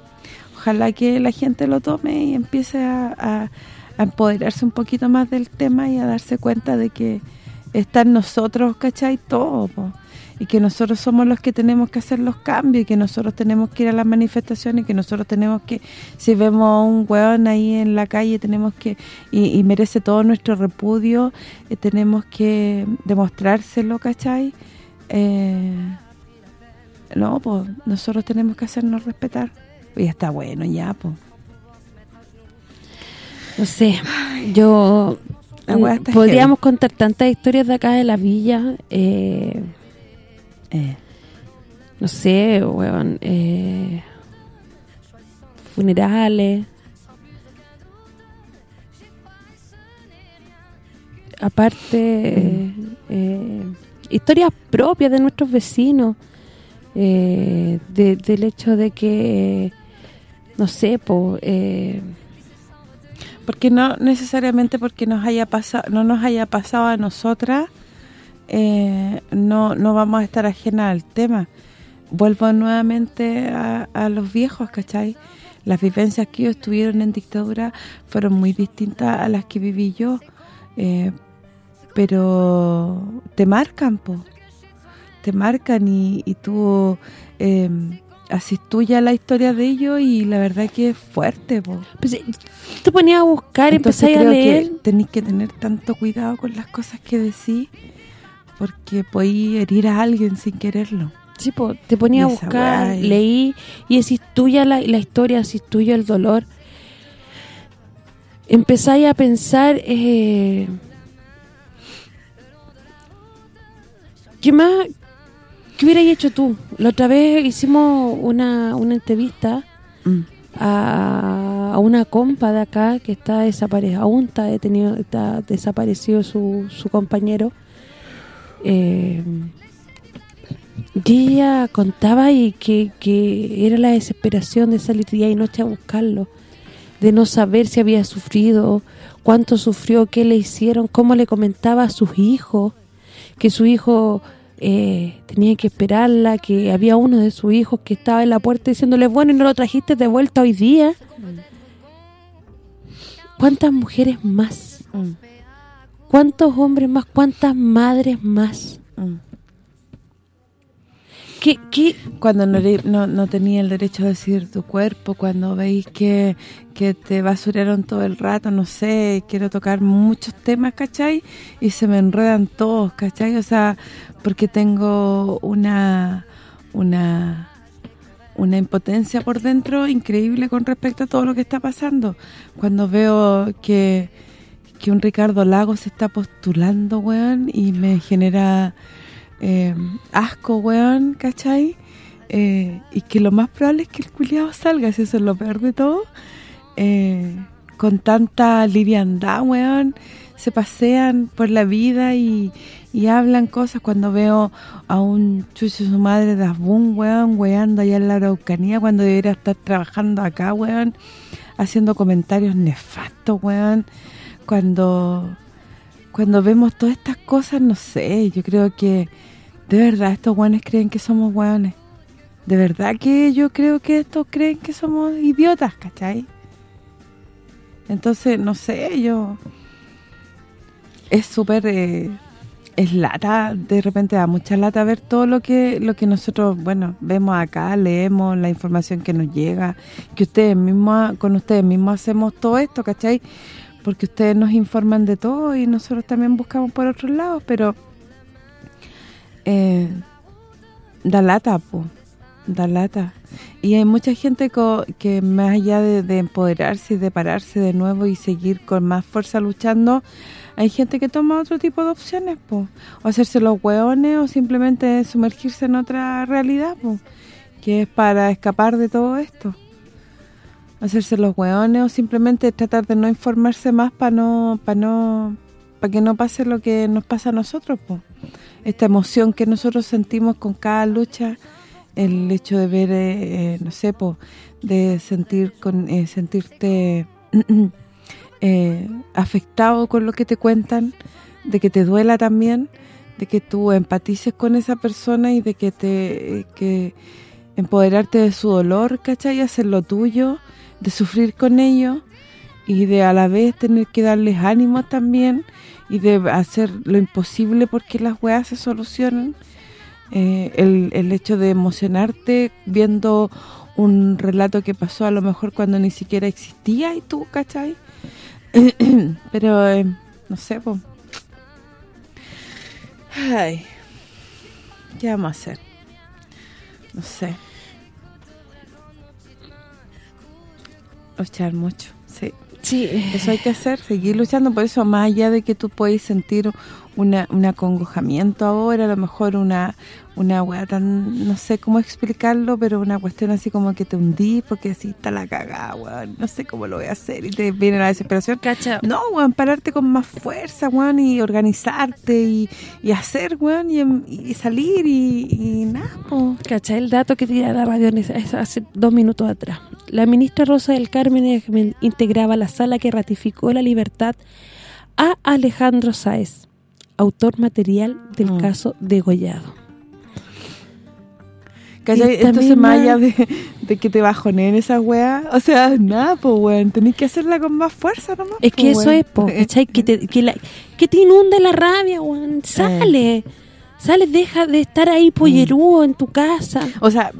Ojalá que la gente lo tome y empiece a, a- empoderarse un poquito más del tema y a darse cuenta de que está en nosotros, ¿cachai? Todo. Y que nosotros somos los que tenemos que hacer los cambios y que nosotros tenemos que ir a las manifestaciones y que nosotros tenemos que, si vemos a un weón ahí en la calle, tenemos que, y, y merece todo nuestro repudio, eh, tenemos que demostrárselo, ¿cachai? Eh, no, pues nosotros tenemos que hacernos respetar. Y está bueno ya, pues. No sé, yo... Está Podríamos contar tantas historias de acá de la villa. Eh, Eh, no sé, weón. Eh, funerales. Aparte, eh, eh, historias propias de nuestros vecinos. eh, de- del hecho de que, no sé, po, porque no necesariamente porque nos haya pasado no nos haya pasado a nosotras eh, no no vamos a estar ajenas al tema vuelvo nuevamente a, a los viejos ¿cachai? las vivencias que ellos tuvieron en dictadura fueron muy distintas a las que viví yo eh, pero te marcan po te marcan y, y tú eh, así tuya la historia de ellos y la verdad que es fuerte, po. Pues, eh, te ponías a buscar, Entonces a creo leer. que tenéis que tener tanto cuidado con las cosas que decís porque podéis herir a alguien sin quererlo. Sí, po, te ponía a buscar, leí y decís tuya la, la historia, decís tuyo el dolor. Empezáis a pensar eh, ¿qué más qué hubierais hecho tú? La otra vez hicimos una, una entrevista Mm. a, a una compa de acá que está desaparecido, aún está detenido, está desaparecido su, su compañero. Eh, y ella contaba y que, que era la desesperación de salir día y noche a buscarlo, de no saber si había sufrido, cuánto sufrió, qué le hicieron, cómo le comentaba a sus hijos, que su hijo eh, tenía que esperarla, que había uno de sus hijos que estaba en la puerta diciéndole, bueno, y no lo trajiste de vuelta hoy día. ¿Cuántas mujeres más? Mm. ¿Cuántos hombres más? ¿Cuántas madres más? Mm. ¿Qué, qué, Cuando no, no, no tenía el derecho a decir tu cuerpo, cuando veis que, que te basuraron todo el rato, no sé, quiero tocar muchos temas, ¿cachai? Y se me enredan todos, ¿cachai? O sea, porque tengo una una una impotencia por dentro increíble con respecto a todo lo que está pasando. Cuando veo que, que un Ricardo Lago se está postulando, weón, y me genera eh, asco, weón, ¿cachai? Eh, y que lo más probable es que el culiado salga, si eso es lo peor de todo. Eh, con tanta liviandad, weón, se pasean por la vida y, hablan cosas. Cuando veo a un chucho su madre de Asbun, weón, weando allá en la Araucanía, cuando debería estar trabajando acá, weón, haciendo comentarios nefastos, weón. Cuando cuando vemos todas estas cosas, no sé, yo creo que de verdad estos weones creen que somos weones. De verdad que yo creo que estos creen que somos idiotas, ¿cachai? Entonces, no sé, yo... Es súper... eh, es lata, de repente da mucha lata ver todo lo que lo que nosotros, bueno, vemos acá, leemos, la información que nos llega, que ustedes mismos, con ustedes mismos hacemos todo esto, ¿cachai? Porque ustedes nos informan de todo y nosotros también buscamos por otros lados, pero eh, da lata, po, da lata. Y hay mucha gente co- que más allá de, de empoderarse y de pararse de nuevo y seguir con más fuerza luchando, hay gente que toma otro tipo de opciones, po. O hacerse los hueones o simplemente sumergirse en otra realidad, po, que es para escapar de todo esto. Hacerse los hueones o simplemente tratar de no informarse más para no para no para que no pase lo que nos pasa a nosotros, po. Esta emoción que nosotros sentimos con cada lucha, el hecho de ver, eh, eh, no sé, po, de sentir con eh, sentirte eh, afectado con lo que te cuentan, de que te duela también, de que tú empatices con esa persona y de que te eh, que empoderarte de su dolor, ¿cachai? Hacer lo tuyo, de sufrir con ellos y de a la vez tener que darles ánimo también y de hacer lo imposible porque las weas se solucionen. Eh, el, el hecho de emocionarte viendo un relato que pasó a lo mejor cuando ni siquiera existía y tú, ¿cachai? Pero, eh, no sé, po. Ay, ¿qué vamos a hacer? No sé. Luchar mucho, sí. Sí, Eso hay que hacer, seguir luchando. Por eso, más allá de que tú puedes sentir una, un acongojamiento ahora, a lo mejor una una weá tan, no sé cómo explicarlo, pero una cuestión así como que te hundí porque así está la cagada, weón. No sé cómo lo voy a hacer y te viene la desesperación. Cacha. No, weón, pararte con más fuerza, weón, y organizarte y, y hacer, weón, y, y salir y, y nada, po. ¿Cachai? El dato que tira la radio hace dos minutos atrás. La ministra Rosa del Carmen integraba la sala que ratificó la libertad a Alejandro Sáez, autor material del Mm. caso degollado. ¿Cachai? misma- más allá de, de que te bajonen esa weá, o sea, nada, pues, weón, tenés que hacerla con más fuerza nomás. Es que po, eso es, po, ¿cachai? Que te, que, la- que te inunde la rabia, weón. Sale. Sales, deja de estar ahí pollerudo en tu casa. O sea,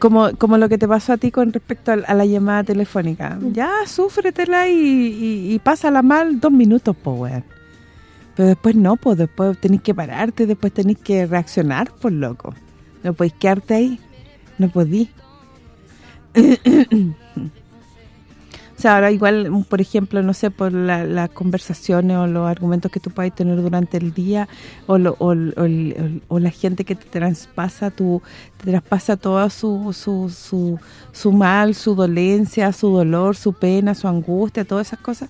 como como lo que te pasó a ti con respecto a, a la llamada telefónica. Ya, súfretela y, y, y pásala mal dos minutos, po, weón. Pero después no, pues después tenés que pararte, después tenés que reaccionar, por loco. No podés quedarte ahí. No podís. O sea, ahora igual, por ejemplo, no sé, por la- las conversaciones o los argumentos que tú puedes tener durante el día o, lo- o, la gente que te traspasa tu te traspasa todo su, su, su, su mal, su dolencia, su dolor, su pena, su angustia, todas esas cosas.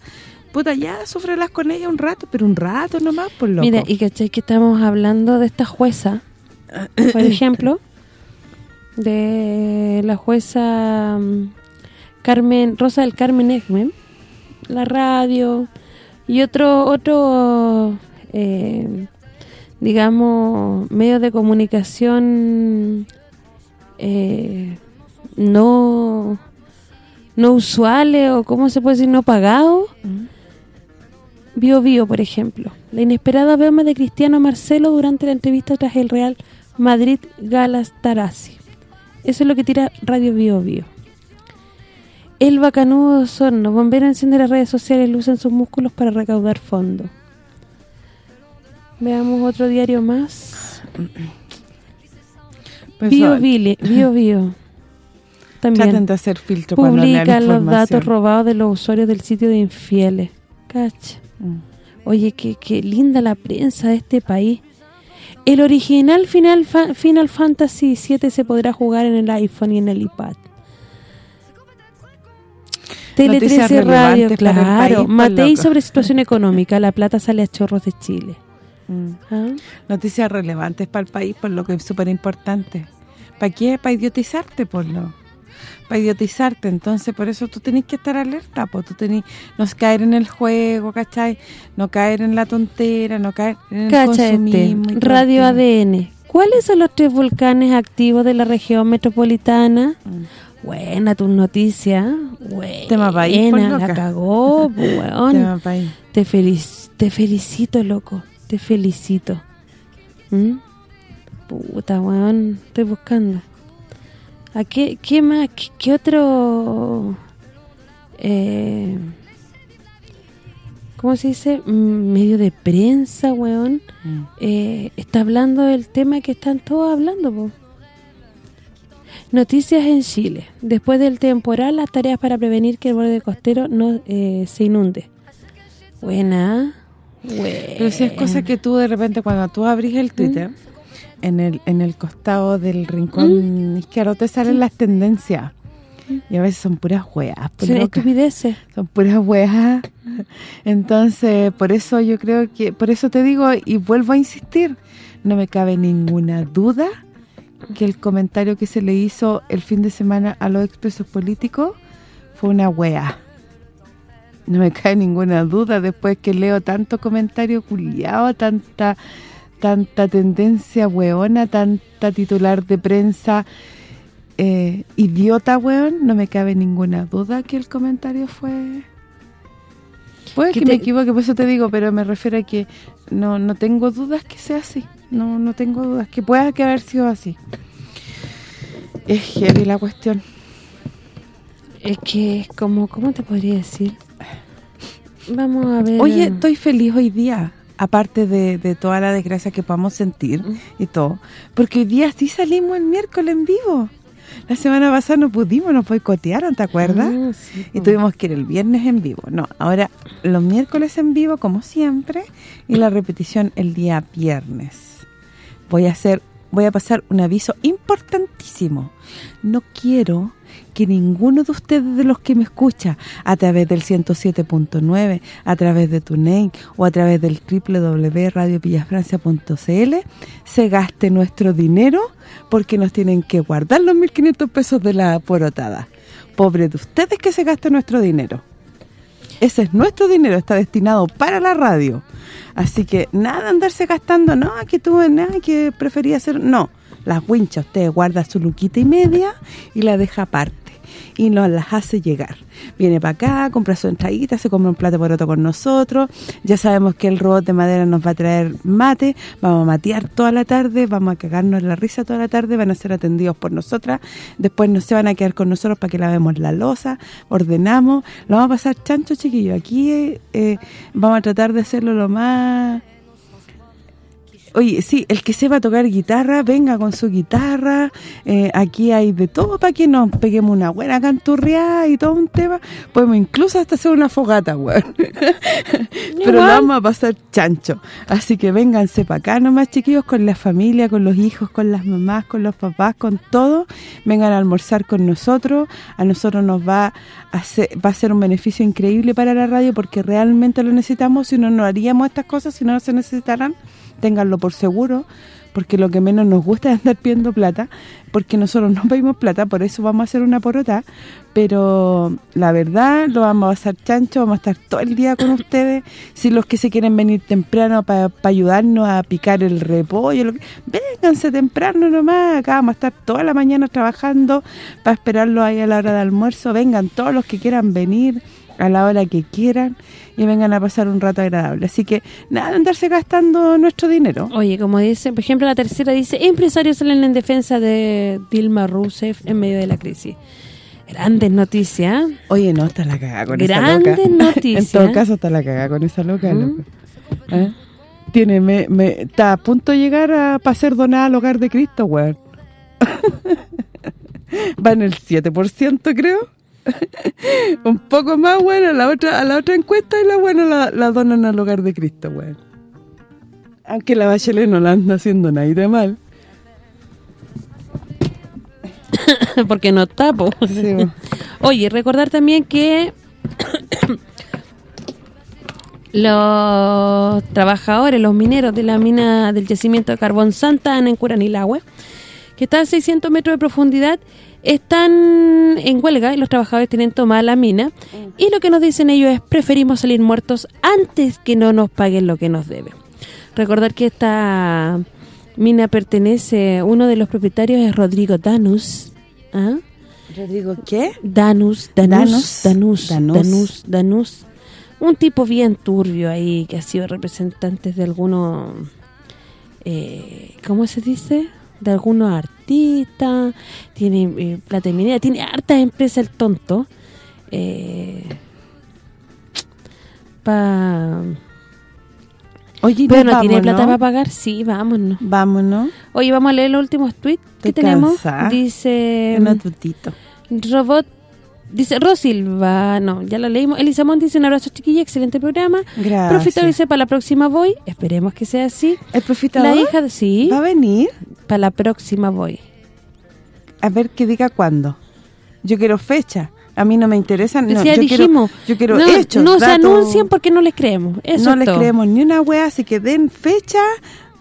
Puta, ya, sufrelas con ella un rato, pero un rato nomás, por loco. Mira, y cachai que estamos hablando de esta jueza, por ejemplo, de la jueza mm, Carmen Rosa del Carmen Egmen, la radio y otro otro eh, digamos medios de comunicación eh, no no usuales o cómo se puede decir no pagados Bio Bio, por ejemplo. La inesperada broma de Cristiano Marcelo durante la entrevista tras el Real Madrid Galatasaray. Eso es lo que tira Radio Bio Bio. El bacanudo Osorno, bombero enciende las redes sociales, lucen sus músculos para recaudar fondos. Veamos otro diario más. Pues, Bio Bio, Bio. También Traten de hacer filtro cuando publica los información. datos robados de los usuarios del sitio de infieles. Cacha. Mm. Oye, qué, qué linda la prensa de este país. El original Final Fa- Final Fantasy VII se podrá jugar en el iPhone y en el iPad. Tele Noticias 13 Radio, claro. país, pues, Matei sobre situación económica. La plata sale a chorros de Chile. Mm. ¿Ah? Noticias relevantes para el país, por lo que es súper importante. ¿Para qué? Para idiotizarte, por lo. Para idiotizarte, entonces por eso tú tenés que estar alerta, pues tú tenés no caer en el juego, ¿cachai? No caer en la tontera, no caer en el Cacha consumismo. Radio. ADN. ¿Cuáles son los tres volcanes activos de la región metropolitana? Mm. Buena tu noticia. Buena, Tema país, por la cagó, po, weón. Tema país. Te, felic- te felicito, loco. Te felicito. ¿Mm? Puta, weón. Estoy buscando. ¿A qué, qué más? ¿Qué, qué otro...? Eh, ¿Cómo se dice? Mm, Medio de prensa, weón. Mm. Eh, está hablando del tema que están todos hablando, po. Noticias en Chile. Después del temporal, las tareas para prevenir que el borde costero no eh, se inunde. Buena. Pero si es cosa que tú de repente cuando tú abrís el Twitter, en el en el costado del rincón izquierdo te salen las tendencias. Y a veces son puras pues, Son estupideces. son puras weas. Entonces, por eso yo creo que por eso te digo y vuelvo a insistir, no me cabe ninguna duda que el comentario que se le hizo el fin de semana a los expresos políticos fue una wea. No me cae ninguna duda después que leo tanto comentario culiado, tanta tanta tendencia weona, tanta titular de prensa eh, idiota, weón, no me cabe ninguna duda que el comentario fue... Puede Que que, me equivoque, por eso te digo, pero me refiero a que no no tengo dudas que sea así. No no tengo dudas que pueda que haber sido así. Es heavy la cuestión. Es que es como, ¿cómo te podría decir? Vamos a ver. Oye, estoy feliz hoy día, aparte de, de toda la desgracia que podamos sentir y todo, porque hoy día sí salimos el miércoles en vivo. La semana pasada no pudimos, nos boicotearon, ¿te acuerdas? Ah, sí, Y tuvimos que ir el viernes en vivo. No, ahora los miércoles en vivo, como siempre, y la repetición el día viernes. Voy a hacer, voy a pasar un aviso importantísimo. No quiero que ninguno de ustedes de los que me escucha a través del 107.9, a través de TuneIn o a través del www.radiopillafrancia.cl se gaste nuestro dinero porque nos tienen que guardar los 1.500 pesos de la porotada. Pobre de ustedes que se gaste nuestro dinero. Ese es nuestro dinero, está destinado para la radio. Así que nada andarse gastando, no, que tuve nada, que prefería hacer... No, las winchas, usted guarda su luquita y media y la deja aparte. Y nos las hace llegar. Viene para acá, compra su entradita, se compra un plato por otro con nosotros. Ya sabemos que el robot de madera nos va a traer mate, vamos a matear toda la tarde, vamos a cagarnos la risa toda la tarde, van a ser atendidos por nosotras. Después no se van a quedar con nosotros para que lavemos la losa, ordenamos. Lo vamos a pasar chancho, chiquillo. Aquí eh, eh, vamos a tratar de hacerlo lo más Oye, sí, el que sepa tocar guitarra, venga con su guitarra. Eh, aquí hay de todo para que nos peguemos una buena canturreada y todo un tema. Podemos incluso hasta hacer una fogata, weón. Pero lo vamos a pasar chancho. Así que vénganse para acá nomás, chiquillos, con la familia, con los hijos, con las mamás, con los papás, con todo. Vengan a almorzar con nosotros. A nosotros nos va a ser, va a ser un beneficio increíble para la radio porque realmente lo necesitamos. Si no, no haríamos estas cosas, si no, no se necesitaran ténganlo por seguro, porque lo que menos nos gusta es andar pidiendo plata, porque nosotros no pedimos plata, por eso vamos a hacer una porota, pero la verdad lo vamos a pasar chancho, vamos a estar todo el día con ustedes, si los que se quieren venir temprano para ayudarnos a picar el repollo, lo que, vénganse temprano nomás, acá vamos a estar toda la mañana trabajando para esperarlo ahí a la hora de almuerzo, vengan todos los que quieran venir, a la hora que quieran y vengan a pasar un rato agradable. Así que nada, andarse gastando nuestro dinero. Oye, como dice, por ejemplo, la tercera dice, empresarios salen en defensa de Dilma Rousseff en medio de la crisis. Grandes noticias. Oye, no, está la cagada con Grandes esa loca. noticias. en todo caso, está la cagada con esa loca. ¿Mm? ¿Eh? Tiene, me, me, está a punto de llegar a para ser donada al hogar de Cristo, weón. Va en el 7%, creo. Un poco más bueno a la otra a la otra encuesta y la buena la, la donan al hogar de Cristo, weón. Aunque la Bachelet no la anda haciendo nada de mal. Porque no tapo. Sí. Oye, recordar también que los trabajadores, los mineros de la mina del yacimiento de Carbón Santa en Curanilagüe, que está a 600 metros de profundidad, están en huelga y los trabajadores tienen tomada la mina y lo que nos dicen ellos es preferimos salir muertos antes que no nos paguen lo que nos deben. Recordar que esta mina pertenece, uno de los propietarios es Rodrigo Danus, ¿ah? Rodrigo, ¿qué? Danus, Danus, Danus, Danus. Danus, Danus, Un tipo bien turbio ahí, que ha sido representante de algunos, eh, ¿cómo se dice? De algunos artistas, tiene eh, plata minera, tiene hartas empresas el tonto. Eh, pa... Oye, Pero tiene plata para pagar, sí, vámonos. Vámonos. Oye, vamos a leer los últimos tweets que Estoy tenemos. cansada. Dice... Una tutito. Robot dice Rosilva, no, ya lo leímos. Elisa Mont dice un abrazo chiquilla, excelente programa. Gracias. Profita dice para la próxima voy, esperemos que sea así. ¿El profitador La hija de sí, va a venir? para la próxima voy. A ver que diga cuándo. Yo quiero fecha. A mí no me interesa. No, yo dijimos, quiero, yo quiero no, hechos, no se datos. anuncien porque no les creemos. Eso no es les todo. creemos ni una wea, así que den fecha,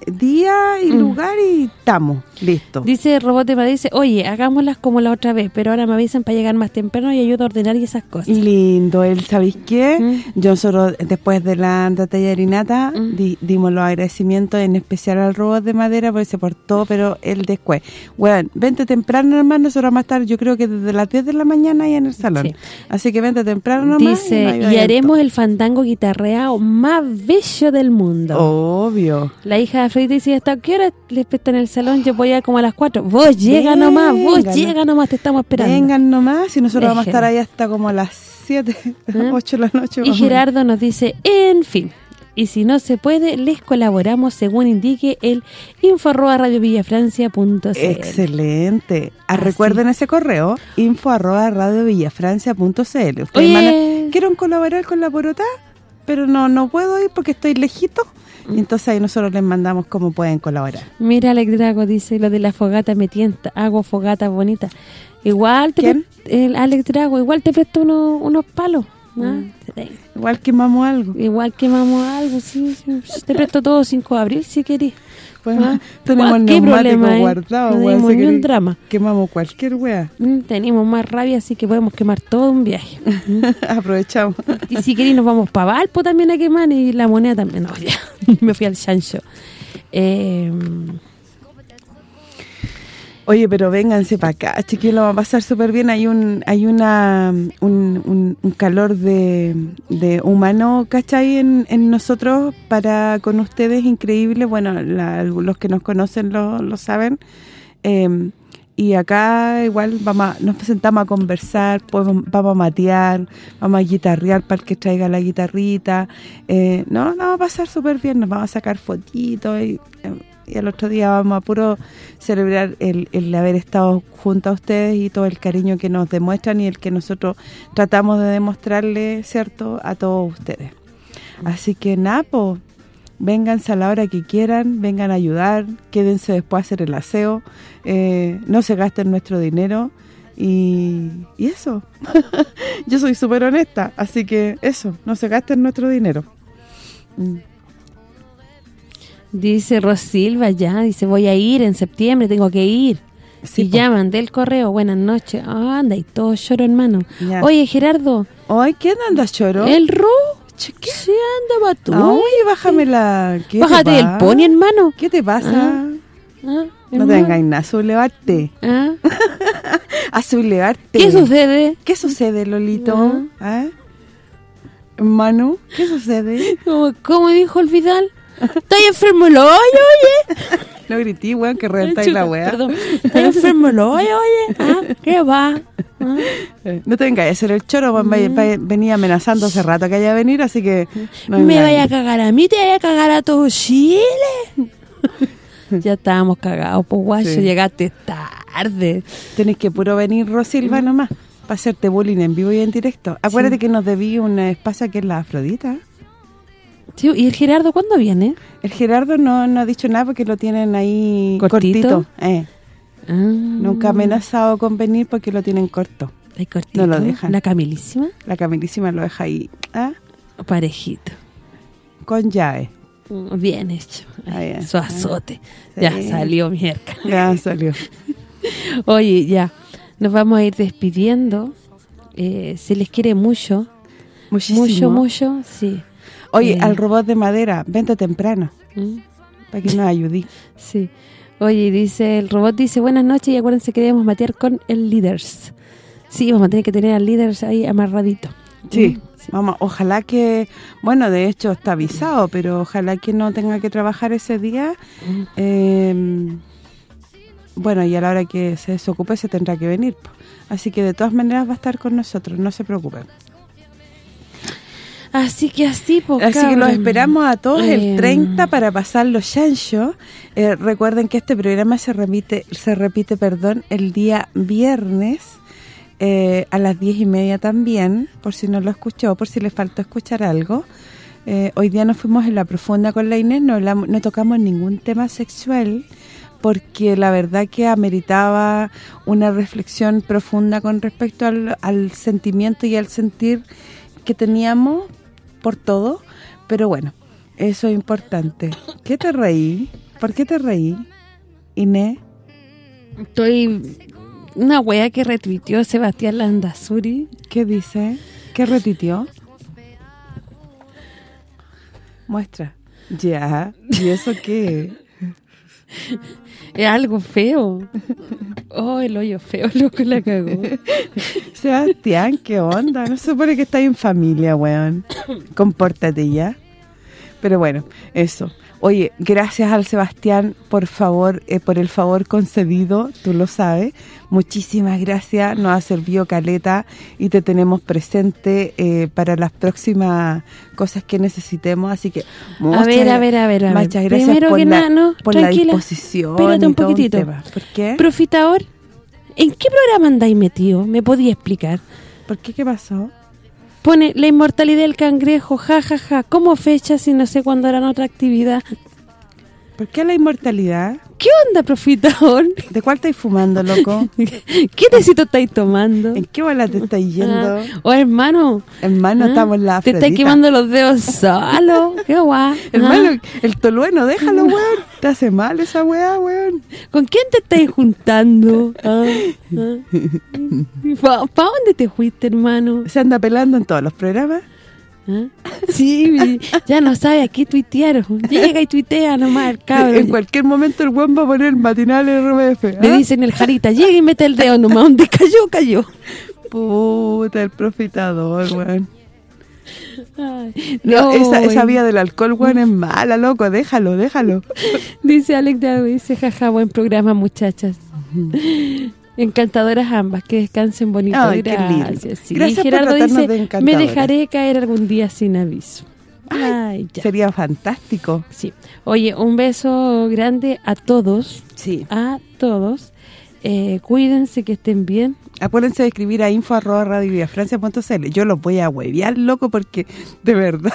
día y Mm. lugar y estamos. Listo. Dice Robot de Madrid, dice, oye, hagámoslas como la otra vez, pero ahora me avisan para llegar más temprano y ayuda a ordenar y esas cosas. Lindo, él, ¿sabéis qué? Mm. Yo solo, después de la tallarinata, Mm. di- dimos los agradecimientos, en especial al robot de madera, porque se portó, pero él después. Bueno, vente temprano, hermano, nosotros a estar, yo creo que desde las 10 de la mañana ahí en el salón. Sí. Así que vente temprano nomás. Dice, y en haremos el fandango guitarreado más bello del mundo. Obvio. La hija de Afrodita dice, ¿hasta qué hora les prestan el salón? Yo voy a como a las 4. Vos llega nomás, vos llega nomás, te estamos esperando. Vengan nomás y nosotros vamos a estar ahí hasta como a las 7, ¿Eh? 8 de la noche. Y. Gerardo nos dice, en fin, y si no se puede, les colaboramos según indique el info arroba radiovillafrancia.cl. Excelente. Ah, recuerden ese correo, info arroba radiovillafrancia.cl. Ustedes Oye. ¿quieren colaborar con la porota? Pero no no puedo ir porque estoy lejito. Mm. Y entonces ahí nosotros les mandamos cómo pueden colaborar. Mira, Alex Drago dice, lo de la fogata me tienta, hago fogata bonita. Igual te el Alex Drago, igual te presto unos, unos palos. ¿ah? Igual quemamos algo. Igual quemamos algo, sí, sí. Te presto todo 5 de abril si querés. Bueno, Ah, tenemos ¿cuál- el neumático problema, eh? guardado. No tenemos ni un drama. Quemamos cualquier wea. Mm, tenemos más rabia, así que podemos quemar todo un viaje. Mm. Aprovechamos. y si queréis nos vamos para Valpo también a quemar y la moneda también. No, ya, me fui al chancho. Eh, Oye, pero vénganse para acá, chiquillos, lo va a pasar súper bien. Hay un hay una un, calor de, de humano, ¿cachai? En, en nosotros para con ustedes increíble. Bueno, la- los que nos conocen lo, lo saben. Eh, y acá igual vamos nos sentamos a conversar, pues vamos a matear, vamos a guitarrear para que traiga la guitarrita. Eh, no, no va a pasar súper bien, nos vamos a sacar fotitos y, eh, y otro día vamos a puro celebrar el, el haber estado junto a ustedes y todo el cariño que nos demuestran y el que nosotros tratamos de demostrarle, ¿cierto?, a todos ustedes. Así que nada, po, vénganse a la hora que quieran, vengan a ayudar, quédense después a hacer el aseo, eh, no se gasten nuestro dinero y, y eso. Yo soy súper honesta, así que eso, no se gasten nuestro dinero. Mm. Dice Rosilva ya, dice voy a ir en septiembre, tengo que ir. Sí, y po. llaman del correo, buenas noches. Anda, y todo lloro, hermano. Ya. Oye, Gerardo, Ay, ¿quién anda, choro? el Ru, ¿qué? sí anda, tú. Oye, bájame la... ¿qué te Bájate pasa? pony, hermano. ¿Qué te pasa? Ah, no hermano. te engañes, nada, sublevarte. Ah, A sublevarte. ¿Qué sucede? ¿Qué sucede, Lolito? ¿Ah? Manu, ¿qué sucede? ¿Cómo, cómo dijo el Vidal? Estoy enfermo el hoyo, oye. No grití, weón, que reventáis la weá. Perdón. Estoy enfermo el hoyo, oye. Ah, ¿Qué va? Ah. Eh, No te vengas a hacer el choro, weón, vaya- venía amenazando hace rato que haya de venir, así que... no Me vaya a cagar a mí, te vaya a cagar a todo Chile. ya estábamos cagados, pues Sí. llegaste tarde. Tenés que puro venir, Rosilva, nomás, para hacerte bullying en vivo y en directo. Acuérdate que nos debí un espacio que es la Afrodita. Sí, ¿Y el Gerardo cuándo viene? El Gerardo no, no ha dicho nada porque lo tienen ahí ¿Cortito? cortito. Eh, Ah, nunca ha amenazado con venir porque lo tienen corto. Cortito. No lo dejan. La Camilísima, La Camilísima lo deja ahí, ¿ah? parejito. con llave. Mm, Bien hecho. Ah, ya. Su azote. Sí. Ya salió mierda. Ya salió. Oye, ya. Nos vamos a ir despidiendo. Eh, se les quiere mucho. Muchísimo. Mucho, mucho, sí. Oye, Eh, al robot de madera, vente temprano, ¿Mm? para que nos ayude. Sí. Oye, dice, el robot dice, buenas noches y acuérdense que debemos matear con el Leaders. Sí, vamos a tener que tener al Leaders ahí amarradito. Sí, vamos, ojalá que, bueno, de hecho está avisado, pero ojalá que no tenga que trabajar ese día. Eh, bueno, y a la hora que se desocupe se tendrá que venir. Así que de todas maneras va a estar con nosotros, no se preocupen. Así que así, pues, Así que los esperamos a todos Eh, el 30 para pasar los chanchos. Eh, recuerden que este programa se repite, se repite perdón, el día viernes eh, a las 10 y media también, por si no lo escuchó, por si le faltó escuchar algo. Eh, hoy día nos fuimos en la profunda con la Inés, no, hablamos- no tocamos ningún tema sexual, porque la verdad que ameritaba una reflexión profunda con respecto al, al sentimiento y al sentir que teníamos por todo, pero bueno, eso es importante. ¿Qué te reí? ¿Por qué te reí, Inés? Estoy... Una wea que retuiteó Sebastián Landazuri. ¿Qué dice? ¿Qué repitió? Muestra. Ya, ¿y eso qué? Es algo feo. Oh, el hoyo feo, loco, la cagó. Sebastián, ¿qué onda? No se supone que estás en familia, weón. Compórtate ya. Pero bueno, eso. Oye, gracias al Sebastián, por favor, eh, por el favor concedido, tú lo sabes. Muchísimas gracias, nos ha servido caleta y te tenemos presente eh, para las próximas cosas que necesitemos. Así que A ver, a ver, a ver, a ver. Muchas gracias Primero por, que la, nada, no, por la disposición Espérate un poquitito. ¿Por qué? Profitador, ¿en qué programa andáis metido? ¿Me podía explicar? ¿Por qué? ¿Qué pasó? Pone la inmortalidad del cangrejo, ja, ja, ja. ¿Cómo fecha si no sé cuándo harán otra actividad? ¿Por qué la inmortalidad? ¿Qué onda, profitador? ¿De cuál estáis fumando, loco? ¿Qué tecito estáis tomando? ¿En qué bola te estáis yendo? Ah, o hermano, Hermano, ah, estamos en la te estáis quemando los dedos solo. Qué guay. Hermano, el tolueno, déjalo, weón. Te hace mal esa weá, weón. ¿Con quién te estáis juntando? Ah, ah. ¿Pa, pa dónde te fuiste, hermano? Se anda pelando en todos los programas. ¿Ah? Sí, ya no sabe a qué tuitear. Llega y tuitea nomás el cabrón. En cualquier momento el buen va a poner matinal. Le ¿ah? dicen el jarita, llega y mete el dedo nomás. Donde cayó, cayó. Puta, el profitador, weón. Ay, No, esa, esa y- vía del alcohol, weón, es mala, loco. Déjalo, déjalo. Dice Alex Dago, dice, jaja, buen programa, muchachas. Encantadoras ambas, que descansen bonito. Ay. Gracias. Sí, Gracias por Gerardo tratarnos dice, de me encantadoras". dejaré caer algún día sin aviso. Ay. Sería fantástico. Sí. Oye, un beso grande a todos. Sí. A todos. Eh, cuídense, que estén bien. Acuérdense de escribir a info arroba radioviafrancia.cl. Yo los voy a huevear, loco, porque de verdad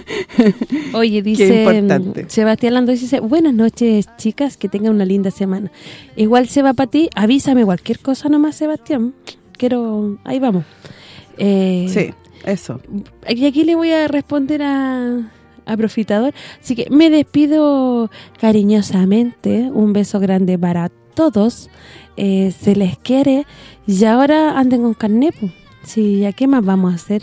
Oye, dice importante. Sebastián Lando dice, buenas noches, chicas, que tengan una linda semana. Igual se va para ti, avísame cualquier cosa nomás, Sebastián. Quiero, ahí vamos. Eh, Sí, eso. Y aquí le voy a responder a, a Profitador. Así que me despido cariñosamente. Un beso grande para todos. Eh, se les quiere. Y ahora anden con carnet. Sí, ¿a qué más vamos a hacer?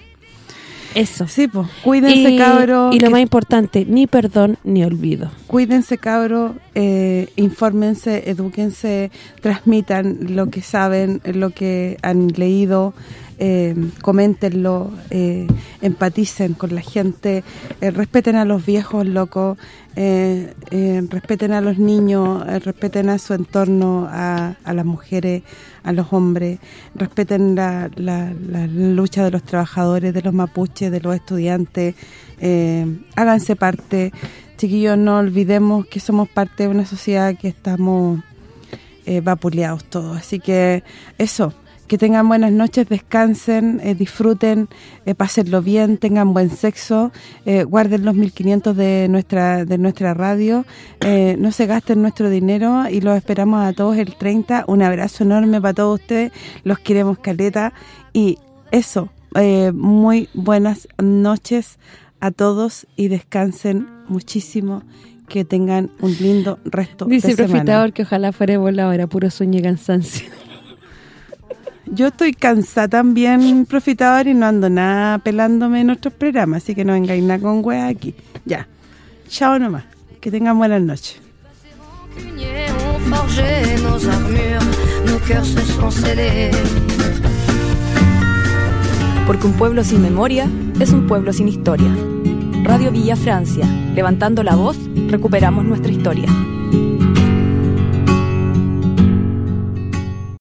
Eso. Sí, pues, cuídense, y, cabros. y lo que- más importante, ni perdón ni olvido. Cuídense, cabros, eh, infórmense, edúquense, transmitan lo que saben, lo que han leído, eh, coméntenlo, eh, empaticen con la gente, eh, respeten a los viejos, locos, eh, eh, respeten a los niños, eh, respeten a su entorno, a, las mujeres, a los hombres, respeten la, la- la lucha de los trabajadores, de los mapuches, de los estudiantes, eh, háganse parte. Chiquillos, no olvidemos que somos parte de una sociedad que estamos vapuleados todos. Así que eso, que tengan buenas noches, descansen, eh, disfruten, eh, pásenlo bien, tengan buen sexo, eh, guarden los 1500 de nuestra de nuestra radio, eh, no se gasten nuestro dinero y los esperamos a todos el 30. Un abrazo enorme para todos ustedes, los queremos caleta y eso, eh, muy buenas noches a todos y descansen muchísimo, que tengan un lindo resto Dice de el semana. Profitador que ojalá fuera voladora, puro sueño y cansancio. Yo estoy cansada también, profitador, y no ando nada pelándome en nuestros programas, así que no vengáis nada con weas aquí. Ya. Chao nomás. Que tengan buenas noches. Porque un pueblo sin memoria es un pueblo sin historia. Radio Villa Francia, levantando la voz, recuperamos nuestra historia.